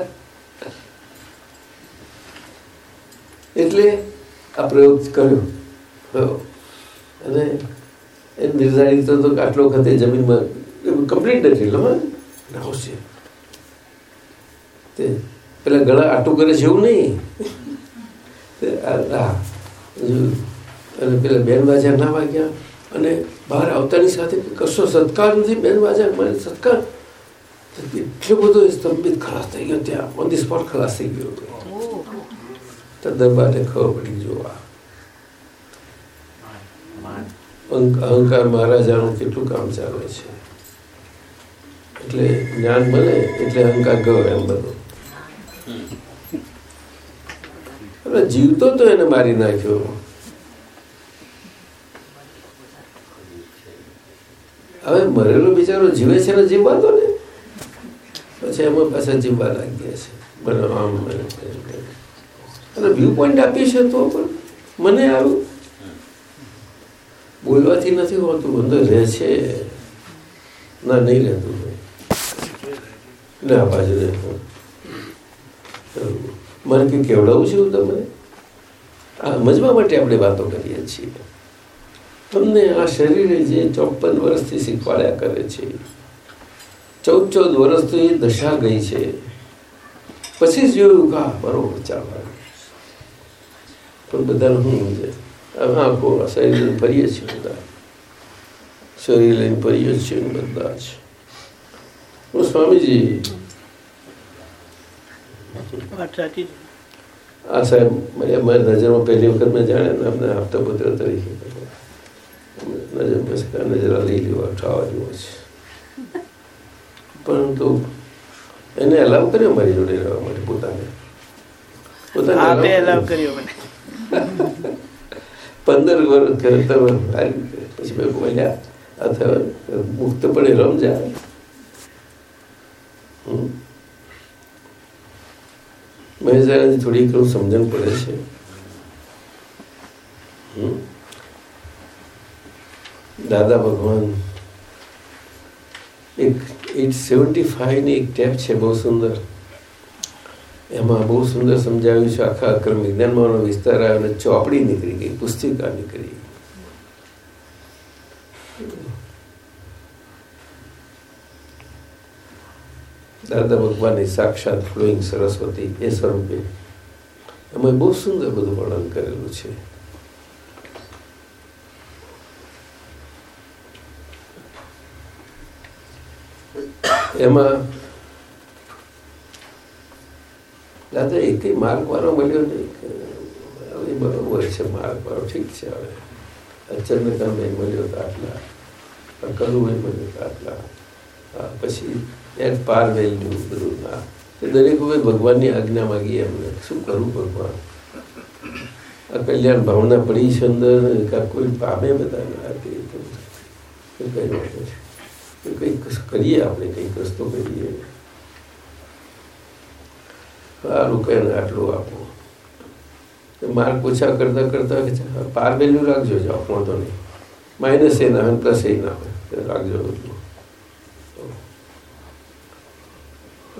એટલે આ પ્રયોગ કર્યો. અને એ નિર્ધારિત તો આટલો વખતે જમીનમાં કમ્પ્લીટ નથી એટલે આવશે તે પેલા ગળા આટું કરે છે એવું નહીં. આ અને પેલા બેન બાજા ના વાગ્યા અને બહાર આવતાની સાથે કશો સત્કાર નથી. બેન બાજા મને સત્કાર. એટલો બધો સ્તંભિત ખલાસ થઈ ગયો. ત્યાં ઓન ધી સ્પોટ ખલાસ થઈ ગયો તો દરબારને ખબર પડી જોવા અહંક- અહંકાર મહારાજાનું કેટલું કામ ચાલે છે? એટલે જ્ઞાન મળે એટલે અહંકાર ગયો એમ બધો. જીવતો તો એને મારી નાખ્યો. હવે મરેલો બિચારો જીવે છે ને જીવવાતો ને? પછી એમાં પાછા જીવવા લાગ્યા છે. બરાબર. આમ. અને વ્યૂ પોઈન્ટ આપીએ છીએ તો પણ મને આવ્યું બોલવાથી નથી હોતું, અંદર રહે છે. ના, નહીં રહેતું ના બાજુ રહેતું મને કંઈ કેવડાવું છું તમને? આ સમજવા માટે આપણે વાતો કરીએ છીએ. તમને આ શરીરે જે ચોપન વર્ષથી શીખવાડ્યા કરે છે ચૌદ ચૌદ વર્ષથી દશા ગઈ છે, પછી જ જોયું કે આ બરોબર ચાલવા પણ બધાને શું છે? હવે આખો શરીર લઈને ફરીએ છીએ બધા. શરીર લઈને ફરીએ છીએ બધા જ. સ્વામીજી. આ સાહેબ મને મારી નજરમાં પહેલી વખત મેં જાણે ને અમને આપતા પુત્ર તરીકે. નજર પછી નજરા લઈ લેવા ઠાવા જેવો છે. પરંતુ એને અલાવ કર્યો મારી જોડે રહેવા માટે પોતાને? પોતાને એલાવ કર્યો. કર્યો મને. પંદર વર્ષ કરતા વર્ષ પછી મેં બોલ્યા અથવા મુક્તપણે રમજા હમ. મહેસાણાની થોડી ઘણું સમજણ પડે છે. દાદા ભગવાન, એક એટ સેવન્ટી ફાઈવની એક ટેપ છે, બહુ સુંદર એમાં બહુ સુંદર સમજાવ્યું છે આખા અક્રમ વિજ્ઞાનમાં વિસ્તાર આવ્યો અને ચોપડી નીકળી ગઈ, પુસ્તિકા નીકળી દાદા ભગવાનની સાક્ષાત ફ્લોઈંગ સરસ્વતી એ સ્વરૂપે. એમાં બહુ સુંદર બધું વર્ણન કરેલું છે. એમાં દાદા એકથી માર્ગ વાળો મળ્યો નહીં. હવે બરોબર છે, માર્ગ વાળો ઠીક છે હવે. ચંદ્રકાંતભાઈ મળ્યો હતો આટલા. કરુભાઈ મળ્યો હતો આટલા. પછી એટ પાર વેલ્યુ બધું. ના એ દરેક વખત ભગવાનની આજ્ઞા માગી એમને. શું કરવું ભગવાન? આ કલ્યાણ ભાવના પડી છે અંદર કોઈ પામે બધા ના તે તો કઈ કરીએ આપણે, કંઈક રસ્તો કરીએ. સારું કહે ને આટલું આપો. માર્ક પૂછા કરતા કરતા પાર વેલ્યુ રાખજો જાઓ, વાંધો નહીં. માઇનસ એ ના હોય પ્લસ એ ના હોય રાખજો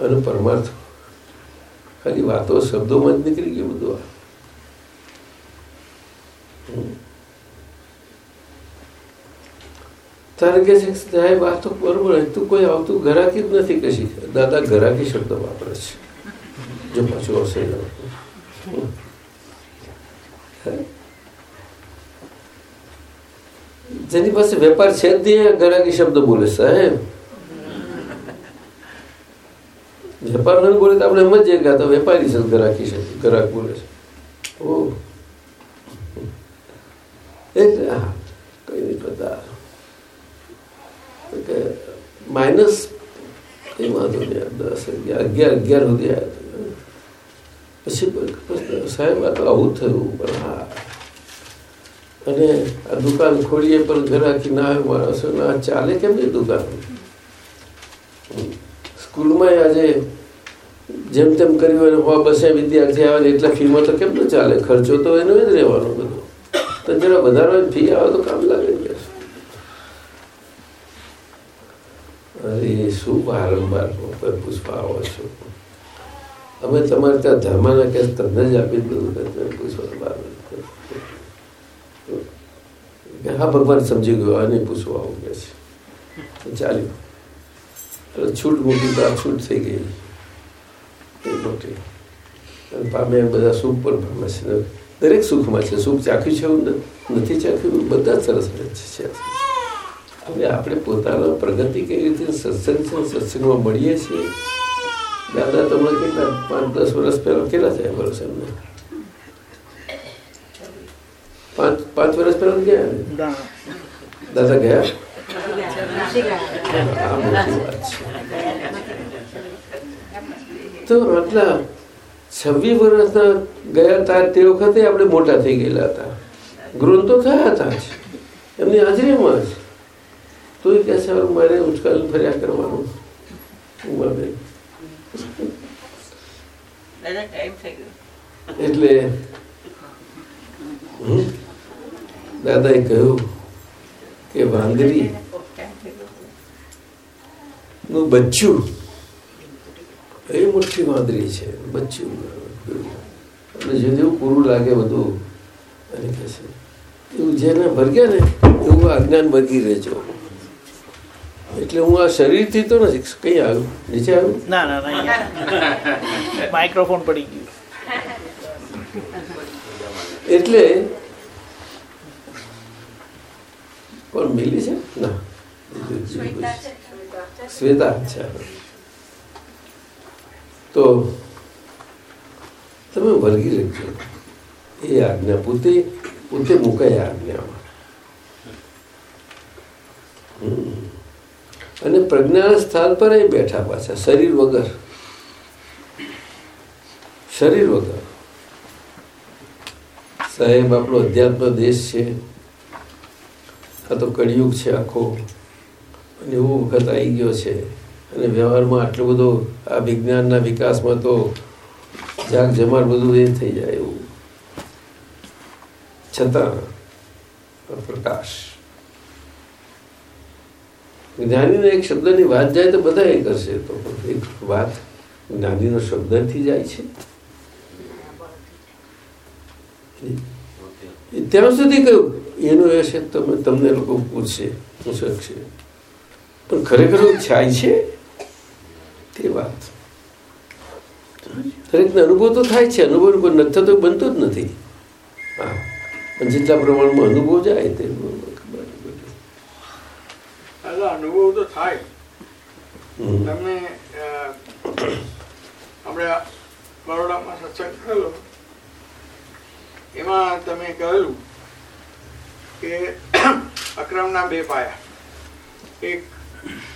અને પરમાર્થ. ખાલી વાતો શબ્દોમાં જ નીકળી ગયું બધું આ. તારે કે છે સાહેબ, આ તો બરોબર તું કોઈ આવતું ઘરાકી જ નથી કશી. દાદા ઘરાકી શબ્દ વાપરે છે. જો પાછું આવશે ને. હમ. જેની પાસે વેપાર છે જ નહીં એ ઘરાકી શબ્દ બોલે સાહેબ વેપાર ન બોલે તો આપણે સમજીએ કે આ તો વેપારી છે ઘરાકી છે ઘરાક બોલે છે ઓ એટલે હા કઈ નહીં બધા કે માઇનસ એ વાંધો નહીં દસ અગિયાર અગિયાર અગિયાર સુધી આવ્યા પછી સાહેબ, આ તો આવું થયું, પણ હા. અને આ દુકાન ખોલીએ પણ ઘરાકી ના આવે માણસો ના ચાલે, કેમ નહીં દુકાન? સ્કૂલમાં આજે જેમ તેમ કર્યું હોય હવા વિદ્યાર્થી આવે એટલા ફીમાં તો કેમ ન ચાલે? ખર્ચો તો એનો જ રહેવાનો બધો. તો જરા વધારે ફી આવે તો કામ લાગે ને અરે, શું વારંવાર પૂછવા આવો છો? અમે તમારે ત્યાં ધર્મના કેસ તમને જ આપી કે પૂછવાનું હા, ભગવાન સમજી ગયો, આને પૂછવા આવું કે છે. ચાલ્યું. એટલે છૂટ મૂકી તો આ છૂટ થઈ ગઈ. એ મોટી અને પામે બધા સુખ પણ પામે છે. દરેક સુખમાં છે. સુખ ચાખ્યું છે એવું નથી ચાખ્યું બધા સરસ છે. હવે આપણે પોતાના પ્રગતિ કેવી રીતે સત્સંગ છે, સત્સંગમાં મળીએ છીએ? દાદા તમને કેટલા પાંચ દસ વર્ષ પહેલા કેટલા થયા વર્ષ એમને? પાંચ પાંચ વર્ષ પહેલા ગયા દાદા ગયા? તો આટલા છવ્વીસ વર્ષના ગયા હતા તે વખતે આપણે મોટા થઈ ગયેલા હતા. ગ્રોન તો થયા હતા જ. એમની હાજરીમાં જ. તો એ કહે છે મારે ઉચકાલ ફર્યા કરવાનું. ઉમાબેન. એટલે દાદાએ કહ્યું કે વાંદરી બચ્ચું એ મોટી વાંદરી છે બચ્ચું અને જેવું પૂરું લાગે બધું કહે છે, એવું જેને ભરગ્યા ને, એવું અજ્ઞાન ભરગી રહેજો. એટલે હું આ શરીરથી તો નથી કઈ આવ્યું નીચે આવ્યું ના ના ના માઇક્રોફોન પડી ગયું. એટલે કોણ મિલી છે? ના. શ્વેતા છે. તો તમે વર્ગી રાખજો એ આજ્ઞા પોતે પોતે મુકાય આજ્ઞામાં. અને પ્રજ્ઞાના સ્થાન પર એ બેઠા પાછા, શરીર વગર. શરીર વગર. સાહેબ, આપણો અધ્યાત્મ દેશ છે. આ તો કળિયુગ છે આખો. અને એવો વખત આવી ગયો છે. અને વ્યવહારમાં આટલો બધો, આ વિજ્ઞાનના વિકાસમાં તો જાગ જમાર બધું એ થઈ જાય એવું. છતાં પ્રકાશ. જ્ઞાનીનો એક શબ્દની વાત જાય તો બધા એ કરશે. તો એક વાત જ્ઞાનીનો શબ્દથી જાય છે. ત્યાં સુધી કહ્યું, એનું એ છે તમે, તમને લોકો પૂછશે પૂછશે પણ ખરેખર થાય છે તે વાત. દરેકને અનુભવ તો થાય છે, અનુભવ કોઈ નથી થતો, બનતો જ નથી. હા. પણ જેટલા પ્રમાણમાં અનુભવ જાય તે અનુભવ તો થાય તમે આપણે બરોડામાં સત્સંગ થયેલો એમાં તમે કહેલું કે અક્રમના બે પાયા એક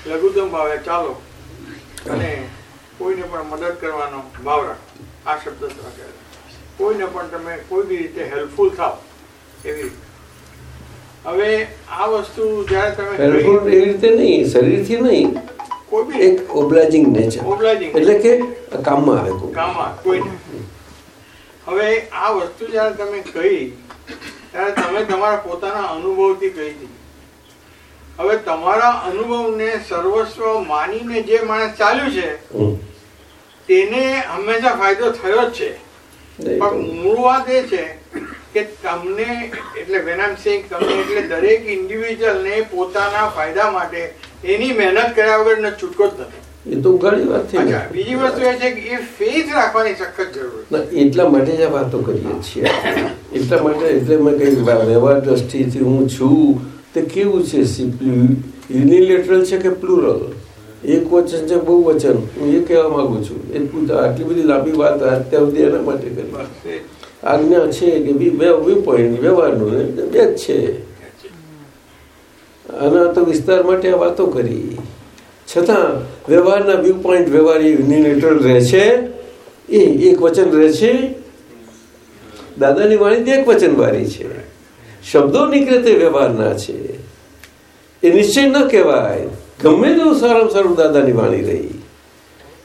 લઘુત્તમ ભાવે ચાલો અને કોઈને પણ મદદ કરવાનો ભાવ રાખો આ શબ્દ કહેલા કોઈને પણ તમે કોઈ બી રીતે હેલ્પફુલ થાવ એવી હવે આ વસ્તુ જ્યારે તમે હેલ્પફુલ એ રીતે નહીં શરીરથી નહીં. એક ઓબ્લાઇઝિંગ નેચર Obliging. એટલે કે કામમાં આવે કોઈ. કામમાં કોઈ હવે આ વસ્તુ જ્યારે તમે કહી ત્યારે તમે તમારા પોતાના અનુભવથી કહી હતી હવે તમારા અનુભવને સર્વસ્વ માનીને જે માણસ ચાલ્યું છે તેને હંમેશા ફાયદો થયો જ છે. પણ મૂળ વાત એ છે કે તમને એટલે when I'm saying તમને એટલે દરેક ઇન્ડિવિજ્યુઅલને પોતાના ફાયદા માટે એની મહેનત કર્યા વગર છૂટકો જ નથી. એ તો ઘણી વાત ને. બીજી વસ્તુ એ છે કે એ ફેથ રાખવાની સખત જરૂર છે. એટલા માટે જ આ વાતો કરીએ છીએ. એટલા માટે એટલે મેં કહ્યું વ્યવહાર દ્રષ્ટિથી હું છું. તે કેવું છે? સિમ્પલી યુનિલેટરલ છે કે પ્લુરલ એક વચન છે બહુ વચન. હું એ કહેવા માંગુ છું. એ આટલી બધી લાંબી વાત અત્યાર સુધી એના માટે કરી. આજ્ઞા છે કે બી બે વ્યૂ પોઈન્ટ વ્યવહારનું બે જ છે. આના તો વિસ્તાર માટે આ વાતો કરી. છતાં, વ્યવહારના વ્યૂ પોઈન્ટ વ્યવહાર એ રહે છે. એ એક વચન રહે છે. દાદાની વાણી એક વચન વાળી છે. શબ્દો નીકળે તે વ્યવહારના છે. એ નિશ્ચય ન કહેવાય. ગમે તેવું સારામાં સારું દાદાની વાણી રહી.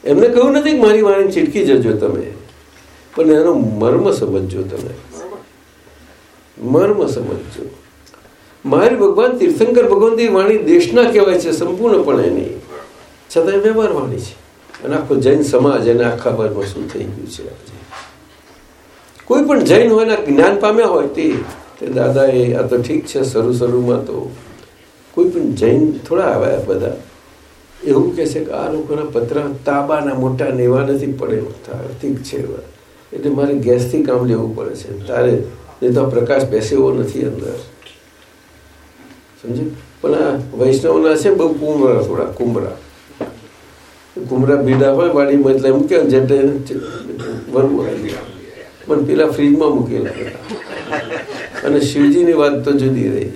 એમને કહ્યું નથી કે મારી વાણી છીટકી જજો તમે. પણ એનો મર્મ સમજજો તમે. મર્મ સમજજો મારી ભગવાન તીર્થંકર ભગવંતી વાણી દેશના કહેવાય છે, સંપૂર્ણપણે એની છતાં વ્યવહાર વાણી છે. અને આખો જૈન સમાજ અને આખા વર્ગમાં શું થઈ ગયું છે આજે? કોઈ પણ જૈન હોય જ્ઞાન પામ્યા હોય તે દાદા એ આ તો ઠીક છે, શરૂ શરૂમાં તો કોઈ પણ જૈન થોડા આવ્યા બધા, એવું કહે છે કે આ લોકોના પત્ર તાબાના મોટા નેવા નથી પડે ઠીક છે એટલે મારે ગેસથી કામ લેવું પડે છે. તારે એ તો પ્રકાશ બેસેવો નથી અંદર. સમજે પણ આ વૈષ્ણવના છે બહુ કુમરા થોડા, કુમરા. કુમરા ભીડા હોય, વાડી એટલે મૂક્યા જેટલે પણ પેલા ફ્રીજમાં મૂકેલા અને શિવજીની વાત તો જુદી રહી.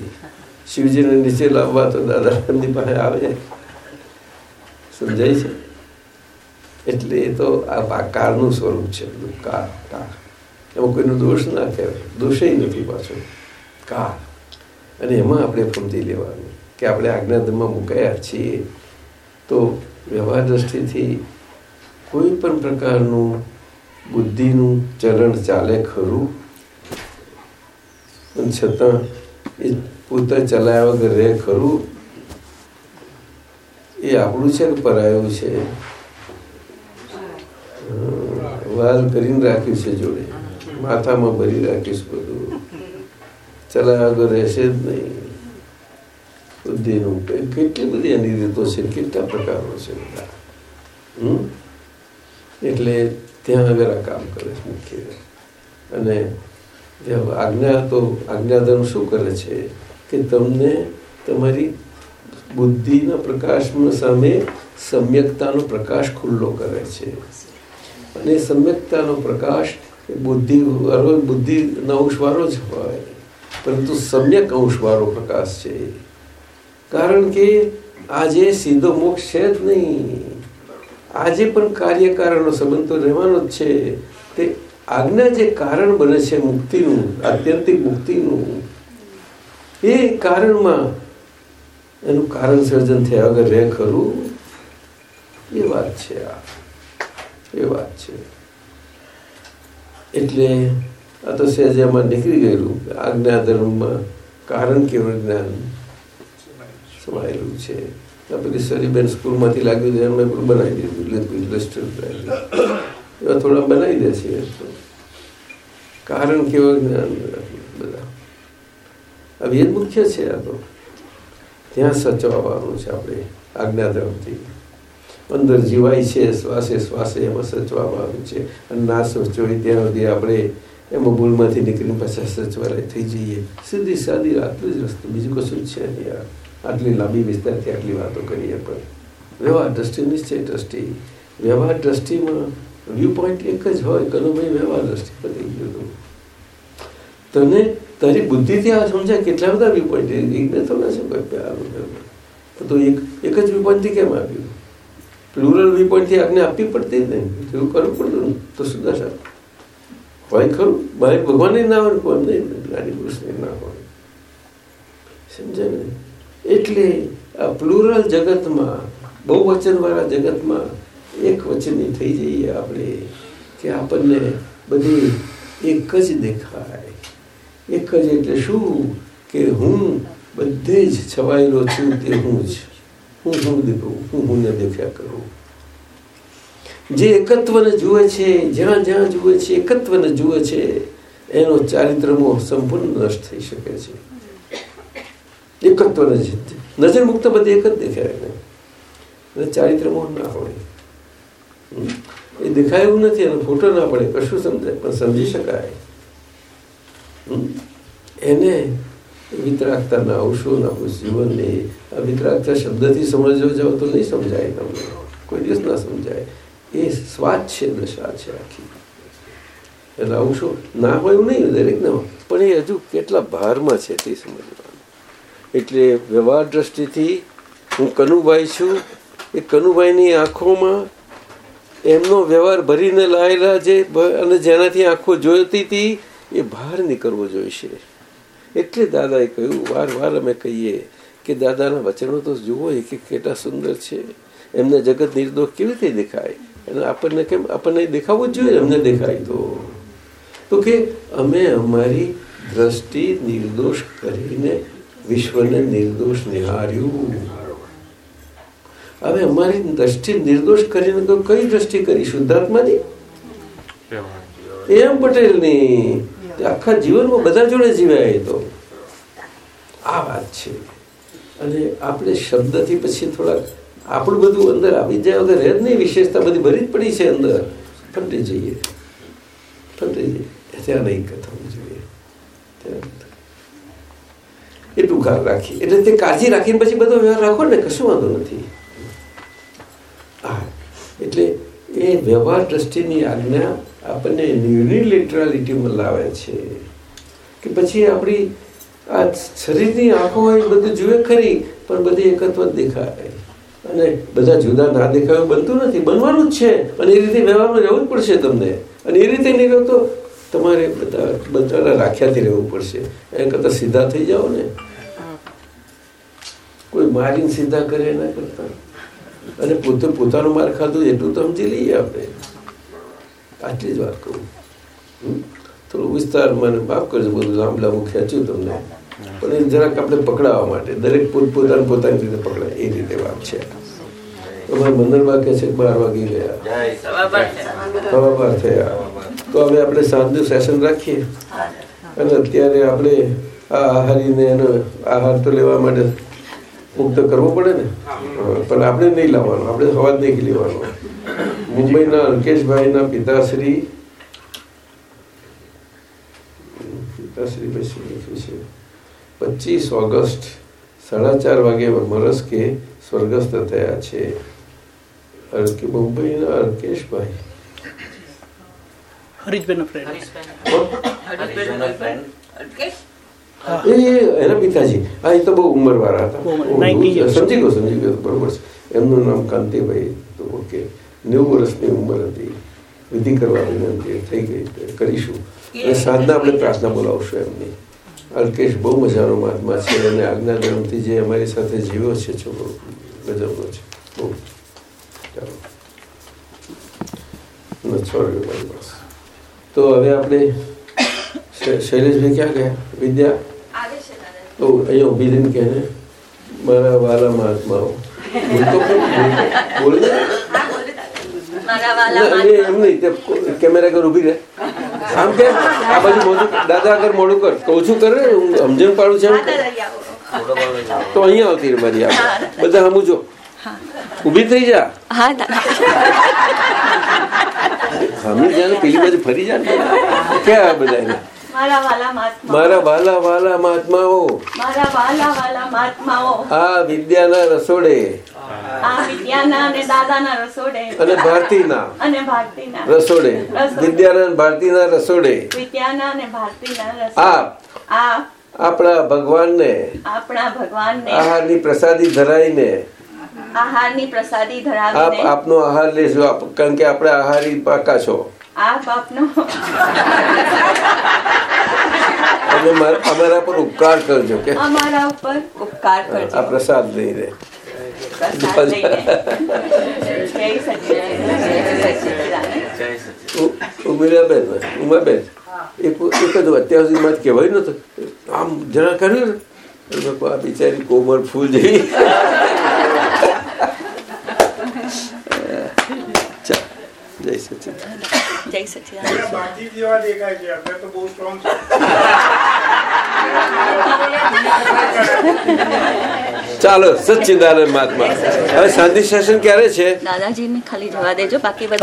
શિવજીને નીચે લાવવા તો દાદા પાસે આવે. સમજાય છે? એટલે એ તો આ કારનું સ્વરૂપ છે, બધું કાર કાર એમાં કોઈનો દોષ ના કહેવાય. દોષે નથી પાછો. કાર અને એમાં આપણે ફમતી લેવાનું. કે આપણે આજ્ઞાધમમાં મુકાયા છીએ, તો વ્યવહાર દ્રષ્ટિથી કોઈ પણ પ્રકારનું બુદ્ધિનું ચરણ ચાલે ખરું? પણ છતાં એ પોતે ચલાવ્યા વગર રહે ખરું? એ આપણું છે કે પરાયું છે? વાલ કરીને રાખ્યું છે જોડે. માથામાં ભરી રાખીશ બધું. ચલાવ્યા વગર રહેશે જ નહીં. બુદ્ધિનું કેટલી બધી એની રીતો છે, કેટલા પ્રકારો છે બધા. એટલે ત્યાં આગળ આ કામ કરે છે મુખ્ય. અને આજ્ઞા તો, આજ્ઞાધર્મ શું કરે છે? કે તમને તમારી બુદ્ધિના પ્રકાશમાં સામે સમ્યકતાનો પ્રકાશ ખુલ્લો કરે છે. અને સમ્યકતાનો પ્રકાશ બુદ્ધિ બુદ્ધિના અંશવાળો જ હોય. પરંતુ સમ્યક અંશવાળો પ્રકાશ છે કારણ કે આજે સીધો મોક્ષ છે જ નહીં. આજે પણ કાર્યકારણનો સંબંધ તો રહેવાનો જ છે. તે આજ્ઞા જે કારણ બને છે મુક્તિનું, આત્યંતિક મુક્તિનું, એ કારણમાં એનું કારણ સર્જન થયા વગર રહે ખરું? એ વાત છે આ. એ વાત છે. એટલે આ તો સહેજામાં નીકળી ગયેલું આજ્ઞા ધર્મમાં કારણ કેવું જ્ઞાન સમાયેલું છે. પેલી સરીબેન સ્કૂલમાંથી લાગ્યું છે, એમને પણ બનાવી દીધું એવા થોડા બનાવી દે છે કારણ કેવું જ્ઞાન બધા. હવે એ મુખ્ય છે આ તો. ત્યાં સચવાવાનું છે આપણે આજ્ઞાધર્મથી અંદર જીવાય છે, શ્વાસે શ્વાસે એમાં સચવામાં આવે છે. અને ના સચવાય ત્યાં સુધી આપણે એમાં ભૂલમાંથી નીકળીને પાછા સચવાય થઈ જઈએ. સીધી સાદી રાત્રે જ રસ્તો. બીજું કશું છે નહીં યાર આટલી લાંબી વિસ્તારથી આટલી વાતો કરીએ પણ. વ્યવહાર દ્રષ્ટિ નિશ્ચય દ્રષ્ટિ. વ્યવહાર દ્રષ્ટિમાં વ્યૂ પોઈન્ટ એક જ હોય, કનુભાઈ, વ્યવહાર દ્રષ્ટિ પતી ગયું તને તારી બુદ્ધિથી આ સમજાય કેટલા બધા વ્યૂ પોઈન્ટ એકને તો ના સમજાય પ્યારું તો એક એક જ વ્યૂ પોઈન્ટથી કેમ આવ્યું? પ્લુરલ વ્યૂ પોઈન્ટથી આપને આપવી પડતી જ નહીં. એવું કરવું પડતું તો સુધાર હોય ખરું. મારે ભગવાનને ના હોય કોઈ નહીં. ગાડી પુરુષને ના હોય. સમજે ને? એટલે આ પ્લુરલ જગતમાં બહુ વચનવાળા જગતમાં એક વચનની થઈ જઈએ આપણે, કે આપણને બધી એક જ દેખાય. એક જ એટલે શું? કે હું બધે જ છવાયેલો છું તે હું જ. હું હું દેખું? હું હુંને દેખ્યા કરું? જે એકત્વને જુએ છે, જ્યાં જ્યાં જુએ છે, એકત્વને જુએ છે, એનો ચારિત્રમો સંપૂર્ણ નષ્ટ થઈ શકે છે. એકત્વને જ નજર મુક્ત બધી એક જ દેખાય એને. ચારિત્રમો ના હોય. એ દેખાય એવું નથી, એનો ફોટો ના પડે. કશું સમજાય, પણ સમજી શકાય. એને વિતરાગતાના અંશોના જીવનને આ વિતરાગતા શબ્દથી સમજવા જાવ તો નહીં સમજાય તમને. કોઈ દિવસ ના સમજાય. એ સ્વાદ છે, દશા છે આખી. એટલે અંશો ના હોય એવું નહીં દરેકના પણ એ હજુ કેટલા ભારમાં છે તે સમજવાનું. એટલે વ્યવહાર દ્રષ્ટિથી હું કનુભાઈ છું. એ કનુભાઈની આંખોમાં એમનો વ્યવહાર ભરીને લાયેલા જે અને જેનાથી આંખો જોઈતી હતી, એ બહાર નીકળવો જોઈશે. એટલે દાદાએ કહ્યું વાર વાર અમે કહીએ કે દાદાના વચનો તો જુઓ એક એક કેટલા સુંદર છે. એમને જગત નિર્દોષ કેવી રીતે દેખાય? અને આપણને કેમ આપણને દેખાવું જ જોઈએ એમને દેખાય તો. તો કે અમે અમારી દ્રષ્ટિ નિર્દોષ કરીને વિશ્વને નિર્દોષ નિહાર્યું હવે અમારી દ્રષ્ટિ નિર્દોષ કરીને તો કઈ દ્રષ્ટિ કરી શુદ્ધાત્માની એમ પટેલની. આખા જીવનમાં બધા જોડે જીવાય તો. આ વાત છે. અને આપણે શબ્દથી પછી થોડાક આપણું બધું અંદર આવી જાય વગર રહે જ નહીં. વિશેષતા બધી ભરી જ પડી છે અંદર. ફંટી જઈએ. ફંટી જઈએ. ત્યાં નહીં થવું જોઈએ. એટલું ખ્યાલ રાખી એટલે તે કાળજી રાખીને પછી બધો વ્યવહાર રાખો ને, કશું વાંધો નથી. હા. એટલે એ વ્યવહાર દ્રષ્ટિની આજ્ઞા આપણને યુનિલેટરાલિટીમાં લાવે છે. કે પછી આપણી આ શરીરની આંખો હોય બધું જુએ ખરી પણ બધી એકત્વ જ દેખાય. અને બધા જુદા ના દેખાય બનતું નથી બનવાનું જ છે. અને એ રીતે વ્યવહારમાં રહેવું જ પડશે તમને. અને એ રીતે નહીં રહો તો તમારે બધા બધાના રાખ્યાથી રહેવું પડશે. એ કરતાં સીધા થઈ જાઓ ને. કોઈ મારીને સીધા કરે એના કરતા. અને પોતે પોતાનું માર ખાધું એટલું તો સમજી લઈએ આપણે. આટલી જ વાત કહું. થોડું વિસ્તારમાં માફ કરજો, બધું લાંબલા હું ખેંચ્યું તમને. પણ એ જરાક આપણે પકડાવવા માટે, દરેક પોત પોતાની પોતાની રીતે પકડાય. એ રીતે વાત છે. અમારે મંદર વાગે છે બાર વાગી ગયા. સવા બાર થયા. તો હવે આપણે સાંજનું સેશન રાખીએ. અને અત્યારે આપણે આ આહારીને એનો આહાર તો લેવા માટે મુક્ત કરવો પડે ને? પણ આપણે નહીં લાવવાનો આપણે સવાજ નહીં લેવાનો. મુંબઈના અંકેશભાઈના પિતાશ્રી પિતાશ્રી પછી પચીસ ઓગસ્ટ સાડા ચાર વાગે મરસ કે સ્વર્ગસ્થ થયા છે મુંબઈના અંકેશભાઈ હરીશભાઈ ફ્રેન્ડ એ એના પિતાજી. હા એ તો બહુ ઉંમર વાળા હતા. બહુ ઉંમર, ઓહો, 90 years. સમજી ગયો સમજી ગયો બરોબર છે. એમનું નામ કાંતિભાઈ તો ઓકે. નેવું વર્ષની ઉંમર હતી. વિધિ કરવા વિનંતી થઈ ગઈ. કરીશું. અને સાંજના આપણે પ્રાર્થના બોલાવશું એમની. અલ્કેશ બહુ મજાનો મહાત્મા છે અને આજ્ઞા ધર્મથી જે અમારી સાથે જીવ્યો છે છોકરો ગજબનો છે. બહુ. ચાલો. તો હવે આપણે શૈલેષભાઈ ક્યાં ગયા? વિદ્યા? તો અહીંયા ઊભી રહીને કહે ને. મારા વાલા મહાત્માઓ. કેમેરા આગળ ઊભી રહે. આમ કે આ બાજુ મોઢું દાદા આગળ મોડું કર. તો ઓછું કરે હું સમજણ પાડું છે તો અહીંયા આવતી મારી આગળ બધા સમજો ઊભી થઈ જા. હા જાય પેલી બાજુ ફરી જાય ક્યાં બધા? મારા વાલા વાલા મહાત્માઓ. મારા વાલા વાલા મહાત્માઓ. આ વિદ્યાના રસોડે. આ વિદ્યાના અને દાદાના રસોડે. અને ભારતીના. અને ભારતીના. રસોડે. રસોડે. વિદ્યાના અને ભારતીના રસોડે. વિદ્યાના અને ભારતીના રસોડે. આપ. આપ. આપણા ભગવાનને. આપણા ભગવાનને. આહારની પ્રસાદી ધરાઈને આહારની પ્રસાદી આપ ધરાવીને આપનો આહાર લેજો. આપ- કારણ કે આપણે આહારી પાકા છો. આપ આપનો અને માર- અમારા પર ઉપકાર કરજો કે અમારા ઉપર ઉપકાર આ કરજો પ્રસાદ લઈને પ્રસાદ લઈને જય સચ્ચિદાનંદ જય સચ્ચિદાનંદ ઉ- ઉમિરાબેન ઉમાબેન એક એક જ અત્યાર સુધી માં કહેવાય નતું આમ જરા કર્યું ને એટલે મેં કહ્યું, આ બિચારી કોમળ ફૂલ જેવી ચા જય સચિન જય સચ્ચિદાનંદ બાકી જેવા દેખાય છે આપણે તો બહુ સ્ટ્રોંગ ચાલો સચ્ચિદાનંદ મહાત્મા. હવે શાંતિ સેશન ક્યારે છે? દાદાજીને ખાલી જવા દેજો બાકી બધા